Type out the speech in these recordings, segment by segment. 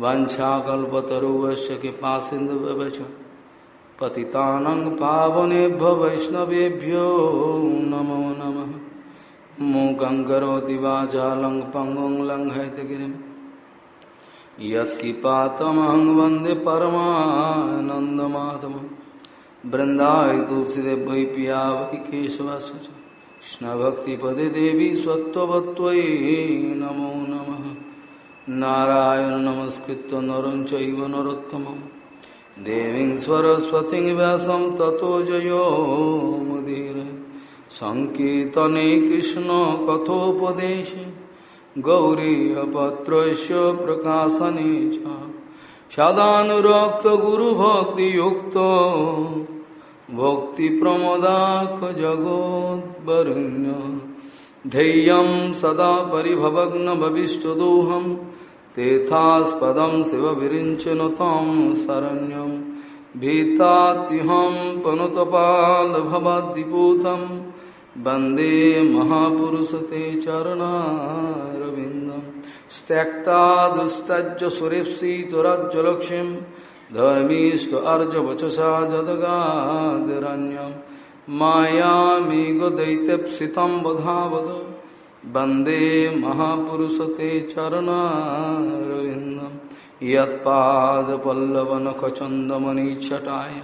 वंशाकल्पतरुवश्य कृपा सिन्धुव्यवच पतितानं पावनेभ्य वैष्णवेभ्यो नमो नमः। मूकं करोति वाचालं पङ्गुं लङ्घयतगिरिं यत्किपातमहं वंदे परमानन्दमाधवं बृन्दाय तुलसीदेव वै पिया वै केशवस्य कृष्णभक्तिपदे देवी स्वत्ववत्त्वयि नमो नमः। नारायण नमस्कृत नर चैव देवी सरस्वती व्यास तथो जयो मुदीर। संकर्तने कृष्ण कथोपदेश। गौरीपत्र प्रकाशने सदाक्त गुरुभक्ति भक्ति प्रमदाख जगोदरुण्य धैर्य सदा पिभवग्न भविष्टदोहम। तेथास्पदं शिवविरिञ्चनुतं शरण्यं भीतात्यहं पनुतपालभवद्विपूतं वंदे महापुरुषते चरणारविन्दं स्त्यक्ता दुस्तज्य सुरेप्सितुरज्जलक्ष्मीं धर्मीष्ट अर्जवचसा जदगादिरण्यं मायामेघ दैत्यप्सितं वधावद वंदे महापुरुषते चरणारविन्दं। यत्पादपल्लवनखचन्दमनिच्छटाय।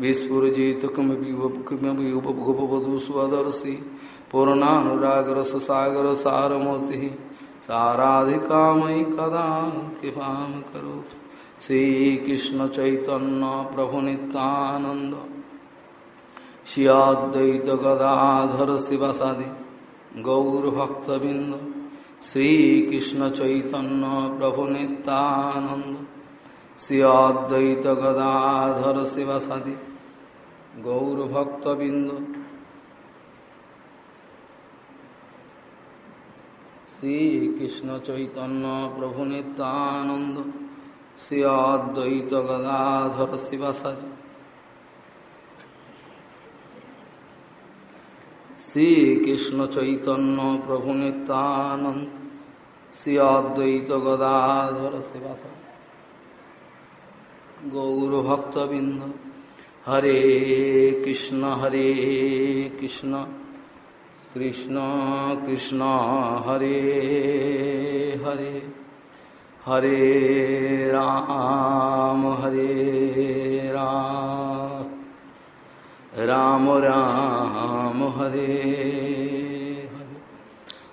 विस्फुरजित किमपि उपभुवधू स्वदर्शि पूर्णानुरागरससागरसारमूर्तिः। साराधिकामयि कदा कृपा कृपां करोतु श्रीकृष्णचैतन्यप्रभुनितानन्द श्रियाद्वैतगदाधर शिवसादि গৌরভক্তবৃন্দ, শ্রীকৃষ্ণ চৈতন্য প্রভু নিত্যানন্দ, শ্রী অদ্বৈত গদাধর শিবসাদি, গৌরভক্তবৃন্দ, শ্রীকৃষ্ণ চৈতন্য প্রভু নিত্যানন্দ, শ্রী অদ্বৈত গদাধর শিবাসাদি শ্রীকৃষ্ণ চৈতন্য প্রভু নিত্যানন্দ শ্রী অদ্বৈত গদাধর শিবাস গৌরভক্তবৃন্দ, হরে কৃষ্ণ হরে কৃষ্ণ কৃষ্ণ কৃষ্ণ, হরে হরে হরে রাম হরে রাম। রাম রাম নাম হরে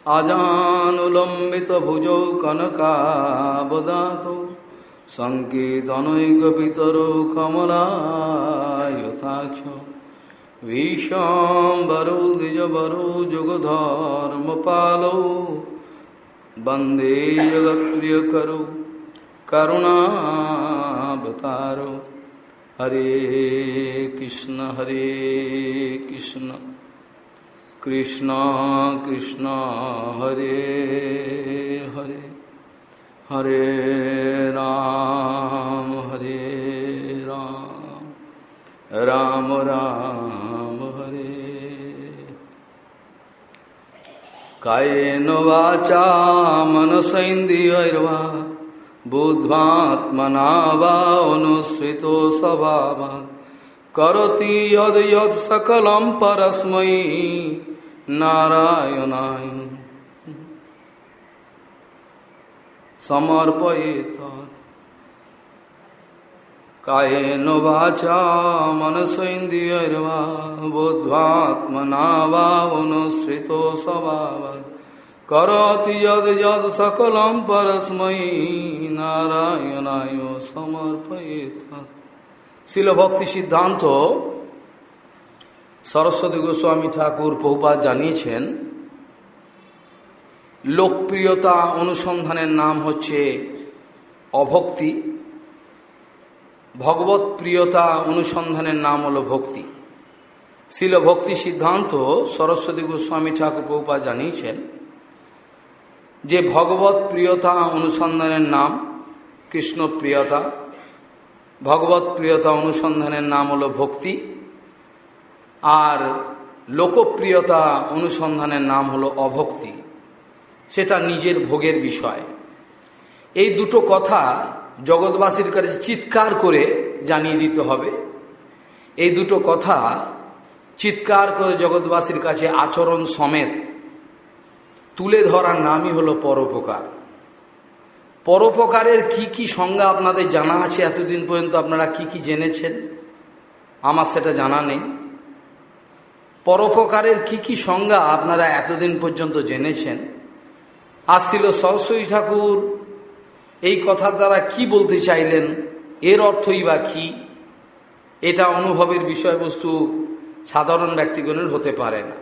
আজানুলম্বিত ভুজ কনকাবদাত সঙ্কেতনৈকিতর কমলাক্ষ ভীষম্বরো দ্বিজবরো যুগধর্ম পালো বন্দে জগৎপ্রিয় করো করুণাবতার হরে কৃষ্ণ হরে কৃষ্ণ কৃষ্ণ কৃষ্ণ, হরে হরে হরে রাম হরে রাম রাম রাম, হরে। কায়েন বাচা মনসৈন্দ্রিয়র্বা বুধ্বাত্মনা বা অনুসৃত স্বভাব করতি সকলম পরস্ময়ী नारायणाय समर्पयेत् कायेन वाचा मनसेन्द्रियैर्वा बुद्ध्वात्मना वा अनुसृतो स्वभावात् करोति यद यद सकलं परस्मै नारायणाय समर्पयेत् শিল ভক্তি সিদ্ধান্ত সরস্বতী গোস্বামী ঠাকুর বহুপাত জানিয়েছেন, লোকপ্রিয়তা অনুসন্ধানের নাম হচ্ছে অভক্তি। ভগবত প্রিয়তা অনুসন্ধানের নাম হলো ভক্তি। শিল ভক্তি সিদ্ধান্ত সরস্বতী গোস্বামী ঠাকুর পৌপা জানিয়েছেন যে, ভগবত প্রিয়তা অনুসন্ধানের নাম কৃষ্ণ প্রিয়তা। ভগবত প্রিয়তা অনুসন্ধানের নাম হলো ভক্তি। আর লোকপ্রিয়তা অনুসন্ধানের নাম হলো অভক্তি। সেটা নিজের ভোগের বিষয়। এই দুটো কথা জগৎবাসীর কাছে চিৎকার করে জানিয়ে দিতে হবে। এই দুটো কথা চিৎকার করে জগৎবাসীর কাছে আচরণ সমেত তুলে ধরার নামই হলো পরোপকার। পরোপকারের কি কি সংজ্ঞা আপনাদের জানা আছে? এতদিন পর্যন্ত আপনারা কি কি জেনেছেন? আমার সেটা জানা নেই। পরোপকারের কি কি সংজ্ঞা আপনারা এতদিন পর্যন্ত জেনেছেন? আসছিল সরস্বতী ঠাকুর। এই কথার দ্বারা কি বলতে চাইলেন? এর অর্থই বা কী? এটা অনুভবের বিষয়বস্তু সাধারণ ব্যক্তিগণের হতে পারে না।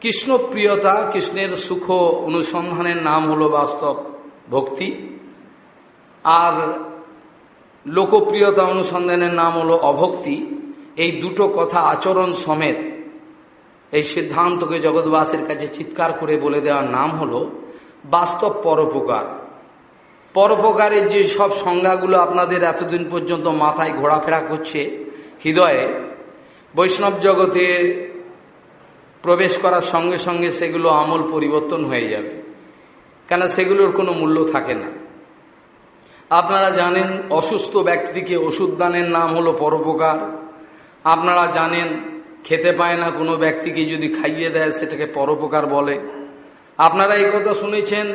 কৃষ্ণপ্রিয়তা, কৃষ্ণের সুখ অনুসন্ধানের নাম হলো বাস্তব ভক্তি। আর লোকপ্রিয়তা অনুসন্ধানের নাম হলো অভক্তি। এই দুটো কথা আচরণ সমেত এই সিদ্ধান্তকে জগৎবাসের কাছে চিৎকার করে বলে দেওয়ার নাম হলো বাস্তব পরোপকার। পরোপকারের যে সব সংজ্ঞাগুলো আপনাদের এতদিন পর্যন্ত মাথায় ঘোরাফেরা করছে, হৃদয়ে বৈষ্ণব জগতে প্রবেশ করার সঙ্গে সঙ্গে সেগুলো আমল পরিবর্তন হয়ে যাবে। কেন সেগুলোর কোনো মূল্য থাকে না। আপনারা জানেন অসুস্থ ব্যক্তিকে ওষুধ দানের নাম হলো পরোপকার। আপনারা জানেন খেতে পায় না কোনো ব্যক্তিকে যদি খাইয়ে দেয়, সেটাকে পরোপকার বলে। আপনারা এই কথা শুনেছেন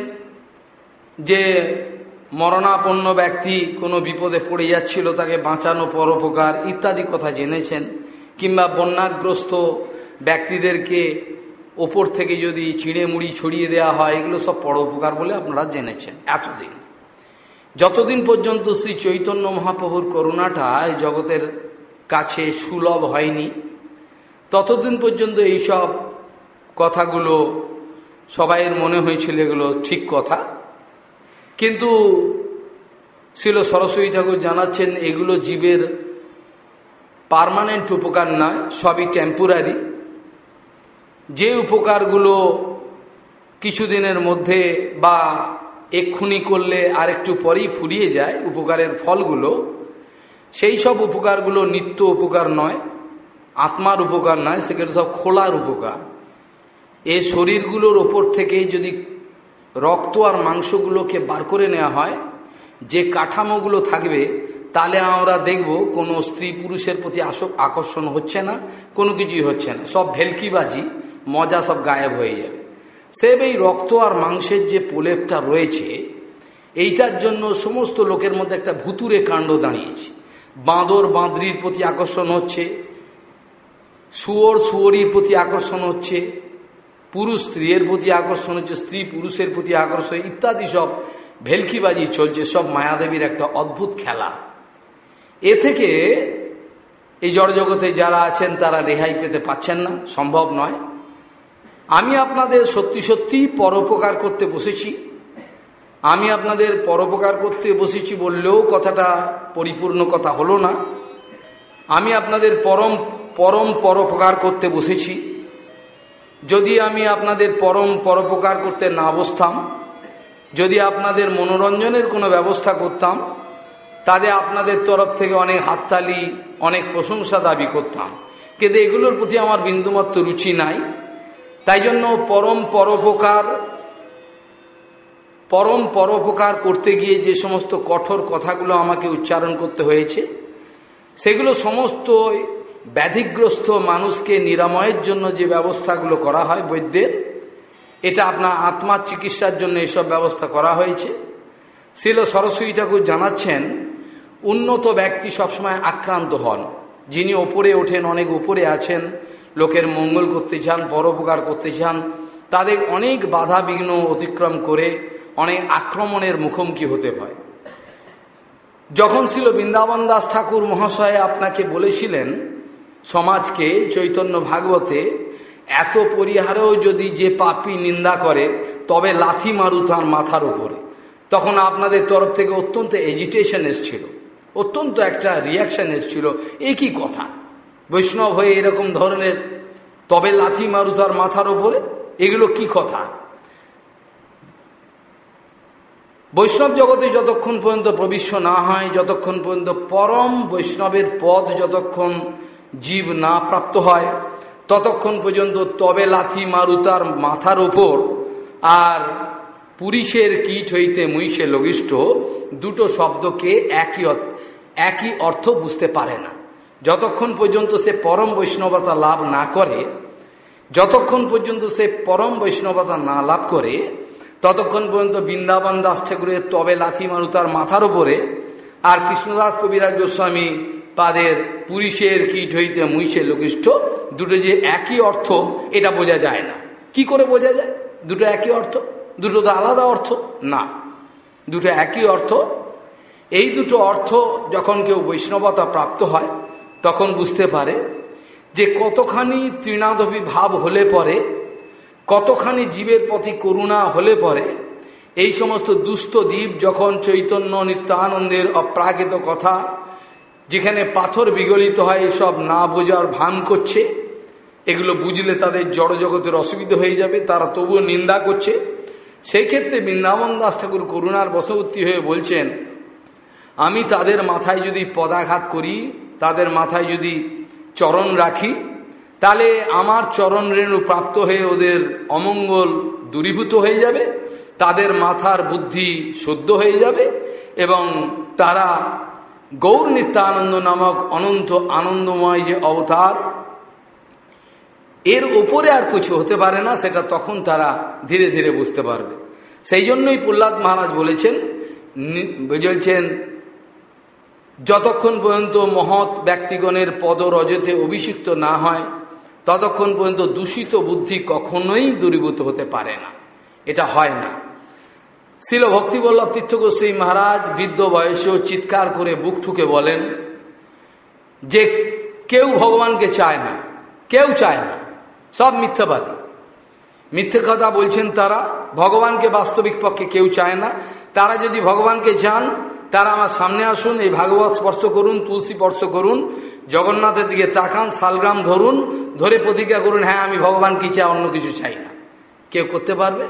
যে মরণাপন্ন ব্যক্তি কোনো বিপদে পড়ে যাচ্ছিল, তাকে বাঁচানো পরোপকার ইত্যাদি কথা জেনেছেন, কিংবা বন্যাগ্রস্ত ব্যক্তিদেরকে ওপর থেকে যদি চিঁড়ে মুড়ি ছড়িয়ে দেওয়া হয়, এগুলো সব পরোপকার বলে আপনারা জেনেছেন এতদিন। যতদিন পর্যন্ত শ্রী চৈতন্য মহাপ্রভুর করুণাটা জগতের কাছে সুলভ হয়নি ততদিন পর্যন্ত এইসব কথাগুলো সবাইয়ের মনে হয়েছিল এগুলো ঠিক কথা। কিন্তু ছিল সরস্বতী ঠাকুর জানাচ্ছেন, এগুলো জীবের পারমানেন্ট উপকার নয়, সবই টেম্পোরারি। যে উপকারগুলো কিছুদিনের মধ্যে বা এক্ষুনি করলে আরেকটু পরেই ফুরিয়ে যায় উপকারের ফলগুলো, সেই সব উপকারগুলো নিত্য উপকার নয়। আত্মার উপকার নয় সেগুলো সব খোলার উপকার। এ শরীরগুলোর ওপর থেকে যদি রক্ত আর মাংসগুলোকে বার করে নেওয়া হয়, যে কাঠামোগুলো থাকবে, তাহলে আমরা দেখব কোনো স্ত্রী পুরুষের প্রতি আসক আকর্ষণ হচ্ছে না, কোনো কিছুই হচ্ছে না। সব ভেলকিবাজি, মজা সব গায়েব হয়ে যাবে। সেব এই রক্ত আর মাংসের যে প্রলেপটা রয়েছে, এইটার জন্য সমস্ত লোকের মধ্যে একটা ভুতুরে কাণ্ড দাঁড়িয়েছে। বাঁদর বাঁদরির প্রতি আকর্ষণ হচ্ছে শুয়োর শুয়োরির প্রতি আকর্ষণ হচ্ছে, পুরুষ স্ত্রীর প্রতি আকর্ষণ হচ্ছে, স্ত্রী পুরুষের প্রতি আকর্ষণ ইত্যাদি সব ভেলকিবাজি চলছে, সব মায়াদেবীর একটা অদ্ভুত খেলা। এ থেকে এই জড়জগতে যারা আছেন, তারা রেহাই পেতে পাচ্ছেন না, সম্ভব নয়। আমি আপনাদের সত্যি সত্যি পরোপকার করতে বসেছি। আমি আপনাদের পরোপকার করতে বসেছি বললেও কথাটা পরিপূর্ণ কথা হলো না। আমি আপনাদের পরম পরম পরোপকার করতে বসেছি। যদি আমি আপনাদের পরম পরোপকার করতে না বসতাম, যদি আপনাদের মনোরঞ্জনের কোনো ব্যবস্থা করতাম তাদের আপনাদের তরফ থেকে অনেক হাততালি, অনেক প্রশংসা দাবি করতাম। কিন্তু এগুলোর প্রতি আমার বিন্দুমাত্র রুচি নাই। তাই জন্য পরম পরোপকার পরম পরোপকার করতে গিয়ে যে সমস্ত কঠোর কথাগুলো আমাকে উচ্চারণ করতে হয়েছে, সেগুলো সমস্ত ব্যাধিগ্রস্ত মানুষকে নিরাময়ের জন্য যে ব্যবস্থাগুলো করা হয় বৈদ্যের, এটা আপনার আত্মার চিকিৎসার জন্য এসব ব্যবস্থা করা হয়েছে। শিল সরস্বতী ঠাকুর জানাচ্ছেন, উন্নত ব্যক্তি সবসময় আক্রান্ত হন। যিনি ওপরে ওঠেন, অনেক উপরে আছেন, লোকের মঙ্গল করতে চান পরোপকার করতে চান, তাদের অনেক বাধা বিঘ্ন অতিক্রম করে অনেক আক্রমণের মুখোমুখি হতে হয়। যখন ছিল বৃন্দাবন দাস ঠাকুর মহাশয় আপনাকে বলেছিলেন সমাজকে, চৈতন্য ভাগবতে, এত পরিহারেও যদি যে পাপি নিন্দা করে, তবে লাথি মারু মাথার উপরে। তখন আপনাদের তরফ থেকে অত্যন্ত এজিটেশন এসছিল। অত্যন্ত একটা রিয়াকশন এসেছিল। এ কি কথা? বৈষ্ণব হয়ে এরকম ধরনের, তবে লাথি মারু তার মাথার ওপরে এগুলো কি কথা? বৈষ্ণব জগতে যতক্ষণ পর্যন্ত প্রবিশ্য না হয়, যতক্ষণ পর্যন্ত পরম বৈষ্ণবের পদ, যতক্ষণ জীব না প্রাপ্ত হয়, ততক্ষণ পর্যন্ত তবে লাথি মারুতার মাথার ওপর আর পুরিশের কীট হইতে মুইসে লঘিষ্ঠ দুটো শব্দকে একই একই অর্থ বুঝতে পারে না। যতক্ষণ পর্যন্ত সে পরম বৈষ্ণবতা লাভ না করে, যতক্ষণ পর্যন্ত সে পরম বৈষ্ণবতা না লাভ করে, ততক্ষণ পর্যন্ত বৃন্দাবন দাস ঠাকুরের তবে লাথি মারু তার মাথার ওপরে আর কৃষ্ণদাস কবিরাজ গোস্বামী পাদের পুরিশের কীট হইতে মুইসে লঘিষ্ঠ দুটো যে একই অর্থ, এটা বোঝা যায় না। কি করে বোঝা যায়? দুটো একই অর্থ? দুটো তো আলাদা অর্থ? না। দুটো একই অর্থ। এই দুটো অর্থ যখন কেউ বৈষ্ণবতা প্রাপ্ত হয়, তখন বুঝতে পারে যে কতখানি তৃণাদবী ভাব হলে পরে, কতখানি জীবের প্রতি করুণা হলে পরে, এই সমস্ত দুস্থ জীব যখন চৈতন্য নিত্যানন্দের অপ্রাকৃত কথা যেখানে পাথর বিগলিত হয়, এসব না বোঝার ভান করছে। এগুলো বুঝলে তাদের জড়জগতের অসুবিধা হয়ে যাবে, তারা তবুও নিন্দা করছে। সেই ক্ষেত্রে বৃন্দাবন দাস ঠাকুর করুণার বশবর্তী হয়ে বলছেন, আমি তাদের মাথায় যদি পদাঘাত করি, তাদের মাথায় যদি চরণ রাখি, তাহলে আমার চরণ রেণু প্রাপ্ত হয়ে ওদের অমঙ্গল দূরীভূত হয়ে যাবে, তাদের মাথার বুদ্ধি শুদ্ধ হয়ে যাবে এবং তারা গৌর নিত্যানন্দ নামক অনন্ত আনন্দময় যে অবতার, এর ওপরে আর কিছু হতে পারে না, সেটা তখন তারা ধীরে ধীরে বুঝতে পারবে। সেই জন্যই প্রহ্লাদ মহারাজ বলেছেন বলছেন, যতক্ষণ পর্যন্ত মহৎ ব্যক্তিগণের পদ রজতে অভিষিক্ত না হয়, ততক্ষণ পর্যন্ত দূষিত বুদ্ধি কখনোই দূরীভূত হতে পারে না। এটা হয় না। শিল ভক্তিবল্লভ তীর্থগোস্বী মহারাজ, বৃদ্ধ বয়সেও চিৎকার করে বুক ঠুকে বলেন, যে কেউ ভগবানকে চায় না, কেউ চায় না, সব মিথ্যাবাদী। মিথ্যে কথা বলছেন তারা, ভগবানকে বাস্তবিক পক্ষে কেউ চায় না। তারা যদি ভগবানকে চান, তারা আমার সামনে আসুন, এই ভাগবত স্পর্শ করুন, তুলসী স্পর্শ করুন, জগন্নাথের দিকে তাকান, শালগ্রাম ধরুন, ধরে প্রতিজ্ঞা করুন হ্যাঁ আমি ভগবানকে চাই, অন্য কিছু চাই না। কেউ করতে পারবে?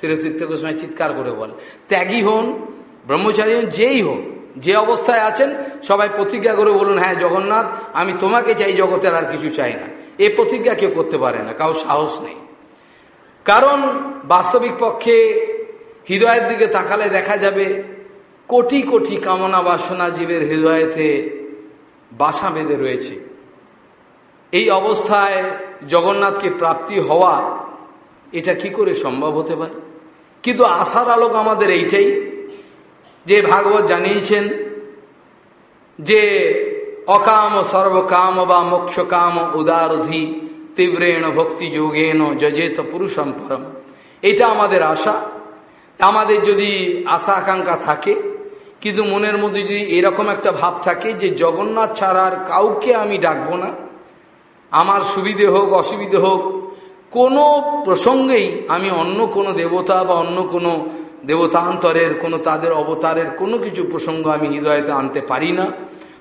শ্রীতীর্থ গোস্বামী চিৎকার করে বলে। ত্যাগী হন, ব্রহ্মচারী হন, যেই হন যে অবস্থায় আছেন, সবাই প্রতিজ্ঞা করে বলুন হ্যাঁ জগন্নাথ, আমি তোমাকে চাই, জগতের আর কিছু চাই না। এ প্রতিজ্ঞা কেউ করতে পারে না কাউ সাহস নেই। কারণ বাস্তবিক পক্ষে হৃদয়ের দিকে তাকালে দেখা যাবে, কোটি কোটি কামনা বাসনা জীবের হৃদয়েতে বাসা বেঁধে রয়েছে। এই অবস্থায় জগন্নাথকে প্রাপ্তি হওয়া এটা কি করে সম্ভব হতে পারে? কিন্তু আশার আলোক আমাদের এইটাই। যে ভাগবত জানিয়েছেন যে অকাম সর্বকাম বা মোক্ষ কাম উদারধি তীব্রেণ ভক্তি যোগেন যজেত পুরুষম পরম। এটা আমাদের আশা। আমাদের যদি আশা আকাঙ্ক্ষা থাকে, কিন্তু মনের মধ্যে যদি এরকম একটা ভাব থাকে যে জগন্নাথ ছাড়া আর কাউকে আমি ডাকবো না। আমার সুবিধে হোক, অসুবিধে হোক কোনো প্রসঙ্গেই আমি অন্য কোনো দেবতা বা অন্য কোনো দেবতান্তরের, কোনো তাদের অবতারের কোনো কিছু প্রসঙ্গ আমি হৃদয়তে আনতে পারি না।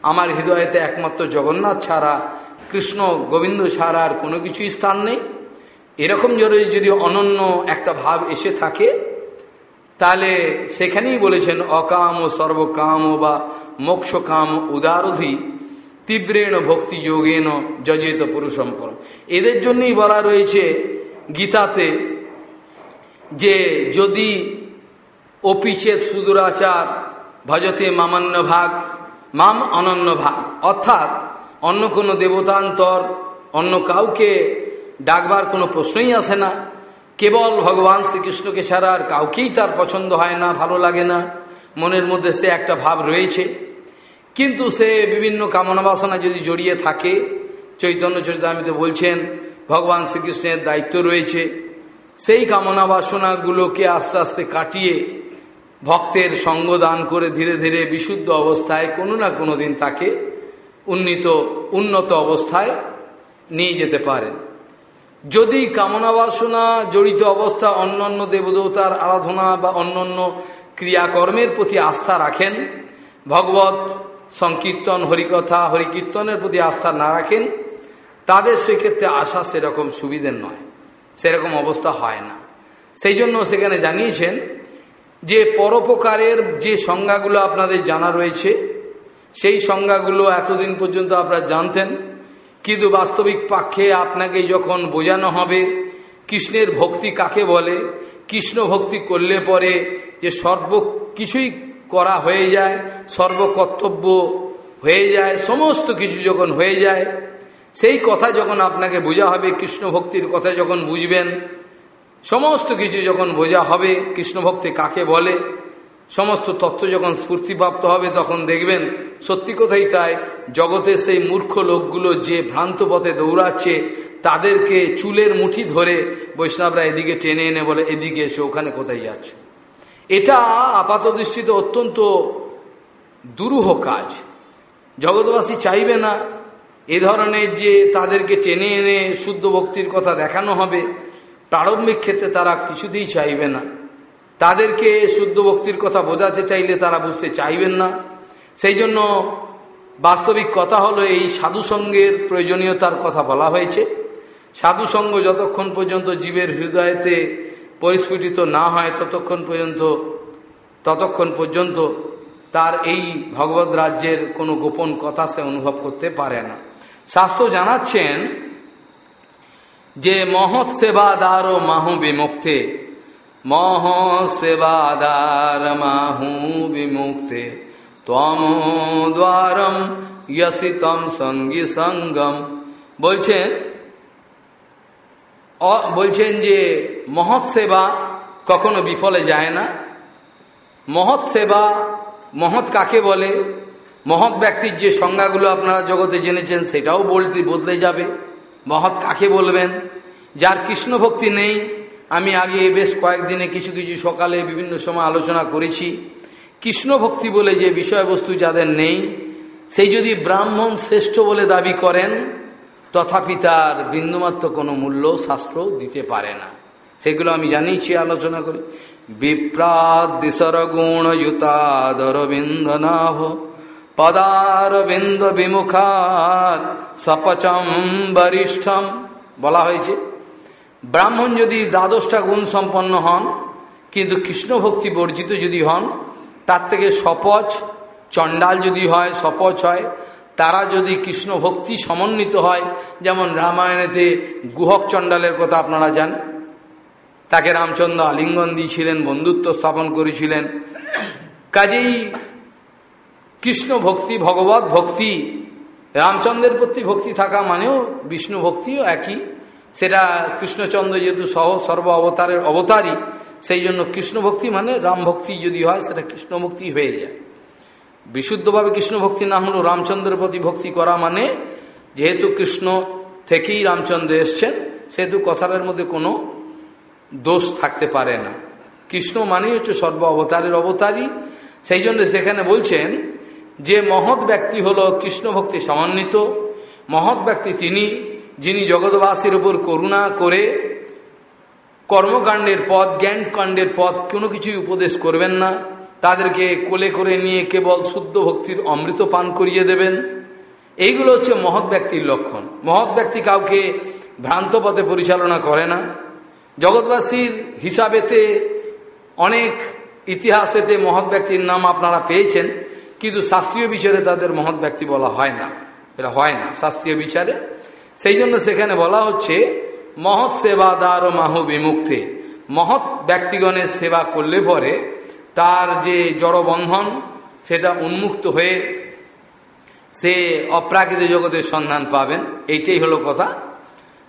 আমার হৃদয়তে একমাত্র জগন্নাথ ছাড়া, কৃষ্ণ গোবিন্দ ছাড়া আর কোনো কিছুই স্থান নেই। এরকম জোরে যদি অনন্য একটা ভাব এসে থাকে, তাহলে সেখানেই বলেছেন, অকাম ও সর্বকাম বা মোক্ষকাম উদারধি। তীব্রেণ ভক্তি যোগেন যজেত পুরুষম্পর এদের জন্যই বলা রয়েছে গীতাতে যে যদি অপিচেত সুদূরাচার ভজতে মামান্য ভাগ, মাম অনন্য ভাগ, অর্থাৎ অন্য কোনো দেবতান্তর, অন্য কাউকে ডাকবার কোনো প্রশ্নই আসে না। কেবল ভগবান শ্রীকৃষ্ণকে ছাড়া আর কাউকেই তার পছন্দ হয় না, ভালো লাগে না। মনের মধ্যে সে একটা ভাব রয়েছে। কিন্তু সে বিভিন্ন কামনা বাসনা যদি জড়িয়ে থাকে, চৈতন্য চরিতামিতে বলছেন, ভগবান শ্রীকৃষ্ণের দায়িত্ব রয়েছে। সেই কামনা বাসনাগুলোকে আস্তে আস্তে কাটিয়ে ভক্তের সঙ্গ দান করে ধীরে ধীরে বিশুদ্ধ অবস্থায় কোনো না কোনো দিন তাকে উন্নীত, উন্নত অবস্থায় নিয়ে যেতে পারেন। যদি কামনা বাসনা জড়িত অবস্থা অন্যান্য দেবদেবতার আরাধনা বা অন্যান্য ক্রিয়াকর্মের প্রতি আস্থা রাখেন, ভগবত সংকীর্তন, হরিকথা, হরিকীর্তনের প্রতি আস্থা না রাখেন, তাদের সেক্ষেত্রে আসা সেরকম সুবিধের নয়। সেরকম অবস্থা হয় না। সেই জন্য সেখানে জানিয়েছেন যে পরোপকারের যে সংজ্ঞাগুলো আপনাদের জানা রয়েছে, সেই সংজ্ঞাগুলো এতদিন পর্যন্ত আপনারা জানতেন, কিন্তু বাস্তবিক পাক্ষে আপনাকে যখন বোঝানো হবে, কৃষ্ণের ভক্তি কাকে বলে, কৃষ্ণ ভক্তি করলে পরে যে সর্ব কিছুই করা হয়ে যায়, সর্বকর্তব্য হয়ে যায়, সমস্ত কিছু যখন হয়ে যায়, সেই কথা যখন আপনাকে বোঝা হবে, কৃষ্ণ ভক্তির কথা যখন বুঝবেন, সমস্ত কিছু যখন বোঝা হবে, কৃষ্ণ ভক্তি কাকে বলে, সমস্ত তত্ত্ব যখন স্ফূর্তিপ্রাপ্ত হবে, তখন দেখবেন সত্যি কথাই তাই, জগতে সেই মূর্খ লোকগুলো যে ভ্রান্ত পথে দৌড়াচ্ছে, তাদেরকে চুলের মুঠি ধরে বৈষ্ণবরা এদিকে টেনে এনে বলে, এদিকে এসে, ওখানে কোথায় যাচ্ছ? এটা আপাত দৃষ্টিতে অত্যন্ত দুরূহ কাজ। জগৎবাসী চাইবে না এ ধরনের যে তাদেরকে টেনে এনে শুদ্ধ ভক্তির কথা দেখানো হবে, প্রারম্ভিক ক্ষেত্রে তারা কিছুতেই চাইবে না। তাদেরকে শুদ্ধ ভক্তির কথা বোঝাতে চাইলে তারা বুঝতে চাইবেন না। সেই জন্য বাস্তবিক কথা হলো এই সাধুসঙ্গের প্রয়োজনীয়তার কথা বলা হয়েছে। সাধুসঙ্গ যতক্ষণ পর্যন্ত জীবের হৃদয়তে পরিস্ফুটিত না হয় ততক্ষণ পর্যন্ত ততক্ষণ পর্যন্ত তার এই ভগবত রাজ্যের কোনো গোপন কথা সে অনুভব করতে পারে না। শাস্ত্র জানাচ্ছেন যে, মহৎ সেবাদার ও মাহু বিমুক্তে, মহ সেবাদার মাহু বিমুক্তে তম দ্বারম ইয়সিতম সঙ্গী সঙ্গম। বলছেন বলছেন যে মহৎ সেবা কখনো বিফলে যায় না। মহৎ সেবা, মহৎ কাকে বলে? মহৎ ব্যক্তির যে সংজ্ঞাগুলো আপনারা জগতে জেনেছেন, সেটাও বলতে, বদলে যাবে। মহৎ কাকে বলবেন? যার কৃষ্ণ ভক্তি নেই, আমি আগে বেশ কয়েকদিনে কিছু কিছু সকালে বিভিন্ন সময় আলোচনা করেছি। কৃষ্ণ ভক্তি বলে যে বিষয়বস্তু যাদের নেই, সেই যদি ব্রাহ্মণ শ্রেষ্ঠ বলে দাবি করেন তথাপি তার বিন্দুমাত্র কোনো মূল্য, শাস্ত্র দিতে পারে না। সেগুলো আমি জানিয়েছি, আলোচনা করি। বিপ্রাদ দিশর গুণ জুতাদর বিন্দনাভ পদার বিন্দ বিমুখাত সপচম বরিষ্ঠম বলা হয়েছে। ব্রাহ্মণ যদি দ্বাদশটা গুণ সম্পন্ন হন, কিন্তু কৃষ্ণ ভক্তি বর্জিত যদি হন, তার থেকে সপচ, চণ্ডাল যদি হয়, সপচ হয় তারা যদি কৃষ্ণ ভক্তি সমন্বিত হয়, যেমন রামায়ণেতে গুহক চণ্ডালের কথা আপনারা জান তাকে রামচন্দ্র আলিঙ্গন দিয়েছিলেন, বন্ধুত্ব স্থাপন করেছিলেন। কাজেই কৃষ্ণ ভক্তি ভগবত ভক্তি, রামচন্দ্রের প্রতি ভক্তি থাকা মানেও বিষ্ণু ভক্তিও একই। সেটা কৃষ্ণচন্দ্র যেহেতু সহ সর্ব অবতারের অবতারই, সেই জন্য কৃষ্ণ ভক্তি মানে রাম ভক্তি যদি হয়, সেটা কৃষ্ণ ভক্তি হয়ে যায়। বিশুদ্ধভাবে কৃষ্ণ ভক্তি না হলেও রামচন্দ্রের প্রতি ভক্তি করা মানে যেহেতু কৃষ্ণ থেকেই রামচন্দ্র এসছেন, সেহেতু কথাটার মধ্যে কোনো দোষ থাকতে পারে না। কৃষ্ণ মানেই হচ্ছে সর্ব অবতারের অবতারই। সেই জন্য সেখানে বলছেন যে মহৎ ব্যক্তি হল কৃষ্ণ ভক্তি সমন্বিত। মহৎ ব্যক্তি তিনি, যিনি জগৎবাসীর উপর করুণা করে কর্মকাণ্ডের পথ, জ্ঞানকাণ্ডের পথ কোনো কিছুই উপদেশ করবেন না। তাদেরকে কোলে করে নিয়ে কেবল শুদ্ধ ভক্তির অমৃত পান করিয়ে দেবেন। এইগুলো হচ্ছে মহৎ ব্যক্তির লক্ষণ। মহৎ ব্যক্তি কাউকে ভ্রান্ত পথে পরিচালনা করে না। জগৎবাসীর হিসাবেতে অনেক ইতিহাসেতে মহৎ ব্যক্তির নাম আপনারা পেয়েছেন, কিন্তু শাস্ত্রীয় বিচারে তাদের মহৎ ব্যক্তি বলা হয় না। এটা হয় না, শাস্ত্রীয় বিচারে। সেই জন্য সেখানে বলা হচ্ছে, মহৎ সেবাদার মাহ বিমুক্তে। মহৎ ব্যক্তিগণের সেবা করলে পরে তার যে জড়বন্ধন, সেটা উন্মুক্ত হয়ে সে অপ্রাকৃত জগতের সন্ধান পাবেন। এইটাই হলো কথা।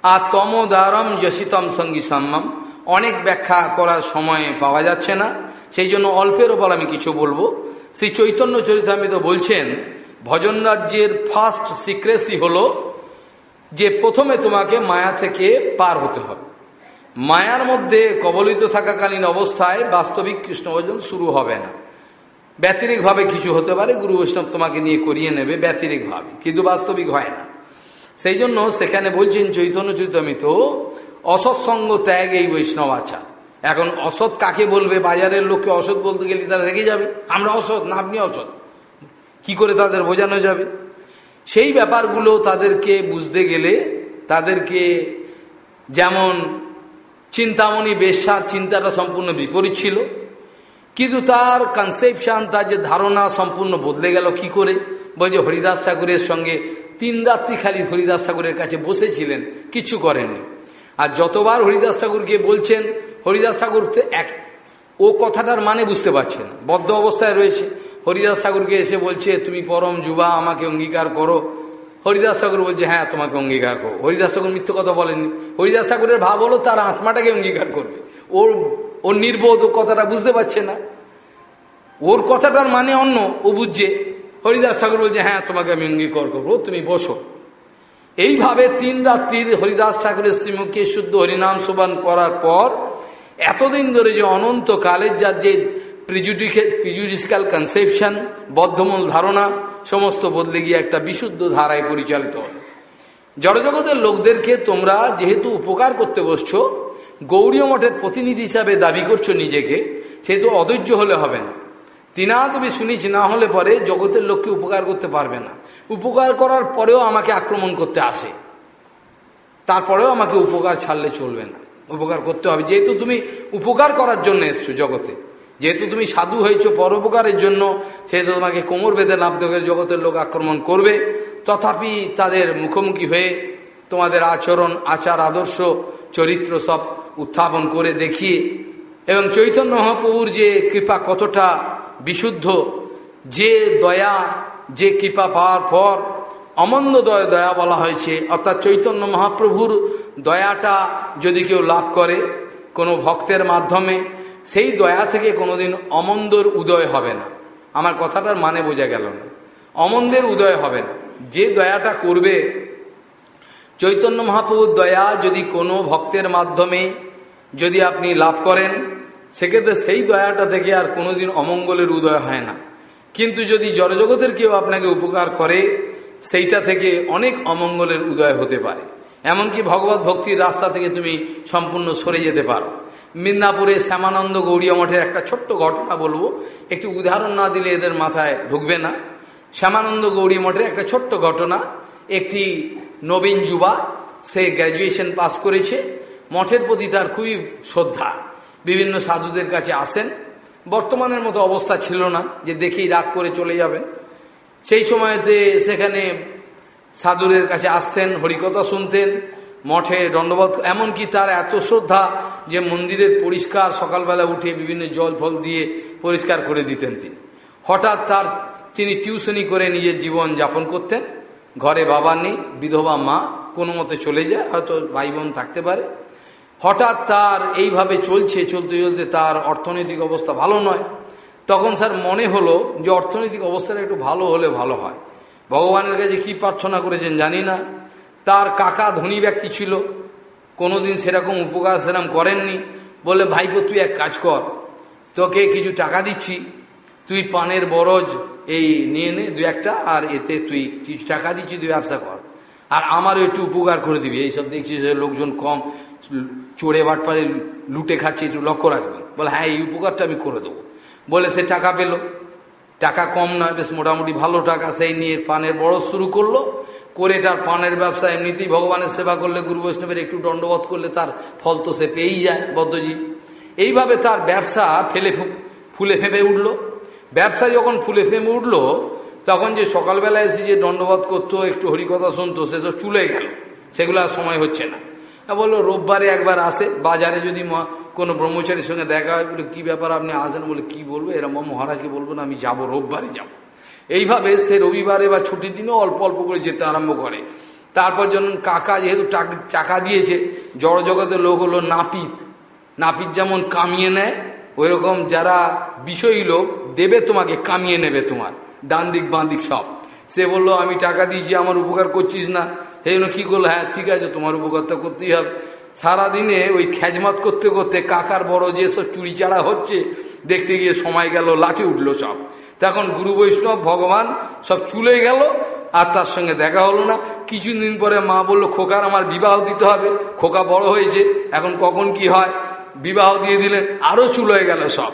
আর তমোদারম যশিতম সঙ্গী সম্মাম অনেক ব্যাখ্যা করার সময় পাওয়া যাচ্ছে না। সেই জন্য অল্পের ওপর আমি কিছু বলব। শ্রী চৈতন্য চরিতামিত বলছেন, ভজন রাজ্যের ফার্স্ট সিক্রেসি হলো যে প্রথমে তোমাকে মায়া থেকে পার হতে হবে। মায়ার মধ্যে কবলিত থাকাকালীন অবস্থায় বাস্তবিক কৃষ্ণ ভজন শুরু হবে না। ব্যতিরিকভাবে কিছু হতে পারে, গুরু বৈষ্ণব তোমাকে নিয়ে করিয়ে নেবে ব্যতিরিকভাবে, কিন্তু বাস্তবিক হয় না। সেই জন্য সেখানে বলছেন, চৈতন্য চৈতমিত অসৎসঙ্গ ত্যাগ এই বৈষ্ণব আচার। এখন অসৎ কাকে বলবে? বাজারের লোককে অসৎ বলতে গেলে তারা রেগে যাবে। আমরা অসৎ না, আপনি অসৎ। কি করে তাদের বোঝানো যাবে? সেই ব্যাপারগুলো তাদেরকে বুঝতে গেলে তাদেরকে যেমন চিন্তামণি বেশ্যার চিন্তাটা সম্পূর্ণ বিপরীত ছিল। কিন্তু তার কনসেপশান তার যে ধারণা সম্পূর্ণ বদলে গেল কি করে? বলছে হরিদাস ঠাকুরের সঙ্গে তিন রাত্রি খালি হরিদাস ঠাকুরের কাছে বসেছিলেন, কিছু করেননি। আর যতবার হরিদাস ঠাকুরকে বলছেন, হরিদাস ঠাকুর এক, ও কথাটার মানে বুঝতে পারছে না। বদ্ধ অবস্থায় রয়েছে। হরিদাস ঠাকুরকে এসে বলছে, তুমি পরম যুবা, আমাকে অঙ্গীকার করো। হরিদাস ঠাকুর বলছে হ্যাঁ তোমাকে অঙ্গীকার করো হরিদাস ঠাকুর মিথ্য কথা বলেননি। হরিদাস ঠাকুরের ভাব হলো, তার আত্মাটাকে অঙ্গীকার করবে। ওর ওর নির্বোধ ও কথাটা বুঝতে পারছে না। ওর কথাটার মানে অন্য, ও বুঝছে। হরিদাস ঠাকুর বলছে হ্যাঁ তোমাকে আমি অঙ্গীকার করব। তুমি বসো। এইভাবে তিন রাত্রির হরিদাস ঠাকুরের শ্রীমুখে শুদ্ধ হরিনাম শোভান করার পর, এতদিন ধরে যে অনন্ত কালের যার যে প্রিজুডিক্যাল কনসেপশন বদ্ধমূল ধারণা, সমস্ত বদলে গিয়ে একটা বিশুদ্ধ ধারায় পরিচালিত। জড়জগতের লোকদেরকে তোমরা যেহেতু উপকার করতে বসছো, গৌরীয় মঠের প্রতিনিধি হিসাবে দাবি করছ নিজেকে, সেহেতু অধৈর্য হলে হবে না। তিনা তুমি শুনিস না হলে পরে জগতের লোককে উপকার করতে পারবে না। উপকার করার পরেও আমাকে আক্রমণ করতে আসে। তারপরেও আমাকে উপকার ছাড়লে চলবে না। উপকার করতে হবে। যেহেতু তুমি উপকার করার জন্য এসছো জগতে। যেহেতু তুমি সাধু হয়েছ পরোপকারের জন্য, সেহেতু তোমাকে কোমর বেঁধে হবে জগতের লোক আক্রমণ করবে। তথাপি তাদের মুখোমুখি হয়ে তোমাদের আচরণ, আচার, আদর্শ, চরিত্র সব উত্থাপন করে দেখিয়ে, এবং চৈতন্য মহাপ্রভুর যে কৃপা কতটা বিশুদ্ধ, যে দয়া, যে কৃপা পাওয়ার পর অমন্দ দয়া দয়া বলা হয়েছে। অর্থাৎ চৈতন্য মহাপ্রভুর দয়াটা যদি কেউ লাভ করে কোনো ভক্তের মাধ্যমে সেই দয়া থেকে কোনোদিন অমন্দর উদয় হবে না। আমার কথাটার মানে বোঝা গেল না। অমন্দের উদয় হবে না। যে দয়াটা করবে, চৈতন্য মহাপ্রভুর দয়া যদি কোনো ভক্তের মাধ্যমে যদি আপনি লাভ করেন, সেক্ষেত্রে সেই দয়াটা থেকে আর কোনোদিন অমঙ্গলের উদয় হয় না। কিন্তু যদি জড়জগতের কেউ আপনাকে উপকার করে, সেইটা থেকে অনেক অমঙ্গলের উদয় হতে পারে। এমনকি ভগবত ভক্তির রাস্তা থেকে তুমি সম্পূর্ণ সরে যেতে পারো। মিদনাপুরে শ্যামানন্দ গৌরীয় মঠের একটা ছোট্ট ঘটনা বলব। একটি উদাহরণ না দিলে এদের মাথায় ঢুকবে না। শ্যামানন্দ গৌরী মঠের একটা ছোট্ট ঘটনা। একটি নবীন যুবা, সে গ্র্যাজুয়েশন পাস করেছে। মঠের প্রতি তার খুবই শ্রদ্ধা। বিভিন্ন সাধুদের কাছে আসেন। বর্তমানের মতো অবস্থা ছিল না যে দেখেই রাগ করে চলে যাবেন সেই সময়তে সেখানে সাধুরের কাছে আসতেন, হরিকথা শুনতেন। মঠে দণ্ডবোধ এমনকি তার এত শ্রদ্ধা যে মন্দিরের পরিষ্কার সকালবেলা উঠে বিভিন্ন জল ফল দিয়ে পরিষ্কার করে দিতেন তিনি। হঠাৎ তার তিনি টিউশনি করে নিজের জীবন যাপন করতেন। ঘরে বাবা নেই, বিধবা মা, কোনো মতে চলে যায়, হয়তো ভাই বোন থাকতে পারে। হঠাৎ তার এইভাবে চলছে, চলতে চলতে তার অর্থনৈতিক অবস্থা ভালো নয়। তখন স্যার মনে হলো যে অর্থনৈতিক অবস্থাটা একটু ভালো হলে ভালো হয়। ভগবানের কাছে কি প্রার্থনা করেছেন জানি না। তার কাকা ধনী ব্যক্তি ছিল। কোনোদিন সেরকম উপকার সেরকম করেননি। বলে ভাইপো, তুই এক কাজ কর। তোকে কিছু টাকা দিচ্ছি। তুই পানের বরজ এই নিয়ে নে দু একটা, আর এতে তুই কিছু টাকা দিচ্ছি, তুই ব্যবসা কর। আর আমারও একটু উপকার করে দিবি। এইসব দেখছি যে লোকজন কম চড়ে বাটপারে লুটে খাচ্ছে, একটু লক্ষ্য রাখবি। বলে হ্যাঁ এই উপকারটা আমি করে দেবো। বলে, সে টাকা পেল। টাকা কম নয়, বেশ মোটামুটি ভালো টাকা। সেই নিয়ে পানের বড় শুরু করল। করে তার পানের ব্যবসা, এমনিতেই ভগবানের সেবা করলে, গুরু বৈষ্ণবের একটু দণ্ডবোধ করলে তার ফল তো সে পেয়েই যায়, বদ্ধজি। এইভাবে তার ব্যবসা ফেলে ফুলে ফেঁপে উঠল। ব্যবসা যখন ফুলে ফেঁপে উঠল, তখন যে সকালবেলা এসে যে দণ্ডবোধ করতো, একটু হরিকথা শুনতো সেসব চুলে গেল। সেগুলো আর সময় হচ্ছে না। বলল, রোববারে একবার আসে, বাজারে যদি কোনো ব্রহ্মচারীর সঙ্গে দেখা হয়, বলে, কী ব্যাপার আপনি আসেন? বলে, কি বলব? এরম মহারাজকে বলব না, আমি যাব, রোববারে যাব। এইভাবে সে রবিবারে বা ছুটির দিনেও অল্প অল্প করে যেতে আরম্ভ করে। তারপর যখন কাকা যেহেতু চাকা দিয়েছে, জড়জগতের লোক হলো নাপিত। নাপিত যেমন কামিয়ে নেয় ওই রকম যারা বিষয়ী লোক, দেবে তোমাকে, কামিয়ে নেবে তোমার। ডান দিক বাঁ দিক সব। সে বলল, আমি টাকা দিয়েছি, আমার উপকার করছিস না। সেই জন্য কী করল হ্যাঁ ঠিক আছে, তোমার উপকারটা করতেই হবে। সারাদিনে ওই খ্যাজমাত করতে করতে কাকার বড় যেসব চুরি চাড়া হচ্ছে, দেখতে গিয়ে সময় গেল, লাঠি উঠল সব। তখন গুরু বৈষ্ণব, ভগবান সব চুলে গেল, আর তার সঙ্গে দেখা হলো না। কিছুদিন পরে মা বলল, খোকার আমার বিবাহ দিতে হবে। খোকা বড় হয়েছে, এখন কখন কি হয়? বিবাহ দিয়ে দিলেন আরও চুল হয়ে গেল সব।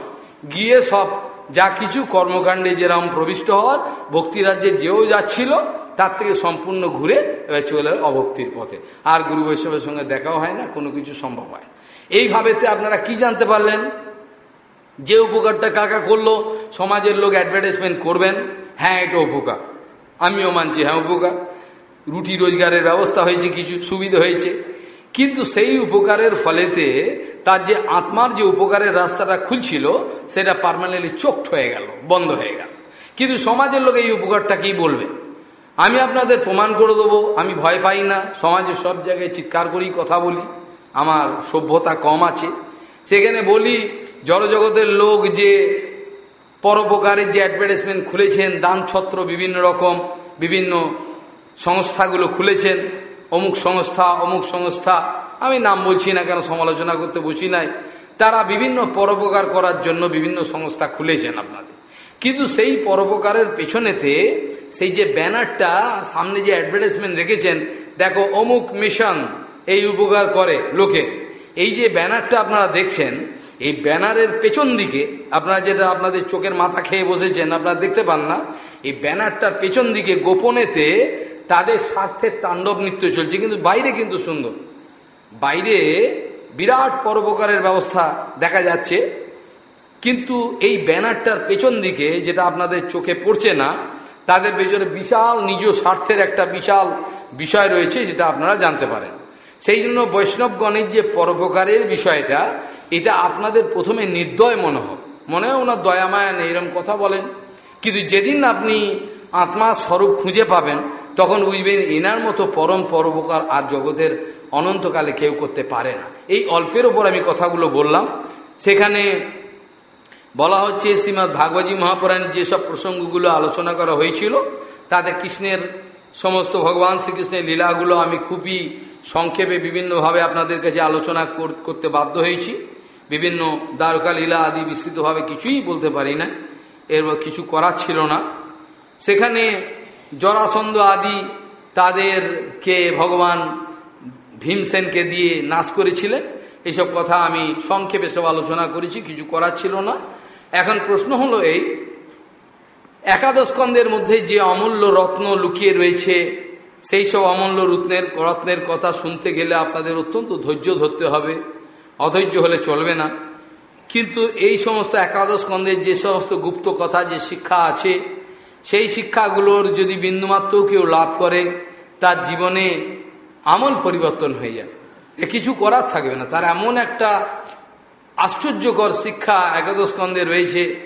গিয়ে সব যা কিছু কর্মকাণ্ডে যেরকম প্রবিষ্ট হওয়ার, ভক্তিরাজ্যে যেও যাচ্ছিল তার থেকে সম্পূর্ণ ঘুরে এবার চলে অভক্তির পথে। আর গুরু বৈষ্ণবের সঙ্গে দেখাও হয় না, কোনো কিছু সম্ভব হয় এইভাবেতে আপনারা কি জানতে পারলেন? যে উপকারটা কাকা করল, সমাজের লোক অ্যাডভার্টাইজমেন্ট করবেন হ্যাঁ এটা উপকার। আমিও মানছি হ্যাঁ উপকার। রুটি রোজগারের ব্যবস্থা হয়েছে, কিছু সুবিধা হয়েছে। কিন্তু সেই উপকারের ফলেতে তার যে আত্মার যে উপকারের রাস্তাটা খুলছিল, সেটা পারমানেন্টলি চোখট হয়ে গেল, বন্ধ হয়ে গেল। কিন্তু সমাজের লোক এই উপকারটা কি বলবে? আমি আপনাদের প্রমাণ করে দেবো, আমি ভয় পাই না, সমাজে সব জায়গায় চিৎকার করি কথা বলি, আমার সভ্যতা কম আছে। সেখানে বলি জড়জগতের লোক যে পরোপকারের যে অ্যাডভার্টাইজমেন্ট খুলেছেন দান ছত্র বিভিন্ন রকম, বিভিন্ন সংস্থাগুলো খুলেছেন, অমুক সংস্থা অমুক সংস্থা, আমি নাম বলছি না কেন, সমালোচনা করতে বসি নাই, তারা বিভিন্ন পরোপকার করার জন্য বিভিন্ন সংস্থা খুলেছেন আপনাদের। কিন্তু সেই পরোপকারের পেছনেতে সেই যে ব্যানারটা, সামনে যে অ্যাডভার্টাইজমেন্ট রেখেছেন, দেখো অমুক মিশন এই উপকার করে লোকে। এই যে ব্যানারটা আপনারা দেখছেন এই ব্যানারের পেছন দিকে আপনারা যেটা আপনাদের চোখের মাথা খেয়ে বসেছেন, আপনারা দেখতে পান না, এই ব্যানারটার পেছন দিকে গোপনেতে তাদের স্বার্থের তাণ্ডব নৃত্য চলছে, কিন্তু বাইরে কিন্তু সুন্দর। বাইরে বিরাট পরোপকারের ব্যবস্থা দেখা যাচ্ছে, কিন্তু এই ব্যানারটার পেছন দিকে যেটা আপনাদের চোখে পড়ছে না, তাদের পেছনে বিশাল নিজ স্বার্থের একটা বিশাল বিষয় রয়েছে, যেটা আপনারা জানতে পারেন। সেই জন্য বৈষ্ণবগণের যে পরোপকারের বিষয়টা, এটা আপনাদের প্রথমে নির্দয় মনে হবে মনে হয় ওনার দয়ামায়া নেই, এরম কথা বলেন। কিন্তু যেদিন আপনি আত্মার স্বরূপ খুঁজে পাবেন, তখন বুঝবেন এনার মতো পরম পরোপকার আর জগতের অনন্তকালে কেউ করতে পারে না। এই অল্পের ওপর আমি কথাগুলো বললাম। সেখানে বলা হচ্ছে শ্রীমৎ ভাগবতী মহাপুরাণের যেসব প্রসঙ্গগুলো আলোচনা করা হয়েছিল, তাতে কৃষ্ণের সমস্ত ভগবান শ্রীকৃষ্ণের লীলাগুলো আমি খুবই সংক্ষেপে বিভিন্নভাবে আপনাদের কাছে আলোচনা করতে বাধ্য হয়েছি। বিভিন্ন দ্বারকা লীলা আদি বিস্তৃতভাবে কিছুই বলতে পারি না। এর কিছু করার ছিল না। সেখানে জরাসন্ধ আদি তাদেরকে ভগবান ভীমসেনকে দিয়ে নাশ করেছিলেন। এইসব কথা আমি সংক্ষেপে সব আলোচনা করেছি, কিছু করার ছিল না। এখন প্রশ্ন হলো এই, একাদশ স্কন্ধের মধ্যে যে অমূল্য রত্ন লুকিয়ে রয়েছে সেই সব অমূল্য রত্নের রত্নের কথা শুনতে গেলে আপনাদের অত্যন্ত ধৈর্য ধরতে হবে। অধৈর্য হলে চলবে না। কিন্তু এই সমস্ত একাদশ স্কন্ধের যে সমস্ত গুপ্ত কথা, যে শিক্ষা আছে, সেই শিক্ষাগুলোর যদি বিন্দুমাত্রও কেউ লাভ করে, তার জীবনে আমল পরিবর্তন হয়ে যায় কিছু করার থাকবে না। তার এমন একটা আশ্চর্যকর শিক্ষা একাদশ স্কন্ধে রয়েছে।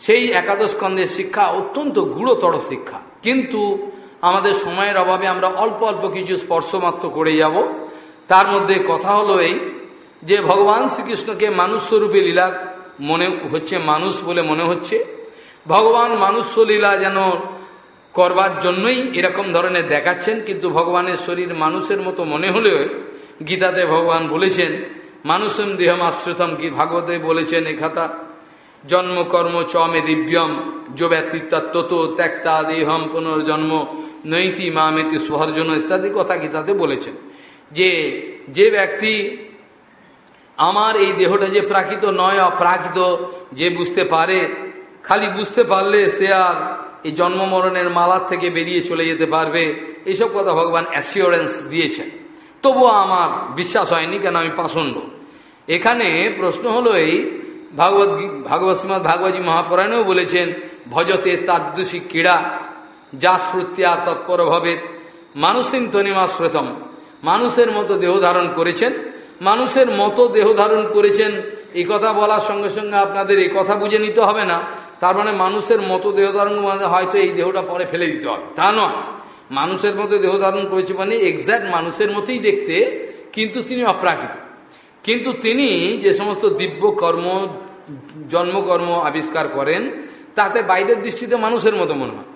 সেই একাদশ স্কন্ধের শিক্ষা অত্যন্ত গুরুতর শিক্ষা। কিন্তু আমাদের সময়ের অভাবে আমরা অল্প অল্প কিছু স্পর্শমাত্র করে যাব। তার মধ্যে কথা হলো এই যে ভগবান শ্রীকৃষ্ণকে মানুষ স্বরূপে লীলা মনে হচ্ছে, মানুষ বলে মনে হচ্ছে। ভগবান মানুষ লীলা যেন করবার জন্যই এরকম ধরনের দেখাচ্ছেন, কিন্তু ভগবানের শরীর মানুষের মতো মনে হলেও গীতাতে ভগবান বলেছেন, মানুষম দেহম আশ্রিতম কি? ভাগবতে বলেছেন এ খাতা জন্ম কর্ম চমে দিব্যম, যো ব্যক্তিত্ব ত্যাক্তা দেহম পুনর্জন্ম। নৈতি মামেতি সুহর্জন ইত্যাদি কথা গীতাতে বলেছেন? যে যে ব্যক্তি আমার এই দেহটা যে প্রাকৃত নয়, অপ্রাকৃত যে বুঝতে পারে, খালি বুঝতে পারলে সে আর এই জন্ম মরণের মালার থেকে বেরিয়ে চলে যেতে পারবে। এইসব কথা ভগবান অ্যাসিওরেন্স দিয়েছেন। তবুও আমার বিশ্বাস হয়নি কেন আমি পাষণ্ড। এখানে প্রশ্ন হলো এই ভাগবত ভাগবত শ্রীমদ ভাগবতী মহাপুরাণেও বলেছেন, ভজতে তাদৃশী ক্রীড়া যা শ্রুত্যা তৎপর ভবে। মানুষিন তনিমা শ্রুতম মানুষের মতো দেহ ধারণ করেছেন। মানুষের মতো দেহ ধারণ করেছেন। এই কথা বলার সঙ্গে সঙ্গে আপনাদের এই কথা বুঝে নিতে হবে না। তার মানে মানুষের মতো দেহ ধারণ মানে হয়তো এই দেহটা পরে ফেলে দিতে হবে। তা নয়। মানুষের মতো দেহ ধারণ করেছে মানে এক্স্যাক্ট মানুষের মতোই দেখতে, কিন্তু তিনি অপ্রাকৃত। কিন্তু তিনি যে সমস্ত দিব্য কর্ম, জন্মকর্ম আবিষ্কার করেন, তাতে বাইরের দৃষ্টিতে মানুষের মতো মনে হয়।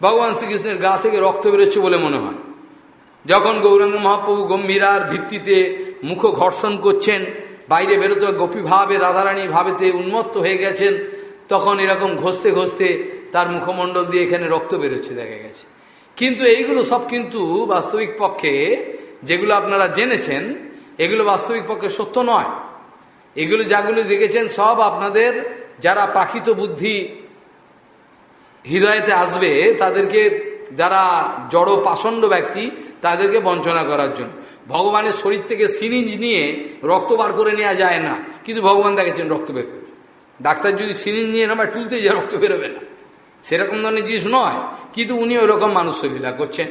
ভগবান শ্রীকৃষ্ণের গা থেকে রক্ত বেরোচ্ছে বলে মনে হয়। যখন গৌরাঙ্গ মহাপ্রভু গম্ভীরার ভিত্তিতে মুখ ঘর্ষণ করছেন, বাইরে বেরোতে গোপী ভাবে, রাধারানী ভাবেতে উন্মত্ত হয়ে গেছেন, তখন এরকম ঘষতে ঘষতে তার মুখমণ্ডল দিয়ে এখানে রক্ত বেরোচ্ছে, দেখা গেছে। কিন্তু এইগুলো সব কিন্তু বাস্তবিক পক্ষে যেগুলো আপনারা জেনেছেন, এগুলো বাস্তবিক পক্ষে সত্য নয়। এগুলো যাগুলো দেখেছেন সব আপনাদের যারা প্রাকৃত বুদ্ধি হৃদয়তে আসবে তাদেরকে যারা জড় পাষণ্ড ব্যক্তি, তাদেরকে বঞ্চনা করার জন্য। ভগবানের শরীর থেকে সিরিঞ্জ নিয়ে রক্ত বার করে নেওয়া যায় না। কিন্তু ভগবান দেখেছেন রক্ত বের ডাক্তার যদি সিরিঞ্জ নিয়ে নামায়, টুলতে যায় রক্ত বেরোবে না। সেরকম ধরনের জিনিস নয়, কিন্তু উনি ওরকম মানুষ লীলা করছেন।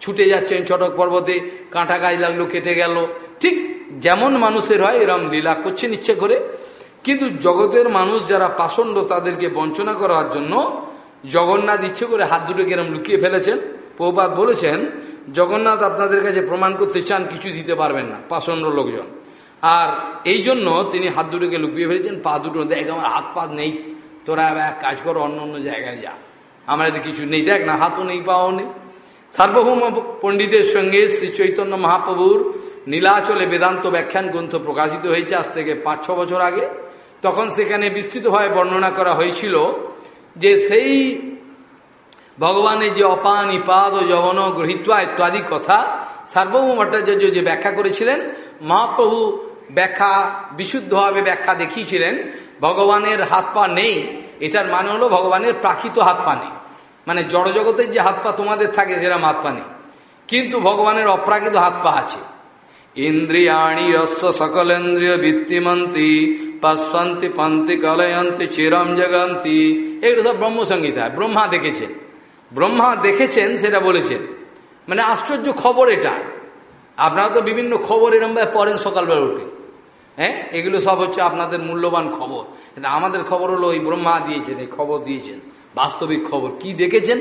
ছুটে যাচ্ছেন চটক পর্বতে, কাঁটা গাছ লাগল, কেটে গেল। ঠিক যেমন মানুষের হয়, এরম লীলা করছেন ইচ্ছে করে। কিন্তু জগতের মানুষ যারা পাষণ্ড, তাদেরকে বঞ্চনা করার জন্য জগন্নাথ ইচ্ছে করে হাত দুটোকে এরম লুকিয়ে ফেলেছেন। প্রপাত বলেছেন, জগন্নাথ আপনাদের কাছে প্রমাণ করতে চান, কিছু দিতে পারবেন না পাষণ্ড লোকজন। আর এই জন্য তিনি হাত দুটোকে লুকিয়ে ফেলেছেন, পা দুটো দেখ আমার হাত পা নেই। তোরা এক কাজ করো, অন্য অন্য জায়গায় যা। আমার এতে কিছু নেই। দেখ না, হাতও নেই, পাও নেই। সার্বভৌম পণ্ডিতের সঙ্গে শ্রী চৈতন্য মহাপ্রভুর নীলাচলে বেদান্ত ব্যাখ্যান গ্রন্থ প্রকাশিত হয়েছে আজ থেকে পাঁচ ছ বছর আগে। তখন সেখানে বিস্তৃতভাবে বর্ণনা করা হয়েছিল যে সেই ভগবানের যে অপান ইপাদ ও যবন গ্রহিত্বা ইত্যাদি কথা সার্বভৌম ভট্টাচার্য যে ব্যাখ্যা করেছিলেন, মহাপ্রভু ব্যাখ্যা বিশুদ্ধভাবে ব্যাখ্যা দেখিয়েছিলেন, ভগবানের হাত পা নেই, এটার মানে হলো ভগবানের প্রাকৃত হাত পা নেই। মানে জড়জগতের যে হাত পা তোমাদের থাকে, সেরকম হাত পা নেই। কিন্তু ভগবানের অপ্রাকৃত হাত পা আছে। ইন্দ্রিয়াণী অস্ব সকলেন্দ্রিয় বৃত্তিমন্ত্রী পাশান্তি পান্তি, কলয়ন্তি, চিরম জগন্তি এগুলো সব ব্রহ্মসংগীতা ব্রহ্মা দেখেছেন। ব্রহ্মা দেখেছেন, সেটা বলেছেন। মানে আশ্চর্য খবর এটা। আপনারা তো বিভিন্ন খবর এরমভাবে পড়েন সকালবেলা উঠে। হ্যাঁ? এগুলো সব হচ্ছে আপনাদের মূল্যবান খবর। কিন্তু আমাদের খবর হলো ওই ব্রহ্মা দিয়েছেন, এই খবর দিয়েছেন। বাস্তবিক খবর। কি দেখেছেন?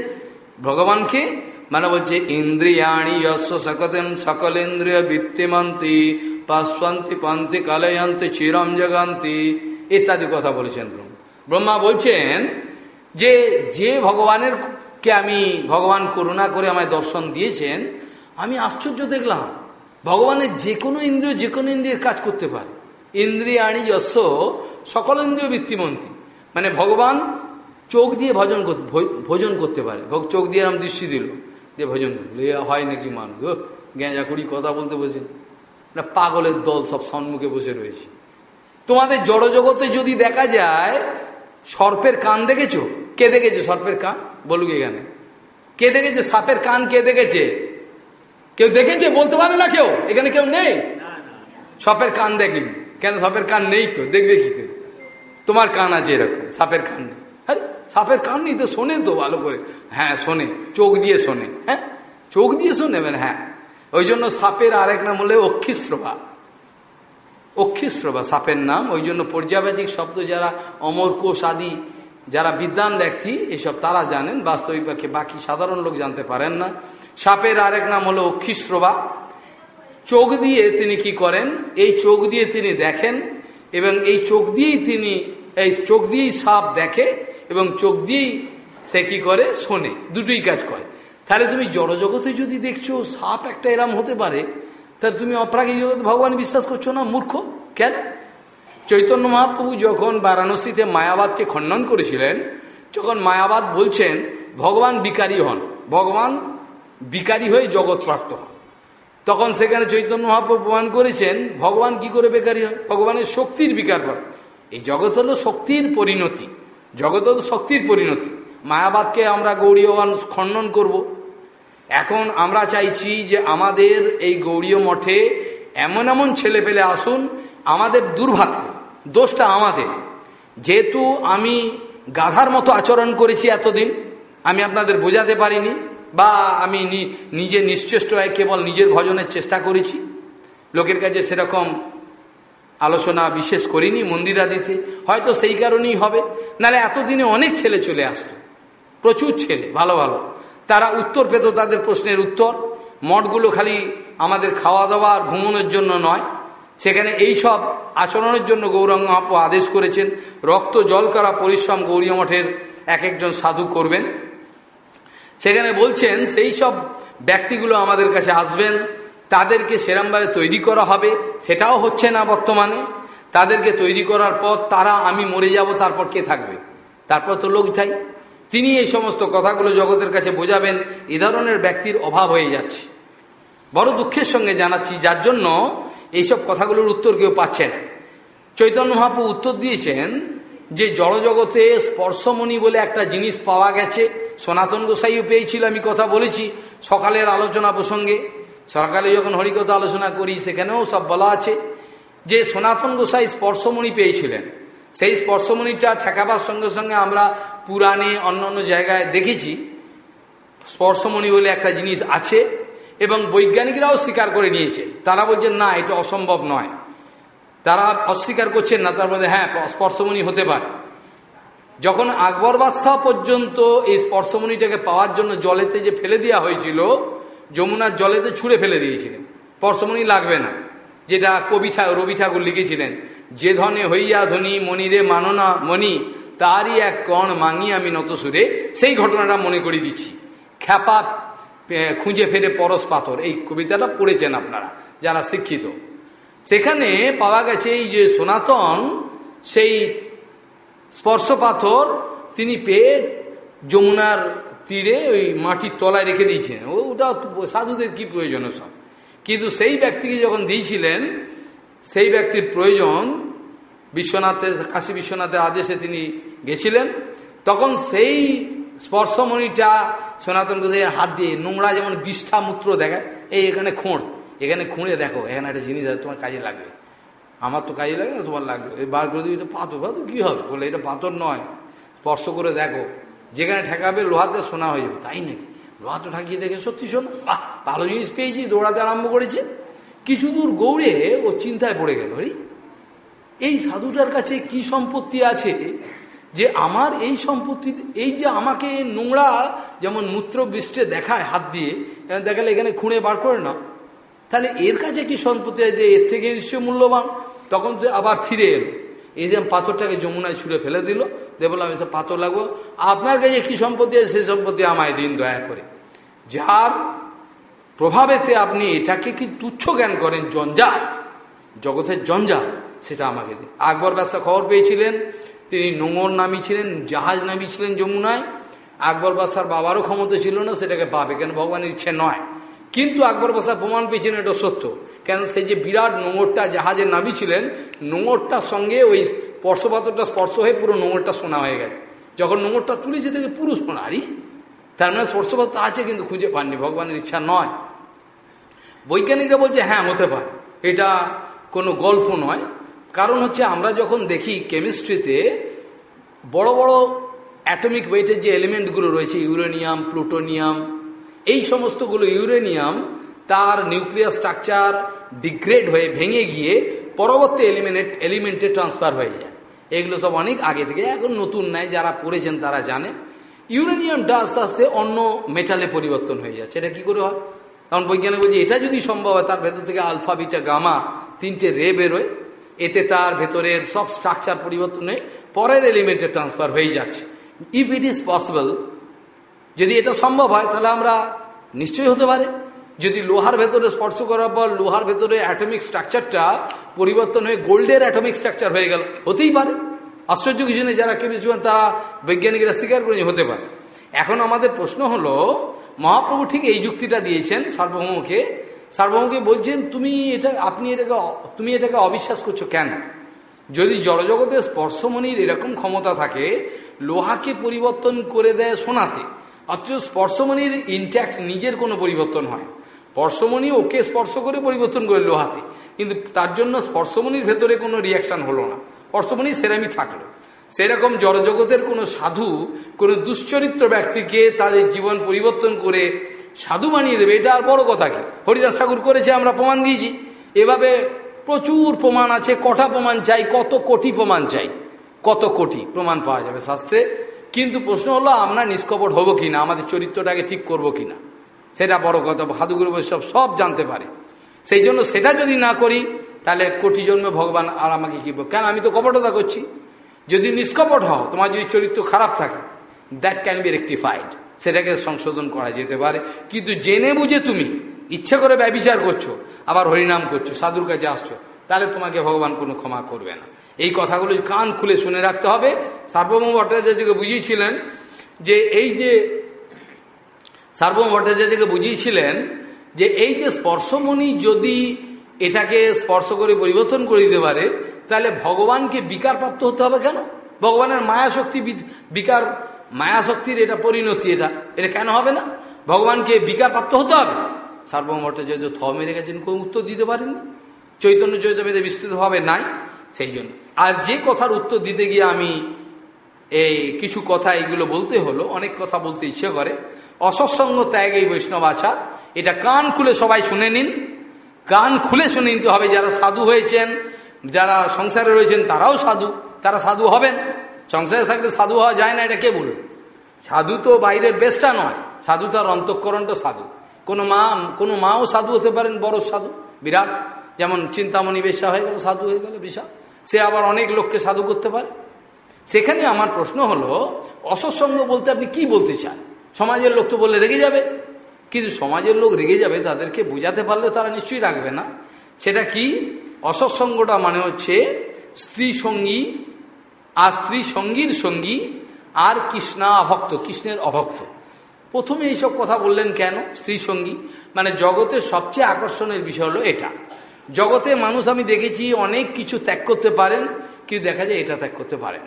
ভগবানকে? মানে বলছে, ইন্দ্রিয়াণী যশ সকতেন, সকলেন্দ্রিয় বৃত্তিমন্তি পাশান্তি পান্তি কালয়ন্তি চিরম জগান্তি। ইত্যাদি কথা বলেছেন ব্রহ্মা বলছেন যে যে ভগবানের কে আমি ভগবান করুণা করে আমায় দর্শন দিয়েছেন, আমি আশ্চর্য দেখলাম। ভগবানের যে কোনো ইন্দ্রিয় যে কোনো ইন্দ্রিয়ের কাজ করতে পারে। ইন্দ্রিয়াণী যশ, সকল ইন্দ্রিয় বৃত্তিমন্ত্রী মানে ভগবান চোখ দিয়ে ভজন ভোজন করতে পারে। চোখ দিয়ে এরম দৃষ্টি দিল যে ভজন এ, হয় নাকি মানুষ? গ্যাঁজা কুড়ি কথা বলতে বলছেন না, পাগলের দল সব সম্মুখে বসে রয়েছে। তোমাদের জড়জগতে যদি দেখা যায়, সর্পের কান দেখেছ? কে দেখেছে সর্পের কান? বলুক এখানে। কে দেখেছে সাপের কান? কে দেখেছে? কেউ দেখেছে? বলতে পারে না কেউ? এখানে কেউ নেই? সাপের কান দেখি কেন? সাপের কান নেই তো। দেখবে কি তোমার কান আছে এরকম, সাপের কান নেই। হ্যাঁ সাপের কান নেই তো শোনে তো ভালো করে। হ্যাঁ শোনে। চোখ দিয়ে শোনে। হ্যাঁ চোখ দিয়ে শোনে শোনেবেন হ্যাঁ। ওই জন্য সাপের আরেক নাম হলে অক্ষিশ্রবা অক্ষিশ্রবা সাপের নাম। ওই জন্য পর্যাবাচিক শব্দ যারা অমর কোষ আদি যারা বিদ্যান ব্যক্তি, এসব তারা জানেন, বাস্তবিক পক্ষে বাকি সাধারণ লোক জানতে পারেন না। সাপের আরেক নাম হলো অক্ষিশ্রবা চোখ দিয়ে তিনি কি করেন? এই চোখ দিয়ে তিনি দেখেন এবং এই চোখ দিয়েই তিনি, এই চোখ দিয়েই সাপ দেখে এবং চোখ দিয়েই সে কি করে? শোনে। দুটোই কাজ করে। তাহলে তুমি জড়জগতে যদি দেখছ সাপ একটা এরাম হতে পারে, তাহলে তুমি অপ্রাকৃত জগতে ভগবান বিশ্বাস করছ না, মূর্খ? কেন? চৈতন্য মহাপ্রভু যখন বারাণসীতে মায়াবাদকে খণ্ডন করেছিলেন, যখন মায়াবাদ বলছেন, ভগবান বিকারী হন। ভগবান বিকারী হয়ে জগৎ প্রাপ্ত হন। তখন সেখানে চৈতন্য মহাপ্রভু প্রমাণ করেছেন, ভগবান কি করে বেকারী হয়? ভগবানের শক্তির বিকার পান এই জগৎ হলো শক্তির পরিণতি। জগৎ হলো শক্তির পরিণতি। মায়াবাদকে আমরা গৌরীয়বান খণ্ডন করব। এখন আমরা চাইছি যে আমাদের এই গৌরীয় মঠে এমন এমন ছেলে পেলে আসুন, আমাদের দুর্ভাগ্য। দোষটা আমাদের। যেহেতু আমি গাধার মতো আচরণ করেছি এতদিন, আমি আপনাদের বোঝাতে পারিনি বা আমি নিজে নিশ্চেষ্ট হয়ে কেবল নিজের ভজনের চেষ্টা করেছি। লোকের কাছে সেরকম আলোচনা বিশেষ করিনি মন্দিরাদিতে হয়তো সেই কারণেই হবে। নাহলে এতদিনে অনেক ছেলে চলে আসত। প্রচুর ছেলে, ভালো ভালো। তারা উত্তর পেত তাদের প্রশ্নের উত্তর। মঠগুলো খালি আমাদের খাওয়া দাওয়া আর ঘুমানোর জন্য নয়। সেখানে এই সব আচরণের জন্য গৌরাঙ্গ আদেশ করেছেন, রক্ত, জল করা পরিশ্রম গৌরী মঠের এক একজন সাধু করবেন। সেখানে বলছেন, সেই সব ব্যক্তিগুলো আমাদের কাছে আসবেন, তাদেরকে সেরমভাবে তৈরি করা হবে, সেটাও হচ্ছে না বর্তমানে। তাদেরকে তৈরি করার পর তারা আমি মরে যাব, তারপর কে থাকবে? তারপর তো লোক চাই তিনি এই সমস্ত কথাগুলো জগতের কাছে বোঝাবেন, এ ধরনের ব্যক্তির অভাব হয়ে যাচ্ছে। বড় দুঃখের সঙ্গে জানাচ্ছি, যার জন্য এইসব কথাগুলোর উত্তর কেউ পাচ্ছেন। চৈতন্য মহাপু উত্তর দিয়েছেন যে জড়জগতে স্পর্শমণি বলে একটা জিনিস পাওয়া গেছে। সনাতন গোসাইও পেয়েছিল, আমি কথা বলেছি সকালের আলোচনা প্রসঙ্গে। সকালে যখন হরিকথা আলোচনা করি, সেখানেও সব বলা আছে যে সনাতন গোসাই স্পর্শমণি পেয়েছিলেন। সেই স্পর্শমণিটা ঠেকাবার সঙ্গে সঙ্গে আমরা পুরাণে অন্য অন্য জায়গায় দেখেছি। স্পর্শমণি বলে একটা জিনিস আছে। এবং বৈজ্ঞানিকরাও স্বীকার করে নিয়েছে। তারা বলছেন না, এটা অসম্ভব নয়। তারা অস্বীকার করছেন না, তার মধ্যে হ্যাঁ স্পর্শমণি হতে পারে। যখন আকবর বাদশাহ পর্যন্ত এই স্পর্শমণিটাকে পাওয়ার জন্য জলেতে যে ফেলে দেওয়া হয়েছিল, যমুনার জলেতে ছুঁড়ে ফেলে দিয়েছিলেন। স্পর্শমণি লাগবে না, যেটা কবি রবি ঠাকুর লিখেছিলেন। যে ধনে হইয়া ধনী মণিরে মাননা মণি, তারই এক কণ মাঙি আমি নত সুরে, সেই ঘটনাটা মনে করে দিচ্ছি। খ্যাপা খুঁজে ফেরে পরশ পাথর। এই কবিতাটা পড়েছেন আপনারা, যারা শিক্ষিত। সেখানে পাওয়া গেছে এই যে সনাতন, সেই স্পর্শ পাথর তিনি পেয়ে যমুনার তীরে ওই মাটির তলায় রেখে দিয়েছিলেন। ওটা সাধুদের কি প্রয়োজন সব কিন্তু সেই ব্যক্তিকে যখন দিয়েছিলেন, সেই ব্যক্তির প্রয়োজন, বিশ্বনাথের, কাশী বিশ্বনাথের আদেশে তিনি গেছিলেন। তখন সেই স্পর্শমণিটা সনাতন গোসাই হাত দিয়ে নোংরা যেমন বিষ্ঠা মূত্র দেখায় এই এখানে খোঁড়, এখানে খুঁড়ে দেখো, এখানে একটা জিনিস আছে, তোমার কাজে লাগবে। আমার তো কাজে লাগে না, তোমার লাগবে। এই বার করে দিবি, এটা পাথর পাথর কী হবে? বলে, এটা পাথর নয়, স্পর্শ করে দেখো। যেখানে ঠেকাবে, লোহাতে সোনা হয়ে যাবে, তাই নাকি? লোহা তো ঠাকিয়ে দেখে সত্যি শোনা বাহ, ভালো জিনিস পেয়েছি, দৌড়াতে আরম্ভ করেছে। কিছু দূর গৌড়ে ও চিন্তায় পড়ে গেল রে এই সাধুটার কাছে কি সম্পত্তি আছে? যে আমার এই সম্পত্তি, এই যে আমাকে নোংরা যেমন মূত্র বৃষ্টে দেখায় হাত দিয়ে দেখালে এখানে খুঁড়ে বার করে না তাহলে এর কাছে কি সম্পত্তি আছে যে এর থেকে নিশ্চয় মূল্যবান? তখন আবার ফিরে এলো। এই যে পাথরটাকে যমুনায় ছুঁড়ে ফেলে দিল। দিয়ে বললাম, এসব পাথর লাগবো? আপনার কাছে কি সম্পত্তি আছে? সেই সম্পত্তি আমায় দিন, দয়া করে। যার প্রভাবেতে আপনি এটাকে কি তুচ্ছ জ্ঞান করেন? জঞ্জাল। জগতের জঞ্জাল, সেটা আমাকে দিন। আকবর ব্যবসা খবর পেয়েছিলেন তিনি নোংর নামি ছিলেন, জাহাজ নামি ছিলেন যমুনায়। আকবর বাসার বাবারও ক্ষমতা ছিল না, সেটাকে পাবে কেন? ভগবানের ইচ্ছে নয়। কিন্তু আকবর বাসা প্রমাণ পেয়েছেন, এটা সত্য। কেন? সেই যে বিরাট নোংরটা জাহাজে নাবি ছিলেন নোংরটার সঙ্গে ওই স্পর্শপাত্রটা স্পর্শ হয়ে পুরো নোংরটা শোনা হয়ে গেছে। যখন নোংরটা তুলেছে থেকে পুরো সোনারই তার মানে স্পর্শপাত্র আছে, কিন্তু খুঁজে পাননি, ভগবানের ইচ্ছা নয়। বৈজ্ঞানিকরা বলছে হ্যাঁ হতে পারে। এটা কোনো গল্প নয়। কারণ হচ্ছে আমরা যখন দেখি কেমিস্ট্রিতে বড় বড় অ্যাটমিক ওয়েটের যে এলিমেন্টগুলো রয়েছে ইউরেনিয়াম প্লুটোনিয়াম এই সমস্তগুলো ইউরেনিয়াম তার নিউক্লিয়ার স্ট্রাকচার ডিগ্রেড হয়ে ভেঙে গিয়ে পরবর্তী এলিমেন্ট এলিমেন্টে ট্রান্সফার হয়ে যায়। এগুলো সব অনেক আগে থেকে, এখন নতুন নেয় যারা পড়েছেন তারা জানে। ইউরেনিয়ামটা আস্তে আস্তে অন্য মেটালে পরিবর্তন হয়ে যাচ্ছে। এটা কি করে হয়? কারণ বৈজ্ঞানিক বলছে, এটা যদি সম্ভব হয়, তার ভেতর থেকে আলফা বিটা গামা তিনটে রে বেরোয় এতে তার ভেতরের সব স্ট্রাকচার পরিবর্তনে পরের এলিমেন্টে ট্রান্সফার হয়ে যাচ্ছে। ইফ ইট ইজ পসিবল যদি এটা সম্ভব হয়, তাহলে আমরা নিশ্চয়ই হতে পারে। যদি লোহার ভেতরে স্পর্শ করার পর লোহার ভেতরে অ্যাটমিক স্ট্রাকচারটা পরিবর্তন হয়ে গোল্ডের অ্যাটমিক স্ট্রাকচার হয়ে গেল, হতেই পারে। আশ্চর্য কিছু নেই, যারা কেমিস্ট তারা বৈজ্ঞানিকরা স্বীকার করে হতে পারে। এখন আমাদের প্রশ্ন হলো, মহাপ্রভু ঠিক এই যুক্তিটা দিয়েছেন সার্বভৌমকে সার্বভৌমকে বলছেন, তুমি এটা, আপনি এটাকে তুমি এটাকে অবিশ্বাস করছ কেন? যদি জড়জগতের স্পর্শমণির এরকম ক্ষমতা থাকে, লোহাকে পরিবর্তন করে দেয় সোনাতে, অথচ স্পর্শমণির ইনট্যাক্ট নিজের কোনো পরিবর্তন হয় স্পর্শমণি ওকে স্পর্শ করে পরিবর্তন করে লোহাতে, কিন্তু তার জন্য স্পর্শমণির ভেতরে কোনো রিয়াকশান হলো না। স্পর্শমণি সেরামি থাকল। সেরকম জড়জগতের কোনো সাধু, কোনো দুশ্চরিত্র ব্যক্তিকে তাদের জীবন পরিবর্তন করে সাধু বানিয়ে দেবে, এটা আর বড় কথা কি? হরিদাস ঠাকুর করেছে, আমরা প্রমাণ দিয়েছি। এভাবে প্রচুর প্রমাণ আছে, কটা প্রমাণ চাই, কত কোটি প্রমাণ চাই? কত কোটি প্রমাণ পাওয়া যাবে শাস্ত্রে? কিন্তু প্রশ্ন হলো, আমরা নিষ্কপট হব কি না আমাদের চরিত্রটাকে ঠিক করব কিনা? সেটা বড় কথা ভাদুগুরু বৈষ্ণব সব জানতে পারে। সেই জন্য সেটা যদি না করি, তাহলে কোটি জন্মে ভগবান আর আমাকে কি কেন আমি তো কপটতা করছি? যদি নিষ্কপট হও, তোমার যদি চরিত্র খারাপ থাকে দ্যাট ক্যান বি রেক্টিফাইড সেটাকে সংশোধন করা যেতে পারে। কিন্তু জেনে বুঝে তুমি ইচ্ছে করে ব্যবিচার করছ, আবার হরিনাম করছ, সাধুর কাছে আসছো, তাহলে তোমাকে ভগবান কোনো ক্ষমা করবে না। এই কথাগুলো কান খুলে শুনে রাখতে হবে। সার্বভৌম ভট্টাচার্যকে বুঝিয়েছিলেন যে এই যে সার্বভৌম ভট্টাচার্যকে বুঝিয়েছিলেন যে এই যে স্পর্শমণি যদি এটাকে স্পর্শ করে পরিবর্তন করে দিতে পারে, তাহলে ভগবানকে বিকারপ্রাপ্ত হতে হবে কেন? ভগবানের মায়াশক্তি বিকার মায়াশক্তির এটা পরিণতি এটা। এটা কেন হবে না? ভগবানকে বিকার প্রাপ্ত হতে হবে। সার্বভৌম ভট্টাচার্য থ মেরে গেছেন, কোনো উত্তর দিতে পারেননি। চৈতন্য চৈতন্যতে বিস্তৃতভাবে নাই, সেই জন্য। আর যে কথার উত্তর দিতে গিয়ে আমি এই কিছু কথা এগুলো বলতে হলো, অনেক কথা বলতে ইচ্ছে করে, অসৎসঙ্গ ত্যাগ এই বৈষ্ণব আচার, এটা কান খুলে সবাই শুনে নিন। কান খুলে শুনে নিতে হবে যারা সাধু হয়েছেন, যারা সংসারে রয়েছেন, তারাও সাধু, তারা সাধু হবেন। সংসারে থাকলে সাধু হওয়া যায় না, এটা কে বলবে? সাধু তো বাইরের বেশটা নয়। সাধু তার অন্তঃকরণটা সাধু। কোনো মা, কোনো মাও সাধু হতে পারেন, বড় সাধু। বিরাট। যেমন চিন্তামণি বেশা হয়ে গেল, সাধু হয়ে গেল বিশাল সে আবার অনেক লোককে সাধু করতে পারে। সেখানে আমার প্রশ্ন হলো, অসৎসঙ্গ বলতে আপনি কি বলতে চান? সমাজের লোক তো বললে রেগে যাবে। কিন্তু সমাজের লোক রেগে যাবে, তাদেরকে বোঝাতে পারলে তারা নিশ্চয়ই রাখবে না। সেটা কি? অসৎসঙ্গটা মানে হচ্ছে স্ত্রী সঙ্গী আর স্ত্রী সঙ্গীর সঙ্গী আর কৃষ্ণা অভক্ত কৃষ্ণের অভক্ত। প্রথমে এইসব কথা বললেন কেন? স্ত্রী সঙ্গী? মানে জগতের সবচেয়ে আকর্ষণের বিষয় হলো এটা। জগতে মানুষ আমি দেখেছি অনেক কিছু ত্যাগ করতে পারেন, কিন্তু দেখা যায় এটা ত্যাগ করতে পারেন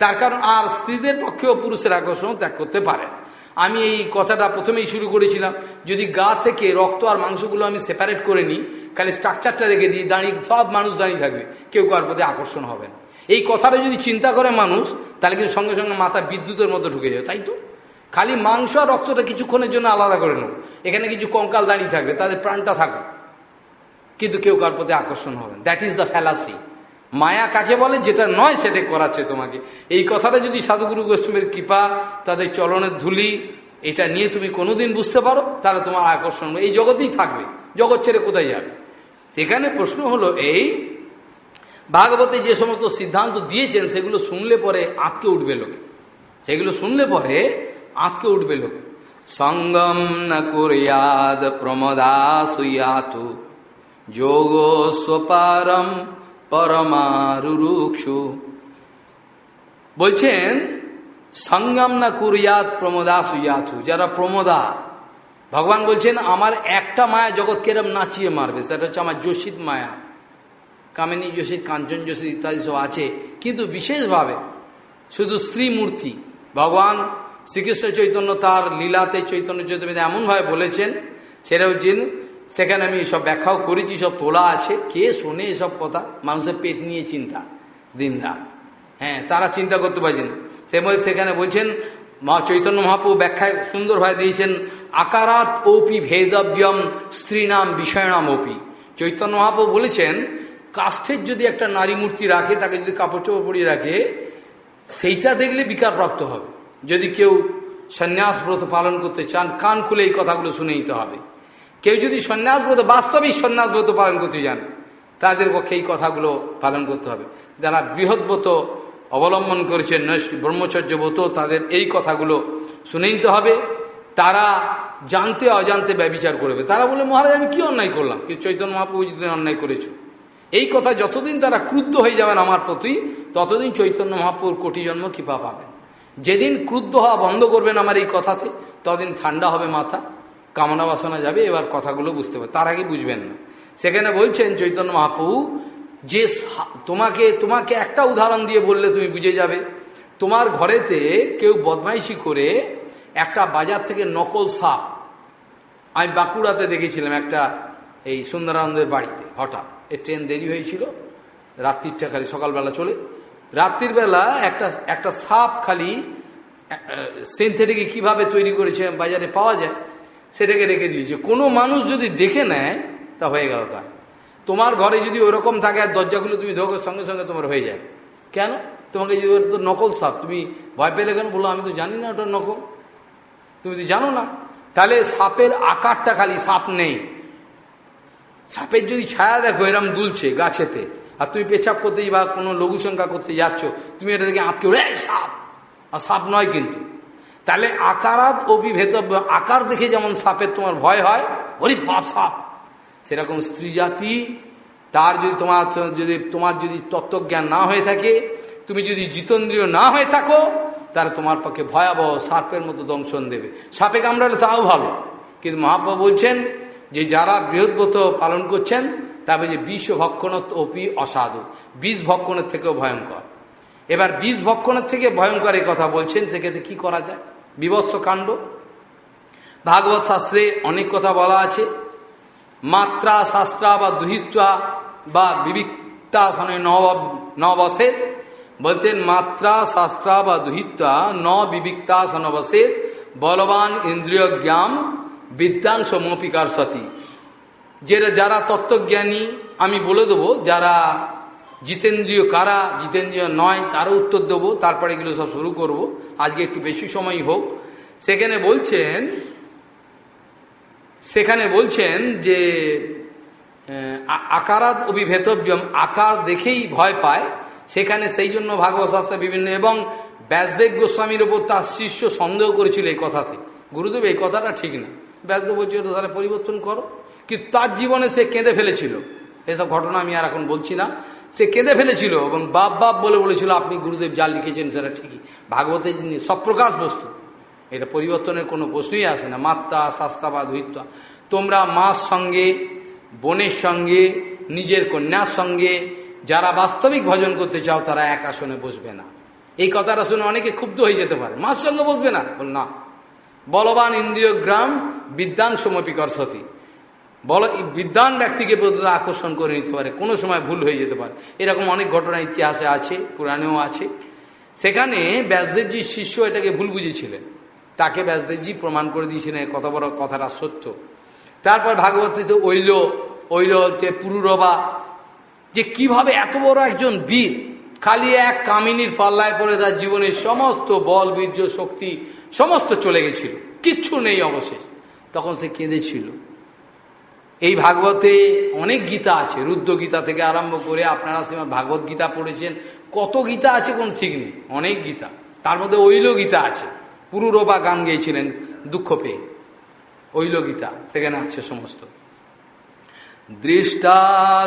তার কারণ আর স্ত্রীদের পক্ষেও পুরুষের আকর্ষণ ত্যাগ করতে পারেন আমি এই কথাটা প্রথমেই শুরু করেছিলাম, যদি গা থেকে রক্ত আর মাংসগুলো আমি সেপারেট করে নিই, খালি স্ট্রাকচারটা রেখে দিই, দাঁড়িয়ে সব মানুষ দাঁড়িয়ে থাকবে, কেউ কার প্রতি আকর্ষণ হবে না। এই কথাটা যদি চিন্তা করে মানুষ, তাহলে কিন্তু সঙ্গে সঙ্গে মাথা বিদ্যুতের মতো ঢুকে যাবে তাই তো? খালি মাংস আর রক্তটা কিছুক্ষণের জন্য আলাদা করে নেব এখানে কিছু কঙ্কাল দাঁড়িয়ে থাকবে, তাদের প্রাণটা থাকবে কিন্তু কেউ কার প্রতি আকর্ষণ হবে দ্যাট ইজ দ্য ফ্যালাসি মায়া কাকে বলে? যেটা নয় সেটা করাচ্ছে তোমাকে। এই কথাটা যদি সাধুগুরু গোষ্ঠীর কৃপা, তাদের চলনের ধুলি, এটা নিয়ে তুমি কোনোদিন বুঝতে পারো, তাহলে তোমার আকর্ষণ এই জগতেই থাকবে। জগৎ ছেড়ে কোথায় যাবে? সেখানে প্রশ্ন হলো, এই ভাগবতে যে সমস্ত সিদ্ধান্ত দিয়েছেন, সেগুলো শুনলে পরে আঁতকে উঠবে লোকে। সেগুলো শুনলে পরে আঁতকে উঠবে লোক। সঙ্গম না কুরিয়াদ প্রমদা সুয়াতু যোগ স্বপারম পরমারুরুক্ষু। বলছেন, সঙ্গম না কুরিয়াত প্রমদা সুয়াথু যারা প্রমদা, ভগবান বলছেন, আমার একটা মায়া জগৎ কেরম নাচিয়ে মারবে, সেটা হচ্ছে আমার যোশিত মায়া। কামিনী যোশিত কাঞ্চন যোশিত ইত্যাদি সব আছে। কিন্তু বিশেষভাবে শুধু স্ত্রী মূর্তি, ভগবান শ্রীকৃষ্ণ চৈতন্য তার লীলাতে চৈতন্য চৈতন্য এমনভাবে বলেছেন, সেটা হচ্ছে সেখানে আমি সব ব্যাখ্যাও করেছি, সব তোলা আছে, কে শোনে এসব কথা? মানুষের পেট নিয়ে চিন্তা দিন রাত হ্যাঁ তারা চিন্তা করতে পারছেন সে সেখানে বলছেন মা চৈতন্য মহাপ্রভু ব্যাখ্যায় সুন্দরভাবে দিয়েছেন আকারাত ওপি ভেদব্যম স্ত্রীনাম বিষয়নাম ওপি চৈতন্য মহাপ্রভু বলেছেন কাষ্ঠের যদি একটা নারী মূর্তি রাখে, তাকে যদি কাপড় চোপড় পরিয়ে রাখে, সেইটা দেখলে বিকারপ্রাপ্ত হবে। যদি কেউ সন্ন্যাস ব্রত পালন করতে চান, কান খুলে এই কথাগুলো শুনে নিতে হবে। কেউ যদি সন্ন্যাস ব্রত বাস্তবিক সন্ন্যাস ব্রত পালন করতে যান, তাদের পক্ষে এই কথাগুলো পালন করতে হবে। যারা বৃহৎব্রত অবলম্বন করেছেন ব্রহ্মচর্য ব্রত, তাদের এই কথাগুলো শুনে নিতে হবে। তারা জানতে অজান্তে ব্যবচার করবে তারা বলে মহারাজ, আমি কি অন্যায় করলাম? কি চৈতন্য মহাপ্রভু যদি অন্যায় করেছ এই কথা যতদিন তারা ক্রুদ্ধ হয়ে যাবেন আমার প্রতি, ততদিন চৈতন্য মহাপ্রভুর কোটি জন্ম কৃপা পাবেন। যেদিন ক্রুদ্ধ হওয়া বন্ধ করবেন আমার এই কথাতে, ততদিন ঠান্ডা হবে মাথা, কামনা বাসনা যাবে, এবার কথাগুলো বুঝতে পারবে তার আগে বুঝবেন না। সেখানে বলছেন, চৈতন্য মহাপ্রভু, যে তোমাকে তোমাকে একটা উদাহরণ দিয়ে বললে তুমি বুঝে যাবে। তোমার ঘরেতে কেউ বদমাইশি করে একটা বাজার থেকে নকল সাপ, আমি বাঁকুড়াতে দেখেছিলাম একটা এই সুন্দরানন্দের বাড়িতে, হঠাৎ। এ ট্রেন দেরি হয়েছিল রাত্রিটা খালি সকালবেলা চলে। রাত্রির বেলা একটা একটা সাপ খালি সিনথেটিকে কীভাবে তৈরি করেছে বাজারে পাওয়া যায়, সেটাকে রেখে দিয়েছে। কোনো মানুষ যদি দেখে নেয়, তা হয়ে গেল তার। তোমার ঘরে যদি ওরকম থাকে আর দরজাগুলো তুমি ধোকো, সঙ্গে সঙ্গে তোমার হয়ে যায়। কেন? তোমাকে যদি ওটা তো নকল সাপ, তুমি ভয় পেলে কেন? বলো আমি তো জানি না ওটা নকল। তুমি তো জানো না, তাহলে সাপের আকারটা খালি সাপ নেই। সাপের যদি ছায়া দেখো, এরম দুলছে গাছেতে, আর তুমি পেছাপ করতে বা কোনো লঘু সংখ্যা করতে যাচ্ছ, তুমি এটা দেখে আঁতকে উড়ে সাপ! আর সাপ নয় কিন্তু। তাহলে আকারাত অভিভেতব্য আকার দেখে যেমন সাপের তোমার ভয় হয়, ওরে বাপ সাপ! সেরকম স্ত্রী জাতি, তার যদি তোমার যদি তোমার যদি তত্ত্বজ্ঞান না হয়ে থাকে, তুমি যদি জিতেন্দ্রীয় না হয়ে থাকো, তাহলে তোমার পক্ষে ভয়াবহ সাপের মতো দংশন দেবে। সাপে কামড়ালে তাও ভালো। কিন্তু মহাপ্রভু বলছেন যে যারা বৃহৎব্রত পালন করছেন তবে যে বিষ ভক্ষণত অপি অসাধু। বিষ ভক্ষণের থেকেও ভয়ঙ্কর। এবার বিষ ভক্ষণের থেকে ভয়ঙ্কর এই কথা বলছেন, সেক্ষেত্রে কি করা যায়? বিভৎস কাণ্ড। ভাগবত শাস্ত্রে অনেক কথা বলা আছে। মাত্রা শাস্ত্রা বা দুহিত্রা বা বিবিক্তাসনে নবসে বলছেন, মাত্রা শাস্ত্রা বা দুহিত্রা ন বিবিক্তাসন বসে বলবান ইন্দ্রিয় জ্ঞান বিদ্যাংশ মপিকার সতী। যে যারা তত্ত্বজ্ঞানী, আমি বলে দেবো, যারা জিতেন্দ্রীয় কারা, জিতেন্দ্রীয় নয়, তারও উত্তর দেবো, তারপরে এগুলো সব শুরু করব। আজকে একটু বেশি সময় হোক। সেখানে বলছেন সেখানে বলছেন যে আকারাত অভিভেতব্যম, আকার দেখেই ভয় পায়। সেখানে সেই জন্য ভাগবত শাস্ত্রে বিভিন্ন, এবং ব্যাসদেব গোস্বামীর ওপর তার শিষ্য সন্দেহ করেছিল এই কথাতে। গুরুদেব, এই কথাটা ঠিক না। ব্যাসদেব বলছিল তাহলে পরিবর্তন করো। কিন্তু তার জীবনে সে কেঁদে ফেলেছিল। এসব ঘটনা আমি আর এখন বলছি না। সে কেঁদে ফেলেছিল এবং বাপ বাপ বলে বলেছিল, আপনি গুরুদেব যা লিখেছেন সেটা ঠিকই। ভাগবতের জিনিস সব প্রকাশ বস্তু, এটা পরিবর্তনের কোনো প্রশ্নই আসে না। মাত্রা শাস্তা বা ধুইত্বা তোমরা মার সঙ্গে, বোনের সঙ্গে, নিজের কন্যার সঙ্গে, যারা বাস্তবিক ভজন করতে চাও, তারা এক আসনে বসবে না। এই কথাটা শুনে অনেকে ক্ষুব্ধ হয়ে যেতে পারে। মার সঙ্গে বসবে না? না। বলবান ইন্দ্রিয় গ্রাম বিদ্যান সতী বল বিদ্যান ব্যক্তিকে পর্যন্ত আকর্ষণ করে নিতে পারে, কোনো সময় ভুল হয়ে যেতে পারে। এরকম অনেক ঘটনা ইতিহাসে আছে, পুরাণেও আছে। সেখানে ব্যাসদেবজির শিষ্য এটাকে ভুল বুঝেছিলেন। তাকে ব্যাসদেবজি প্রমাণ করে দিয়েছিলেন কত বড় কথাটা সত্য। তারপর ভাগবতীতে ঐল ঐল হচ্ছে পুরুরবা। যে কীভাবে এত বড় একজন বীর, খালি এক কামিনীর পাল্লায় পরে তার জীবনের সমস্ত বল, বীর্য, শক্তি, সমস্ত চলে গেছিল। কিচ্ছু নেই অবশেষ। তখন সে কেঁদেছিল। এই ভাগবতে অনেক গীতা আছে রুদ্র গীতা থেকে আরম্ভ করে আপনারা সীমা ভাগবত গীতা পড়েছেন, কত গীতা আছে কোন ঠিক নেই, অনেক গীতা। তার মধ্যে ঐল গীতা আছে পুরুরবা গান গেয়েছিলেন, দুঃখ পেয়ে। ঐল গীতা, সেখানে আছে সমস্ত। দৃষ্টা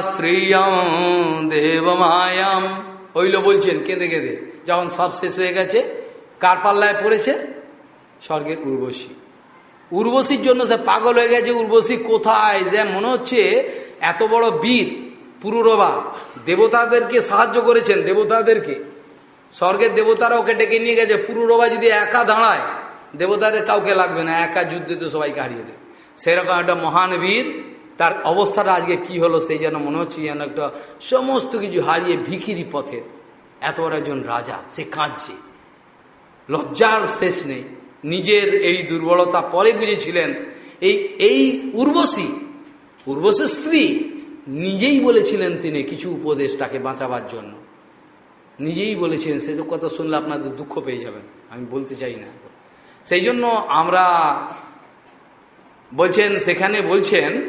স্ত্রীয়ম দেবমায়াম ঐল বলছেন, কেঁদে কেঁদে। যখন সব শেষ হয়ে গেছে, কার পাল্লায় পড়েছে? স্বর্গের উর্বশী। উর্বশীর জন্য সে পাগল হয়ে গেছে, উর্বশী কোথায়? যে মনে হচ্ছে এত বড় বীর, পুরুরবা, দেবতাদেরকে সাহায্য করেছেন, দেবতাদেরকে। স্বর্গের দেবতারা ওকে ডেকে নিয়ে গেছে, পুরুরবা যদি একা দাঁড়ায়, দেবতাদের কাউকে লাগবে না, একা যুদ্ধে তো সবাইকে হারিয়ে দেবে। সেরকম একটা মহান বীর, তার অবস্থাটা আজকে কি হলো সেই যেন মনে হচ্ছে যেন একটা সমস্ত কিছু হারিয়ে ভিখিরি পথে। এত বড় একজন রাজা, সে কাঁদছে। লজ্জার শেষ নেই। নিজের এই দুর্বলতা পরে বুঝেছিলেন, এই এই উর্বশী উর্বশী স্ত্রী নিজেই বলেছিলেন তিনি কিছু উপদেশ তাকে বাঁচাবার জন্য। নিজেই বলেছেন সে তো কথা শুনলে আপনাদের দুঃখ পেয়ে যাবেন আমি বলতে চাই না। সেই জন্য আমরা বলছেন, সেখানে বলছেন,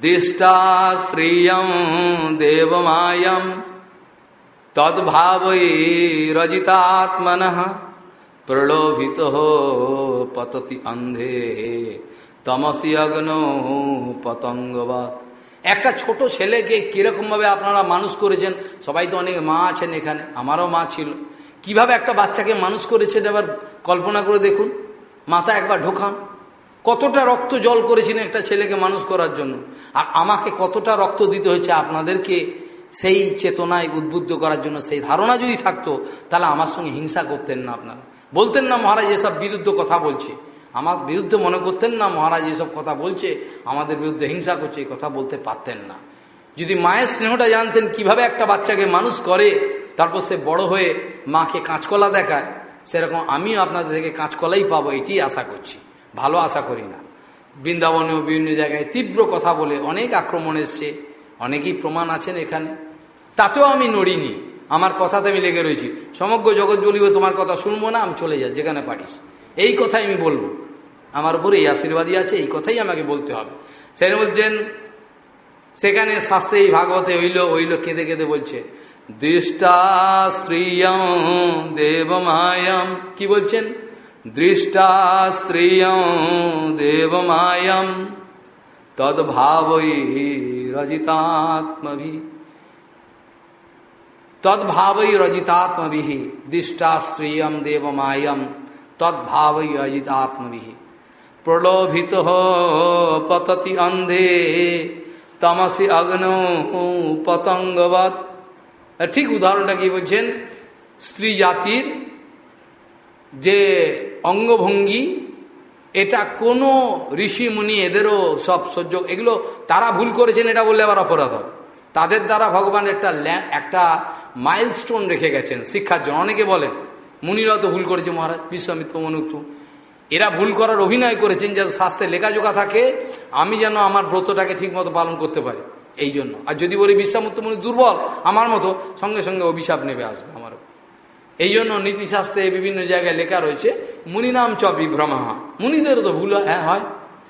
দৃষ্টা স্ত্রিয়ম দেবমায়ম, তদ্ভাবৈ রজিতাত্মন প্রলোভিত পততি অন্ধে। তমসি অগ্ন পতঙ্গবাদ একটা ছোট ছেলেকে কীরকমভাবে আপনারা মানুষ করেছেন? সবাই তো অনেক মা আছেন এখানে, আমারও মা ছিল। কীভাবে একটা বাচ্চাকে মানুষ করেছেন এবার কল্পনা করে দেখুন। মাথা একবার ঢোকান। কতটা রক্ত জল করেছেন একটা ছেলেকে মানুষ করার জন্য। আর আমাকে কতটা রক্ত দিতে হয়েছে আপনাদেরকে সেই চেতনায় উদ্বুদ্ধ করার জন্য, সেই ধারণা যদি থাকতো, তাহলে আমার সঙ্গে হিংসা করতেন না আপনারা। বলতেন না মহারাজ, এসব বিরুদ্ধ কথা বলছে। আমার বিরুদ্ধে মনে করতেন না মহারাজ, এসব কথা বলছে। আমাদের বিরুদ্ধে হিংসা করছে, এই কথা বলতে পারতেন না। যদি মায়ের স্নেহটা জানতেন কীভাবে একটা বাচ্চাকে মানুষ করে, তারপর সে বড় হয়ে মাকে কাঁচকলা দেখায়, সেরকম আমিও আপনাদের থেকে কাঁচকলাই পাবো, এটি আশা করছি। ভালো আশা করি না। বৃন্দাবনেও বিভিন্ন জায়গায় তীব্র কথা বলে অনেক আক্রমণ এসছে, অনেকেই প্রমাণ আছেন এখানে। তাতেও আমি নড়িনি। আমার কথাতে আমি লেগে রয়েছি। সমগ্র জগৎ বলিব, তোমার কথা শুনব না, আমি চলে যাই, যেখানে পারিস। এই কথাই আমি বলব। আমার উপরে এই আশীর্বাদই আছে, এই কথাই আমাকে বলতে হবে। সেখানে বলছেন, সেখানে শাস্ত্রে এই ভাগবতে হইল হইল কেঁদে কেঁদে বলছে, দৃষ্টা স্ত্রিয়ম দেবমায়ম। কি বলছেন? দৃষ্টা স্ত্রিয়ম দেবমায়ম। তদ্ভাবই রজিতাত্মভি তদ্ভাবই রজিতাত্মভি দৃষ্টা স্ত্রিয়ম দেবমায়ম তদ্ভাবই রজিতাত্মভি প্রলোভিত পততি অন্ধে, তমসি অগ্ন পতঙ্গবৎ। ঠিক উদাহরণটা কি বলছেন? স্ত্রী জাতির যে অঙ্গভঙ্গি, এটা কোনো ঋষি মুনি এদেরও সব সহ্য, এগুলো তারা ভুল করেছেন এটা বললে আবার অপরাধ তাদের দ্বারা ভগবান একটা একটা মাইলস্টোন রেখে গেছেন শিক্ষার জন্য। অনেকে বলেন মুনিরাও তো ভুল করেছে মহারাজ, বিশ্বামিত্র মনুত্ব এরা ভুল করার অভিনয় করেছেন, যাতে শাস্ত্রে লেখাজোখা থাকে, আমি যেন আমার ব্রতটাকে ঠিকমতো পালন করতে পারি। এই জন্য। আর যদি বলি বিশ্বামিত্র মুনি দুর্বল, আমার মতো, সঙ্গে সঙ্গে অভিশাপ নেবে আসবে আমার এই জন্য নীতিশাস্ত্রে বিভিন্ন জায়গায় লেখা রয়েছে, মুনিনাম চ বিভ্রমা। মুনিদেরও তো ভুল হ্যাঁ হয়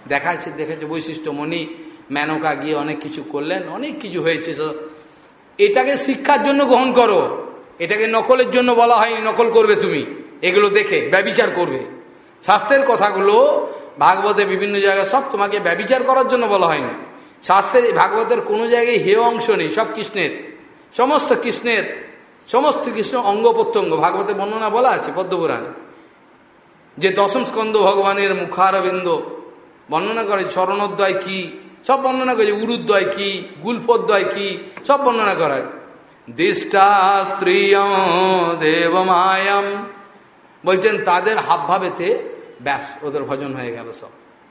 দেখাচ্ছে, দেখেছে বৈশিষ্ট্য মণি, মেনকা গিয়ে অনেক কিছু করলেন, অনেক কিছু হয়েছে এটাকে শিক্ষার জন্য গ্রহণ করো। এটাকে নকলের জন্য বলা হয়নি, নকল করবে তুমি। এগুলো দেখে ব্যবিচার করবে। শাস্ত্রের কথাগুলো ভাগবতের বিভিন্ন জায়গায় সব তোমাকে ব্যবিচার করার জন্য বলা হয়নি। শাস্ত্রের ভাগবতের কোনো জায়গায় হেয় অংশ নেই, সব কৃষ্ণের। সমস্ত কৃষ্ণের, সমস্ত কৃষ্ণ অঙ্গ প্রত্যঙ্গ, ভাগবতের বর্ণনা বলা আছে পদ্মপুরাণে। যে দশম স্কন্দ ভগবানের মুখারবিন্দ বর্ণনা করে চরণোদ্দয় কি? সব বর্ণনা করেছে উরুদ্দয় কি গুলফোদ্দয় কি, সব বর্ণনা করা দিষ্টা স্ত্রিয় দেবমায়াম। বলছেন, তাদের হাবভাবেতে ব্যাস, ওদের ভজন হয়ে গেল সব।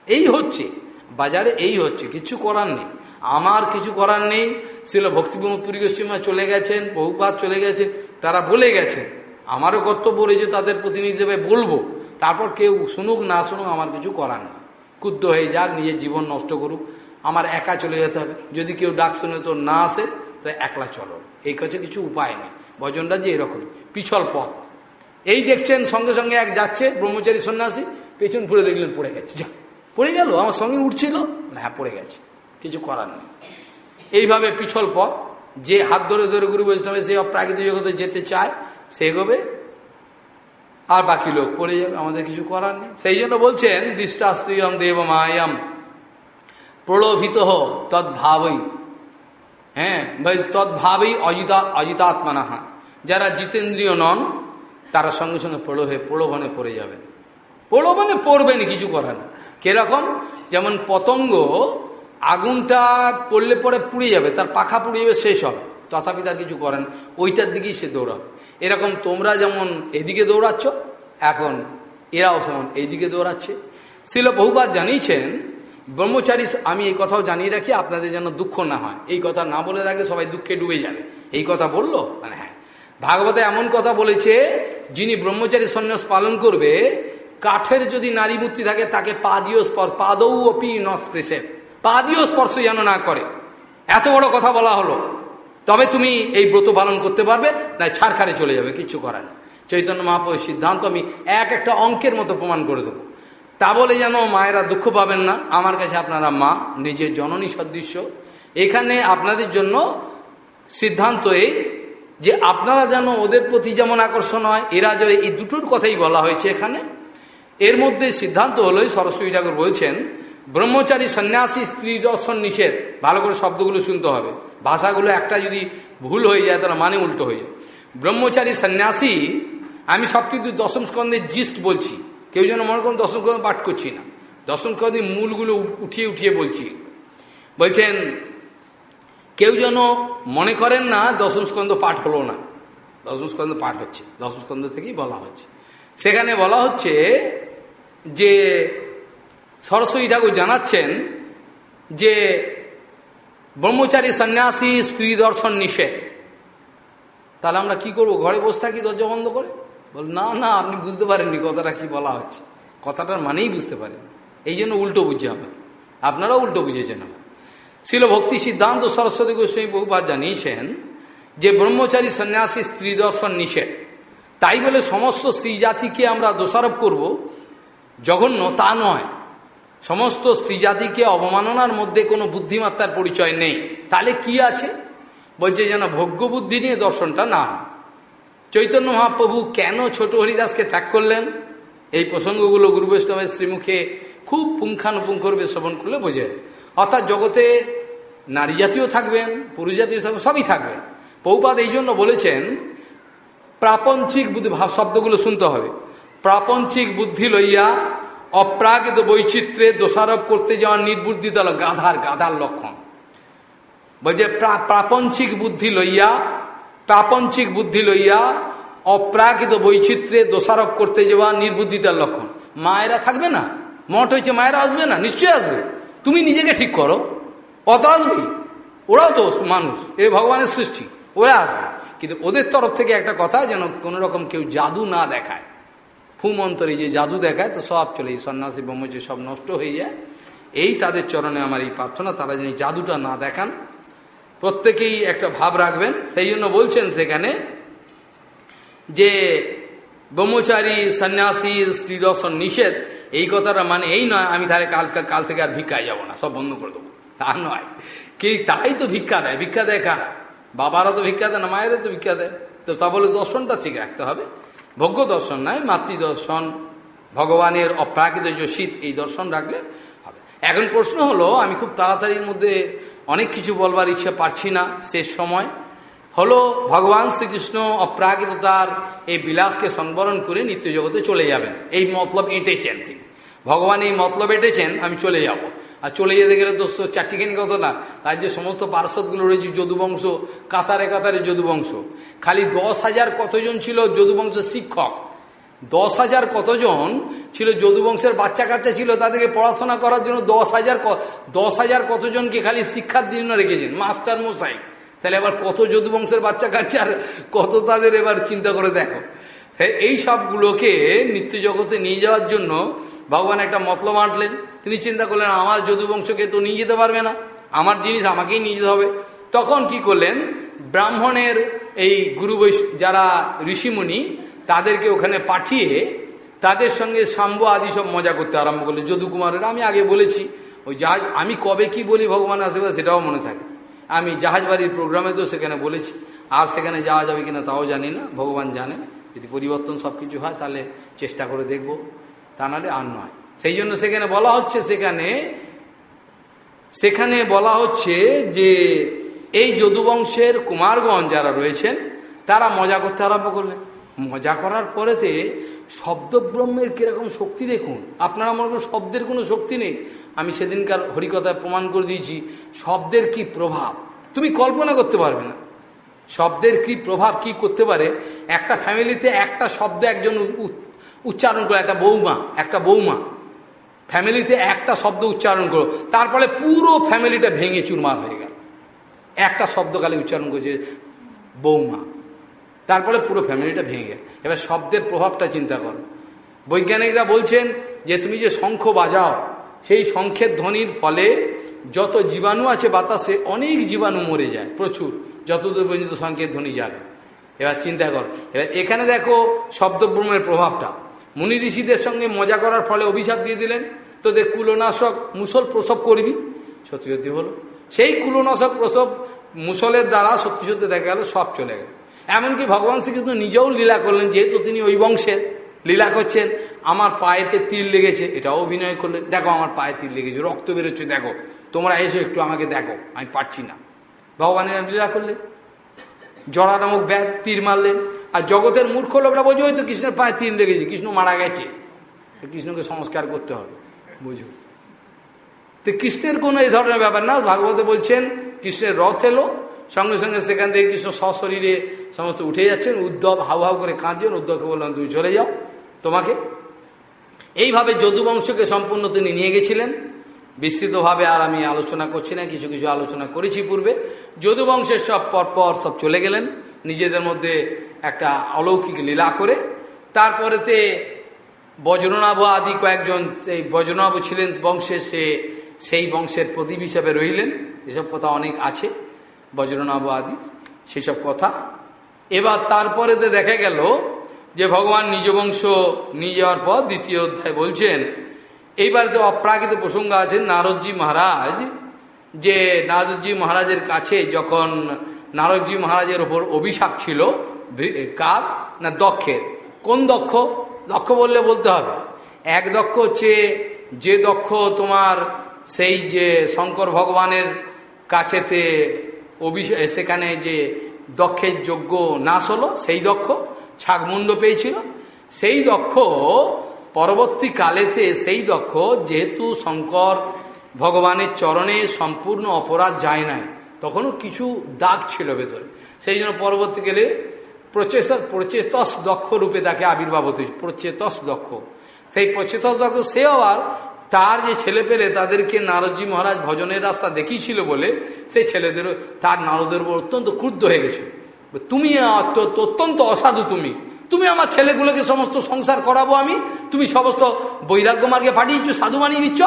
এই হচ্ছে। বাজারে এই হচ্ছে, কিছু করার নেই। আমার কিছু করার নেই। ছিল ভক্তিপুরী গোষ্ঠীমা চলে গেছেন, বহুপাত চলে গেছেন, তারা বলে গেছেন। আমারও কর্তব্য রয়েছে তাদের প্রতিনিধি হিসেবে বলব। তারপর কেউ শুনুক, না শুনুক, আমার কিছু করার নেই। ক্ষুদ্ধ হয়ে যাক, নিজের জীবন নষ্ট করুক। আমার একা চলে যেতে হবে। যদি কেউ ডাক শুনে তো না আসে, তো একলা চলো। এই কাছে কিছু উপায় নেই। ভজনটা যে এরকম, পিছল পথ। এই দেখছেন, সঙ্গে সঙ্গে এক যাচ্ছে ব্রহ্মচারী সন্ন্যাসী, পেছন ফুলে দেখলেন, পড়ে গেছে। যা, পড়ে গেল? আমার সঙ্গে উঠছিল? না হ্যাঁ পড়ে গেছে। কিছু করার নেই। এইভাবে পিছল পথ, যে হাত ধরে ধরে গুরু বৈষ্ণবে সে অপ্রাকৃতিক জগতে যেতে চায়, সে এগোবে। আর বাকি লোক পড়ে যাবে, আমাদের কিছু করার নেই। সেই জন্য বলছেন, দৃষ্টাস্ত্রিয়ম দেব মায়াম প্রলোভিত হ তদ্ভাবই হ্যাঁ তদ্ভাবেই অজিতা অজিতাত্মানাহা যারা জিতেন্দ্রীয় নন তারা সঙ্গে সঙ্গে প্রলোভে প্রলোভনে পড়ে যাবে প্রলোভনে পড়বেন কিছু করার কীরকম যেমন পতঙ্গ আগুনটা পড়লে পরে পুড়ে যাবে তার পাখা পুড়ে যাবে শেষ হবে তথাপি তার কিছু করেন ওইটার দিকেই সে দৌড়াবে এরকম তোমরা যেমন এদিকে দৌড়াচ্ছ এখন এরাও যেমন এইদিকে দৌড়াচ্ছে শিল বহুবার জানিয়েছেন ব্রহ্মচারী, আমি এই কথাও জানিয়ে রাখি, আপনাদের যেন দুঃখ না হয়। এই কথা না বলে রাখলে সবাই দুঃখে ডুবে যাবে। এই কথা বলল? মানে হ্যাঁ। ভাগবতে এমন কথা বলেছে, যিনি ব্রহ্মচারী সন্ন্যাস পালন করবে, কাঠের যদি নারী মূর্তি থাকে, তাকে পা দিও স্পর্শ পাদৌ অপি ন স্পৃশের পা দিও স্পর্শ যেন না করে। এত বড় কথা বলা হলো। তবে তুমি এই ব্রত পালন করতে পারবে, না ছাড়খারে চলে যাবে, কিচ্ছু করার চৈতন্য মহাপ্রভুর সিদ্ধান্ত, আমি এক একটা অঙ্কের মতো প্রমাণ করে দেবো। তা বলে যেন মায়েরা দুঃখ পাবেন না। আমার কাছে আপনারা মা, নিজের জননী সদৃশ্য। এখানে আপনাদের জন্য সিদ্ধান্ত এই যে আপনারা যেন ওদের প্রতি যেমন আকর্ষণ হয়, এরা যে এই দুটোর কথাই বলা হয়েছে এখানে। এর মধ্যে সিদ্ধান্ত হলোই সরস্বতী ঠাকুর বলছেন, ব্রহ্মচারী সন্ন্যাসী স্ত্রী দর্শন নিষেধ। ভালো করে শব্দগুলো শুনতে হবে। ভাষাগুলো একটা যদি ভুল হয়ে যায়, তাহলে মানে উল্টো হয়ে যায়। ব্রহ্মচারী সন্ন্যাসী, আমি সব কিন্তু দশম স্কন্ধের জিস্ট বলছি। কেউ যেন মনে করুন দশম স্কন্ধ পাঠ করছি না। দশম স্কন্ধের মূলগুলো উঠিয়ে উঠিয়ে বলছি। বলছেন, কেউ যেন মনে করেন না দশম স্কন্ধ পাঠ হলো না। দশম স্কন্ধ পাঠ হচ্ছে। দশম স্কন্ধ থেকেই বলা হচ্ছে। সেখানে বলা হচ্ছে যে, সরস্বতী ঠাকুর জানাচ্ছেন যে, ব্রহ্মচারী সন্ন্যাসী স্ত্রী দর্শন নিষেধ। তাহলে আমরা কি করব? ঘরে বসে থাকি দরজা বন্ধ করে? বল, না না, আপনি বুঝতে পারেননি কথাটা কি বলা হচ্ছে। কথাটার মানেই বুঝতে পারেন। এই জন্য উল্টো বুঝছে আমাকে। আপনারাও উল্টো বুঝেছেন আমার শিল ভক্তি সিদ্ধান্ত সরস্বতী গোস্বামী বহুবার জানিয়েছেন যে, ব্রহ্মচারী সন্ন্যাসী স্ত্রী দর্শন নিষেধ। তাই বলে সমস্ত স্ত্রী জাতিকে আমরা দোষারোপ করব। জঘন্য তা নয়। সমস্ত স্ত্রী জাতিকে অবমাননার মধ্যে কোনো বুদ্ধিমত্তার পরিচয় নেই। তাহলে কি আছে? বলছে যেন ভোগ্য বুদ্ধি নিয়ে দর্শনটা না চৈতন্য মহাপ্রভু কেন ছোট হরিদাসকে ত্যাগ করলেন? এই প্রসঙ্গগুলো গুরু বৈষ্ণবের শ্রীমুখে খুব পুঙ্খানুপুঙ্খরূপে শ্রবণ করলে বোঝে। অর্থাৎ জগতে নারী জাতীয় থাকবেন, পুরুষ জাতীয় থাকবেন, সবই থাকবেন পৌপাদ এই জন্য বলেছেন, প্রাপঞ্চিক বুদ্ধি, ভাব শব্দগুলো শুনতে হবে। প্রাপঞ্চিক বুদ্ধি লইয়া অপ্রাকৃত বৈচিত্র্যে দোষারোপ করতে যাওয়া নির্বুদ্ধিত হল গাধার গাধার লক্ষণ। বলছে প্রাপঞ্চিক বুদ্ধি লইয়া প্রাপঞ্চিক বুদ্ধি লইয়া অপ্রাকৃত বৈচিত্র্যে দোষারোপ করতে যাওয়া নির্বুদ্ধিতার লক্ষণ। মায়েরা থাকবে না। মঠ হয়েছে, মায়েরা আসবে না, নিশ্চয়ই আসবে। তুমি নিজেকে ঠিক করো। অত আসবেই ওরাও তো মানুষ, এ ভগবানের সৃষ্টি, ওরা আসবে। কিন্তু ওদের তরফ থেকে একটা কথা, যেন কোনো রকম কেউ জাদু না দেখায়। ফুমন্তরে যে জাদু দেখায়, তো সব চলে যায়, সন্ন্যাসী ব্রহ্মচে সব নষ্ট হয়ে যায়। এই তাদের চরণে আমার এই প্রার্থনা, তারা যেন জাদুটা না দেখান। প্রত্যেকেই একটা ভাব রাখবেন। সেই জন্য বলছেন সেখানে যে ব্রহ্মচারী সন্ন্যাসীর স্ত্রী দর্শন নিষেধ, এই কথাটা মানে এই নয়, আমি তাহলে কাল কাল থেকে আর ভিক্ষায় যাব না, সব বন্ধ করে দেবো। তা নয়। কি, তারাই তো ভিক্ষা দেয়। ভিক্ষা দেয় কারা? বাবারা তো ভিক্ষা দেয় না মায়েরা তো ভিক্ষা দেয়। তো তা বলে দর্শনটা ঠিক রাখতে হবে। ভোগ্য দর্শন নয় মাতৃদর্শন ভগবানের অপ্রাকৃত যে এই দর্শন রাখলে হবে। এখন প্রশ্ন হলো, আমি খুব তাড়াতাড়ির মধ্যে অনেক কিছু বলবার ইচ্ছা পারছি না শেষ সময়। হলো ভগবান শ্রীকৃষ্ণ অপ্রাকৃততার এই বিলাসকে সংবরণ করে নিত্য জগতে চলে যাবেন। এই মতলব এঁটেছেন তিনি। ভগবান এই মতলব এঁটেছেন, আমি চলে যাব। আর চলে যেতে গেলে তো চারটিখানি কত না, তার যে সমস্ত পার্শ্বদগুলো রয়েছে যদুবংশ, কাতারে কাতারে যদুবংশ। খালি দশ হাজার কতজন ছিল যদুবংশের শিক্ষক? দশ হাজার কতজন ছিল? যদুবংশের বাচ্চা কাচ্চা ছিল, তাদেরকে পড়াশোনা করার জন্য দশ হাজার দশ হাজার কতজনকে খালি শিক্ষার জন্য রেখেছেন? মাস্টার মশাই। তাহলে এবার কত যদুবংশের বাচ্চা কাচ্চার কত তাদের এবার চিন্তা করে দেখো। এই সবগুলোকে নিত্য জগতে নিয়ে যাওয়ার জন্য ভগবান একটা মতলব আঁটলেন তিনি চিন্তা করলেন, আমার যদুবংশকে তো নিয়ে যেতে পারবে না। আমার জিনিস আমাকেই নিয়ে যেতে হবে। তখন কি করলেন? ব্রাহ্মণের এই গুরু যারা ঋষিমুনি তাদেরকে ওখানে পাঠিয়ে তাদের সঙ্গে সাম্ব আদি সব মজা করতে আরম্ভ করল। যদুকুমারের, আমি আগে বলেছি, ওই জাহাজ, আমি কবে কি বলি ভগবান আসবে সেটাও মনে থাকে। আমি জাহাজ বাড়ির প্রোগ্রামে তো সেখানে বলেছি, আর সেখানে যাওয়া যাবে কিনা তাও জানি না, ভগবান জানে। যদি পরিবর্তন সব কিছু হয় তাহলে চেষ্টা করে দেখব, তা নাহলে আর নয়। সেই জন্য সেখানে বলা হচ্ছে, সেখানে সেখানে বলা হচ্ছে যে এই যদুবংশের কুমারগঞ্জ যারা রয়েছেন, তারা মজা করতে আরম্ভ করলেন। মজা করার পরেতে শব্দব্রহ্মের কীরকম শক্তি দেখুন? আপনারা মনে করুন শব্দের কোনো শক্তি নেই। আমি সেদিনকার হরিকথায় প্রমাণ করে দিয়েছি, শব্দের কি প্রভাব? তুমি কল্পনা করতে পারবে না। শব্দের কি প্রভাব কি করতে পারে? একটা ফ্যামিলিতে একটা শব্দ একজন উচ্চারণ করে, একটা বৌমা একটা বৌমা। ফ্যামিলিতে একটা শব্দ উচ্চারণ করো তারপরে পুরো ফ্যামিলিটা ভেঙে চুরমার হয়ে গেল। একটা শব্দ খালি উচ্চারণ করছে বৌমা। তারপরে পুরো ফ্যামিলিটা ভেঙে গেল। এবার শব্দের প্রভাবটা চিন্তা করো। বৈজ্ঞানিকরা বলছেন যে, তুমি যে শঙ্খ বাজাও, সেই শঙ্খের ধ্বনির ফলে যত জীবাণু আছে বাতাসে, অনেক জীবাণু মরে যায়, প্রচুর। যতদূর পর্যন্ত শঙ্খের ধ্বনি যাবে। এবার চিন্তা কর। এবার এখানে দেখো শব্দব্রহ্মের প্রভাবটা। মুনি ঋষিদের সঙ্গে মজা করার ফলে অভিশাপ দিয়ে দিলেন। তোদের কুলনাশক মুসল প্রসব করবি। সত্যি সত্যি হলো সেই কুলনাশক প্রসব মুসলের দ্বারা সত্যি সত্যি দেখা গেল, সব চলে গেল। এমনকি ভগবান শ্রীকৃষ্ণ নিজেও লীলা করলেন, যেহেতু তিনি ওই বংশের, লীলা করছেন, আমার পায়েতে তীর লেগেছে, এটাও অভিনয় করলেন। দেখো, আমার পায়ে তীর লেগেছে, রক্ত বেরোচ্ছে, দেখো। তোমরা এসো একটু আমাকে দেখো, আমি পারছি না। ভগবানের লীলা করলেন। জড়া নামক ব্যাগ তীর মারলেন। আর জগতের মূর্খ লোকরা বোঝো হয়তো কৃষ্ণের পায়ে তীর লেগেছে, কৃষ্ণ মারা গেছে। তো কৃষ্ণকে সংস্কার করতে হবে, বুঝো। তো কৃষ্ণের কোনো এই ধরনের ব্যাপার না, ভাগবতে বলছেন, কৃষ্ণের রথ এলো সঙ্গে সঙ্গে সেখান থেকে কৃষ্ণ সশরীরে সমস্ত উঠে যাচ্ছেন, উদ্ধব হাউ হাউ করে কাঁদছেন, উদ্ধবকে বললাম, তুমি চলে যাও, তোমাকে। এইভাবে যদুবংশকে সম্পূর্ণ তিনি নিয়ে গেছিলেন। বিস্তৃতভাবে আর আমি আলোচনা করছি না, কিছু কিছু আলোচনা করেছি পূর্বে। যদুবংশের সব পরপর সব চলে গেলেন, নিজেদের মধ্যে একটা অলৌকিক লীলা করে। তারপরেতে বজ্রনাভ আদি কয়েকজন, সেই বজ্রনাভ ছিলেন বংশের, সে সেই বংশের প্রদীপ হিসাবে রইলেন এসব কথা অনেক আছে। বজ্রনাভ আদি, সেসব কথা। এবার তারপরেতে দেখা গেল যে ভগবান নিজ বংশ নিয়ে যাওয়ার পর দ্বিতীয় অধ্যায় বলছেন এইবারে তো অপ্রাকৃত প্রসঙ্গ আছে, নারদজি মহারাজ, যে নারদজি মহারাজের কাছে যখন নারদজি মহারাজের ওপর অভিশাপ ছিল কার? না, দক্ষের। কোন দক্ষ? দক্ষ বললে বলতে হবে। এক দক্ষ হচ্ছে যে দক্ষ তোমার সেই যে শঙ্কর ভগবানের কাছেতে অভিষেক সেখানে যে দক্ষের যোগ্য নাশ হলো, সেই দক্ষ ছাগমুণ্ড পেয়েছিল। সেই দক্ষ পরবর্তীকালেতে সেই দক্ষ যেহেতু শঙ্কর ভগবানের চরণে সম্পূর্ণ অপরাধ যায় নাই, তখনও কিছু দাগ ছিল ভেতরে। সেই জন্য পরবর্তীকালে প্রচেত প্রচেতস দক্ষ রূপে তাকে আবির্ভাব হতে প্রচেতস দক্ষ। সেই প্রচেতস দক্ষ সে আবার তার যে ছেলে পেলে তাদেরকে নারদজি মহারাজ ভজনের রাস্তা দেখিয়েছিল বলে সেই ছেলেদেরও তার নারদের উপর অত্যন্ত ক্রুদ্ধ হয়ে গেছে। তুমি অত্যন্ত অসাধু তুমি। তুমি আমার ছেলেগুলোকে সমস্ত সংসার করাবো আমি। তুমি সমস্ত বৈরাগ্য মার্গে পাঠিয়েছ, সাধু বানিয়ে দিচ্ছ।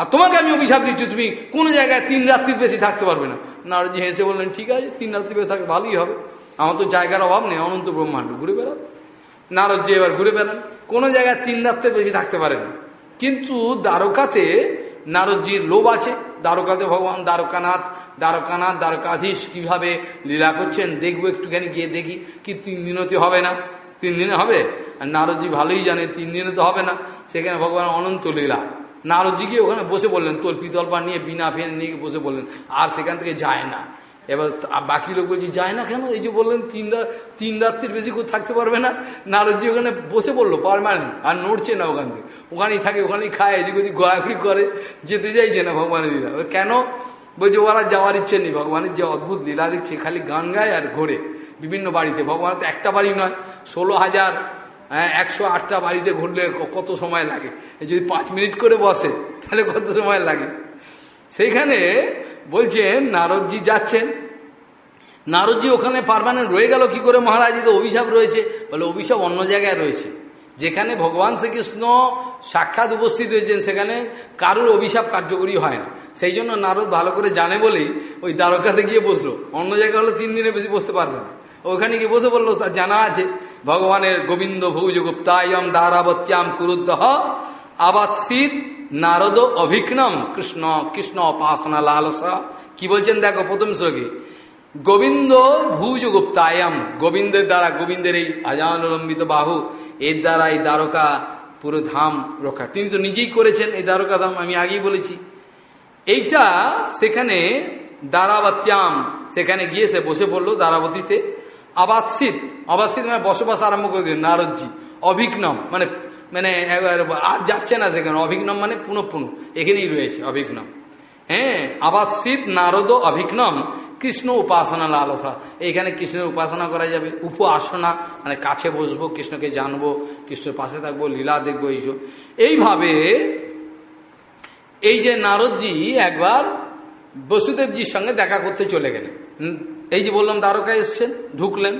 আর তোমাকে আমি অভিশাপ দিচ্ছি, তুমি কোনো জায়গায় তিন রাত্রির বেশি থাকতে পারবে না। নারদজি হেসে বললেন, ঠিক আছে, তিন রাত্রি বেশি থাকতে ভালোই হবে। আমার তো জায়গার অভাব নেই, অনন্ত ব্রহ্মাণ্ড। ঘুরে বেড়ান নারদজি এবার ঘুরে বেড়ান। কোনো জায়গায় তিন রাত্রের বেশি থাকতে পারেন কিন্তু দ্বারকাতে নারদজির লোভ আছে। দ্বারকাতে ভগবান দ্বারকানাথ দ্বারকানাথ, দ্বারকাধীশ কীভাবে লীলা করছেন দেখব একটুখানি, গিয়ে দেখি কি তিন দিনতে হবে না। তিন দিনে হবে? আর নারদজি ভালোই জানে, তিন দিনে তো হবে না। সেখানে ভগবান অনন্ত লীলা। নারদজিকে ওখানে বসে বললেন, তোর পিতলপা নিয়ে বিনা ফেন নিয়ে বসে বললেন, আর সেখান থেকে যায় না। এবার বাকি লোক বলছি, যায় না কেন? এই যে বললেন, তিন তিন রাত্রির বেশি কেউ থাকতে পারবে না। নারদজি ওখানে বসে পড়ল পারমানেন্ট আর নড়ছে না ওখান থেকে। ওখানেই থাকে, ওখানেই খায়, এদিক ওদিক ঘোরাঘুরি করে, যেতে চাইছে না ভগবানের লীলা। কেন? বলছে, ওরা যাওয়ার ইচ্ছে নেই। ভগবানের যে অদ্ভুত লীলা দেখছে, খালি গান গায় আর ঘোরে। বিভিন্ন বাড়িতে। ভগবানের তো একটা বাড়ি নয়, ষোলো হাজার হ্যাঁ একশো আটটা বাড়িতে ঘুরলে কত সময় লাগে? যদি পাঁচ মিনিট করে বসে, তাহলে কত সময় লাগে? সেইখানে বলছেন, নারদজি যাচ্ছেন। নারদজি ওখানে পারমানেন্ট রয়ে গেল কি করে মহারাজ তো অভিশাপ রয়েছে? বলে, অভিশাপ অন্য জায়গায় রয়েছে। যেখানে ভগবান শ্রীকৃষ্ণ সাক্ষাৎ উপস্থিত হয়েছেন, সেখানে কারুর অভিশাপ কার্যকরী হয় না। সেই জন্য নারদ ভালো করে জানে বলেই ওই দ্বারকাতে গিয়ে বসল। অন্য জায়গায় হলে তিন দিনে বেশি বসতে পারবে না। ওখানে গিয়ে বসে বলল তার জানা আছে, ভগবানের গোবিন্দ ভৌজ গুপ্তায়ম দ্বারাবত্যাম কুরুদ্দহ আবাৎসিত নারদ অভিঘ্নম কৃষ্ণ কৃষ্ণ উপাসনা লালসা। কি বলছেন দেখো প্রথম শ্লোকে? গোবিন্দ ভুজ গুপ্তায়াম। গোবিন্দের দ্বারা গোবিন্দের এই আজানুলম্বিত বাহু, এর দ্বারা এই দ্বারকা পুরো ধাম রক্ষা। তিনি তো নিজেই করেছেন এই দ্বারকা ধাম, আমি আগেই বলেছি। এইটা সেখানে দ্বারাবাত্যাম, সেখানে গিয়ে সে বসে পড়ল দ্বারাবতীতে। আবাৎসিত আবাৎসিত মানে বসবাস আরম্ভ করে দিল নারদজি। অভিঘ্নম মানে মানে আর যাচ্ছে না সেখানে, অভিঘ্নম মানে পুনঃ পুনঃ এখানেই রয়েছে অভিঘ্নম। হ্যাঁ আবার শীত নারদ অভিঘ্নম, কৃষ্ণ উপাসনা লালসা। এইখানে কৃষ্ণের উপাসনা করা যাবে উপ আসনা মানে কাছে বসবো, কৃষ্ণকে জানব, কৃষ্ণের পাশে থাকব, লীলা দেখব এইসব এইভাবে এই যে নারদজি একবার বসুদেবজির সঙ্গে দেখা করতে চলে গেলেন। এই যে বললাম, দ্বারকা এসছেন, ঢুকলেন।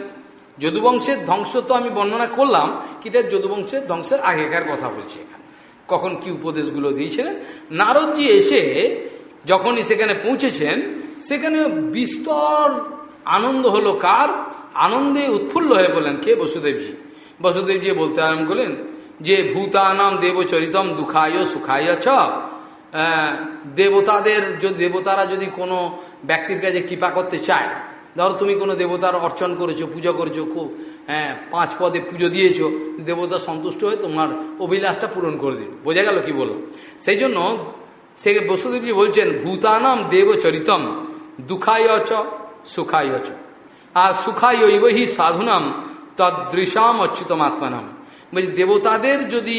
যদুবংশের ধ্বংস তো আমি বর্ণনা করলাম কিটা যদুবংশের ধ্বংসের আগেকার কথা বলছি এখানে। কখন কি উপদেশগুলো দিয়েছিলেন? নারদজি এসে যখনই সেখানে পৌঁছেছেন, সেখানে বিস্তর আনন্দ হলো কার? আনন্দে উৎফুল্ল হয়ে বললেন, কে বসুদেবজি? বসুদেবজি বলতে আরম্ভ করলেন, যে ভূতানাম দেবচরিতম দুঃখায় সুখায় ছ দেবতাদের যদি দেবতারা যদি কোনো ব্যক্তির কাছে কৃপা করতে চায় ধরো তুমি কোনো দেবতার অর্চন করেছ, পুজো করেছ, খুব হ্যাঁ পাঁচ পদে পুজো দিয়েছ, দেবতা সন্তুষ্ট হয়ে তোমার অভিলাষটা পূরণ করে দিল। বোঝা গেল কি বলল সেই জন্য সে বসুদেবজি বলছেন, ভূতানাম দেবচরিতম দুঃখায় চ সুখায় চ আর সুখায়ইব হি সাধুনাম, তদৃশাম অচ্যুতম আত্মানাম বলছি, দেবতাদের যদি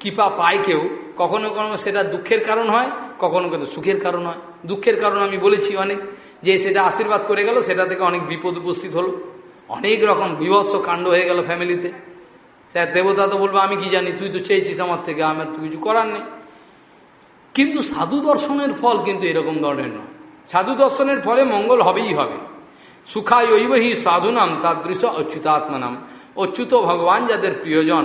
কৃপা পায় কেউ, কখনো কখনো সেটা দুঃখের কারণ হয়, কখনো কখনো সুখের কারণ হয়। দুঃখের কারণ আমি বলেছি অনেক। যে সেটা আশীর্বাদ করে গেল, সেটা থেকে অনেক বিপদ উপস্থিত হলো। অনেক রকম বিভৎস কাণ্ড হয়ে গেল ফ্যামিলিতে। স্যার, দেবতা তো বলব, আমি কি জানি, তুই তো চেয়েছিস আমার থেকে, আমার তো কিছু করার নেই। কিন্তু সাধু দর্শনের ফল কিন্তু এরকম ধরনের নয়। সাধু দর্শনের ফলে মঙ্গল হবেই হবে। সুখায় হি সাধুনাম, তাদৃশ অচ্যুতাত্মানাম। অচ্যুত ভগবান যাদের প্রিয়জন,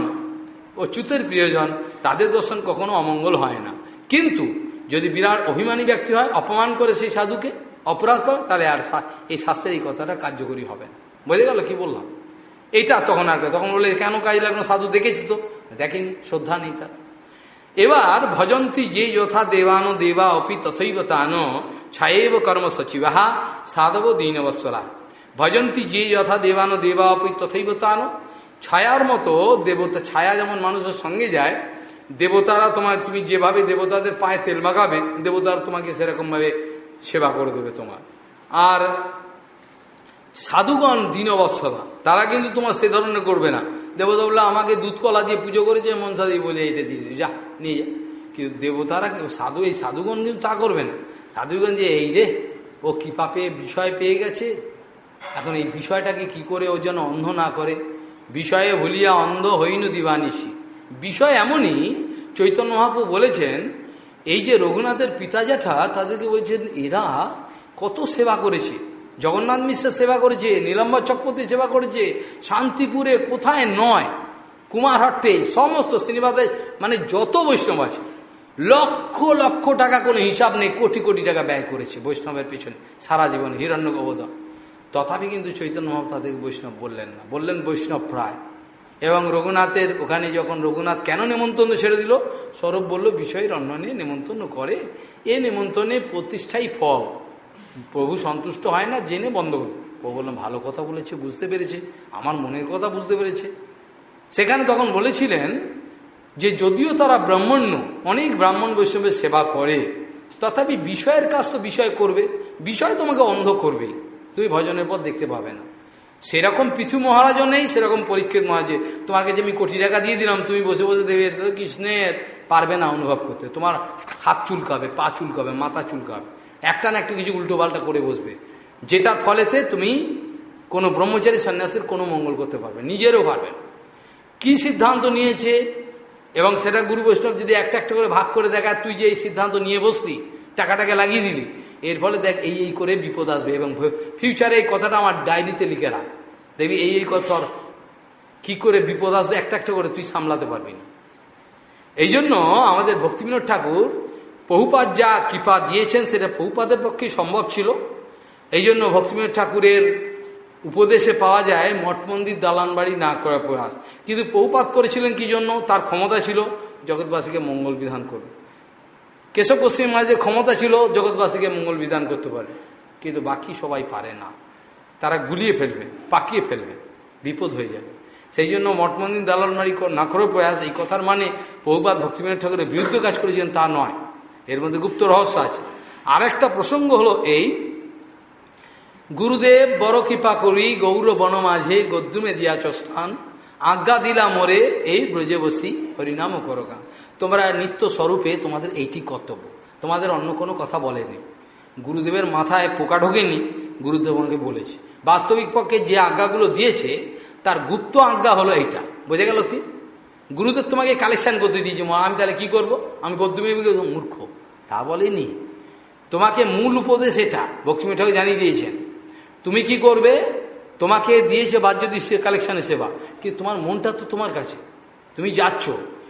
অচ্যুতের প্রিয়জন, তাদের দর্শন কখনো অমঙ্গল হয় না। কিন্তু যদি বিরাট অভিমানী ব্যক্তি হয়, অপমান করে সেই সাধুকে অপরাধ করে, তাহলে আর এই শাস্ত্রের এই কথাটা কার্যকরী হবে না। বোঝা গেল কি বললাম? এটা তখন আর তখন বলে কেন কাজ লাগল? সাধু দেখেছি তো? দেখেনি, শ্রদ্ধা নেই তার। এবার ভজন্তী যে যথা দেবানো দেবা অপি তথৈব তানো ছায়েব কর্ম সচিবা সাধব দীনবৎসলা। ভজন্তী যে যথা দেবানো দেবা অপি তথৈব তানো ছায়ার মতো দেবতা, ছায়া যেমন মানুষের সঙ্গে যায়, দেবতারা তোমার তুমি যেভাবে দেবতাদের পায়ে তেল মাখাবে, দেবতারা তোমাকে সেরকমভাবে সেবা করে দেবে তোমার। আর সাধুগণ দীনবৎসলা তারা কিন্তু তোমার সে ধরনের করবে না। দেবতা আমাকে দুধ কলা দিয়ে পুজো করেছে, মনসা দিয়ে বলে এইটা দিয়ে যা, নিয়ে যা। কিন্তু দেবতারা সাধু, এই সাধুগণ কিন্তু তা করবে না। সাধুগণ যে, এই রে, ও কৃপা পেয়ে, বিষয় পেয়ে গেছে। এখন এই বিষয়টাকে কি করে ও যেন অন্ধ না করে? বিষয়ে ভুলিয়া অন্ধ হইনু দিবানিসি বিষয় এমনই, চৈতন্য মহাপু বলেছেন এই যে রঘুনাথের পিতা জ্যাঠা তাদেরকে বলছেন, এরা কত সেবা করেছে। জগন্নাথ মিশ্রের সেবা করেছে, নীলম্বর চক্রবর্তী সেবা করেছে, শান্তিপুরে কোথায় নয় কুমারহাট্টে সমস্ত শ্রীনিবাসে মানে যত বৈষ্ণব আছে, লক্ষ লক্ষ টাকা কোনো হিসাব নেই, কোটি কোটি টাকা ব্যয় করেছে বৈষ্ণবের পেছনে, সারা জীবন হিরণ্য গোবধন তথাপি কিন্তু চৈতন্য মহাপ্রভু তাদেরকে বৈষ্ণব বললেন না। বললেন বৈষ্ণব প্রায়। এবং রঘুনাথের ওখানে যখন রঘুনাথ কেন নেমন্তন্ন ছেড়ে দিল, সৌরভ বলল বিষয়ের অন্যনে নেমন্তন্ন করে। এ নেমন্তন্নে প্রতিষ্ঠাই ফল। প্রভু সন্তুষ্ট হয় না, জেনে বন্ধ করে। প্রভু বললাম ভালো কথা বলেছে, বুঝতে পেরেছে। আমার মনের কথা বুঝতে পেরেছে। সেখানে তখন বলেছিলেন যে, যদিও তারা ব্রাহ্মণ্য, অনেক ব্রাহ্মণ বৈষ্ণবের সেবা করে, তথাপি বিষয়ের কাজ তো বিষয় করবে, বিষয় তোমাকে অন্ধ করবে। তুমি ভজনের পর দেখতে পাবে না। সেরকম পিছু মহারাজও নেই, সেরকম পরীক্ষিত মহারাজে। তোমাকে যে আমি কোটি টাকা দিয়ে দিলাম, তুমি বসে বসে দেবে কৃষ্ণের। পারবে না অনুভব করতে। তোমার হাত চুলকাবে, পা চুলকাবে, মাথা চুলকাবে। একটা না একটা কিছু উল্টো পাল্টা করে বসবে। যেটার ফলেতে তুমি কোনো ব্রহ্মচারী সন্ন্যাসের কোনো মঙ্গল করতে পারবে নিজেরও পারবে না। কী সিদ্ধান্ত নিয়েছে? এবং সেটা গুরু বৈষ্ণব যদি একটা একটা করে ভাগ করে দেখায়, তুই যে এই সিদ্ধান্ত নিয়ে বসলি, টাকাটাকে লাগিয়ে দিলি এর ফলে দেখ, এই এই করে বিপদ আসবে এবং ফিউচারে এই কথাটা আমার ডায়েরিতে লিখে রাখ। দেখবি, এই এই কথা কী করে বিপদ আসবে, একটা একটা করে তুই সামলাতে পারবি না। এই জন্য আমাদের ভক্তিবিনোদ ঠাকুর বহুপাত যা কৃপা দিয়েছেন, সেটা বহুপাতের পক্ষে সম্ভব ছিল। এই জন্য ভক্তিবিনোদ ঠাকুরের উপদেশে পাওয়া যায়, মঠ মন্দির দালান বাড়ি না করার প্রয়াস। কিন্তু পৌপাত করেছিলেন কি জন্য? তার ক্ষমতা ছিল জগৎবাসীকে মঙ্গল বিধান করবে। কেশব পশ্চিম যে ক্ষমতা ছিল, জগৎবাসীকে মঙ্গল বিধান করতে পারে। কিন্তু বাকি সবাই পারে না। তারা গুলিয়ে ফেলবে, পাকিয়ে ফেলবে, বিপদ হয়ে যাবে। সেই জন্য মঠ মন্দির দালান বাড়ি না করে প্রয়াস, এই কথার মানে বহুপাত ভক্তিবিনোদ ঠাকুরের বিরুদ্ধে কাজ করেছেন তা নয়। এর মধ্যে গুপ্ত রহস্য আছে। আরেকটা প্রসঙ্গ হলো এই, গুরুদেব বড় কৃপা করি, গৌর বন মাঝে গদ্যুমে দিয়াছ স্থান আজ্ঞা দিলা মরে এই ব্রজে বসি হরিনাম করোগা তোমরা নিত্য স্বরূপে তোমাদের এইটি কর্তব্য। তোমাদের অন্য কোনো কথা বলেনি। গুরুদেবের মাথায় পোকা ঢোকেনি, গুরুদেব আমাকে বলেছে। বাস্তবিক পক্ষে যে আজ্ঞাগুলো দিয়েছে, তার গুপ্ত আজ্ঞা হলো এইটা। বোঝা গেল কি? গুরুদেব তোমাকে কালেকশন করতে দিয়েছে। মা, আমি তাহলে কি করব? আমি গদ্যমে মূর্খ। তা বলেনি। তোমাকে মূল উপদেশ এটা বক্সিমী ঠাকুর জানিয়ে দিয়েছেন। তুমি কি করবে? তোমাকে দিয়েছে বাহ্যদৃশ্য কালেকশানের সেবা। কিন্তু তোমার মনটা তো তোমার কাছে। তুমি যাচ্ছ।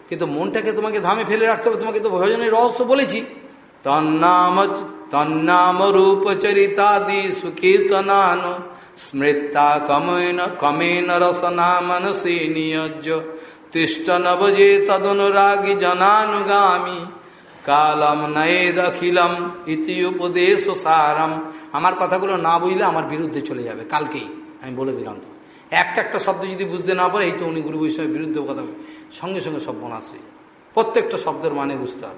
কিন্তু মনটাকে তোমাকে ধামে ফেলে রাখতে হবে, তোমাকে তো ভজনের রহস্য বলেছি। তন্নাম তন্নাম রূপচরিতাদি সুকীর্তনান। স্মৃতা কমেন কমেন রসনা মনসি নিয়োজ্য। তিষ্ঠ নবজে তদনুরাগী জনানুগামী। কালম নয়েদ অখিলম ইতি উপদেশ সারম। আমার কথাগুলো না বুঝলে আমার বিরুদ্ধে চলে যাবে, কালকেই। আমি বলে দিলাম তো। একটা একটা শব্দ যদি বুঝতে না পারে, এই তো উনি গুরু বৈষ্ণবের বিরুদ্ধে কথা সঙ্গে সঙ্গে সব বনাস হয়ে প্রত্যেকটা শব্দের মানে বুঝতে হবে।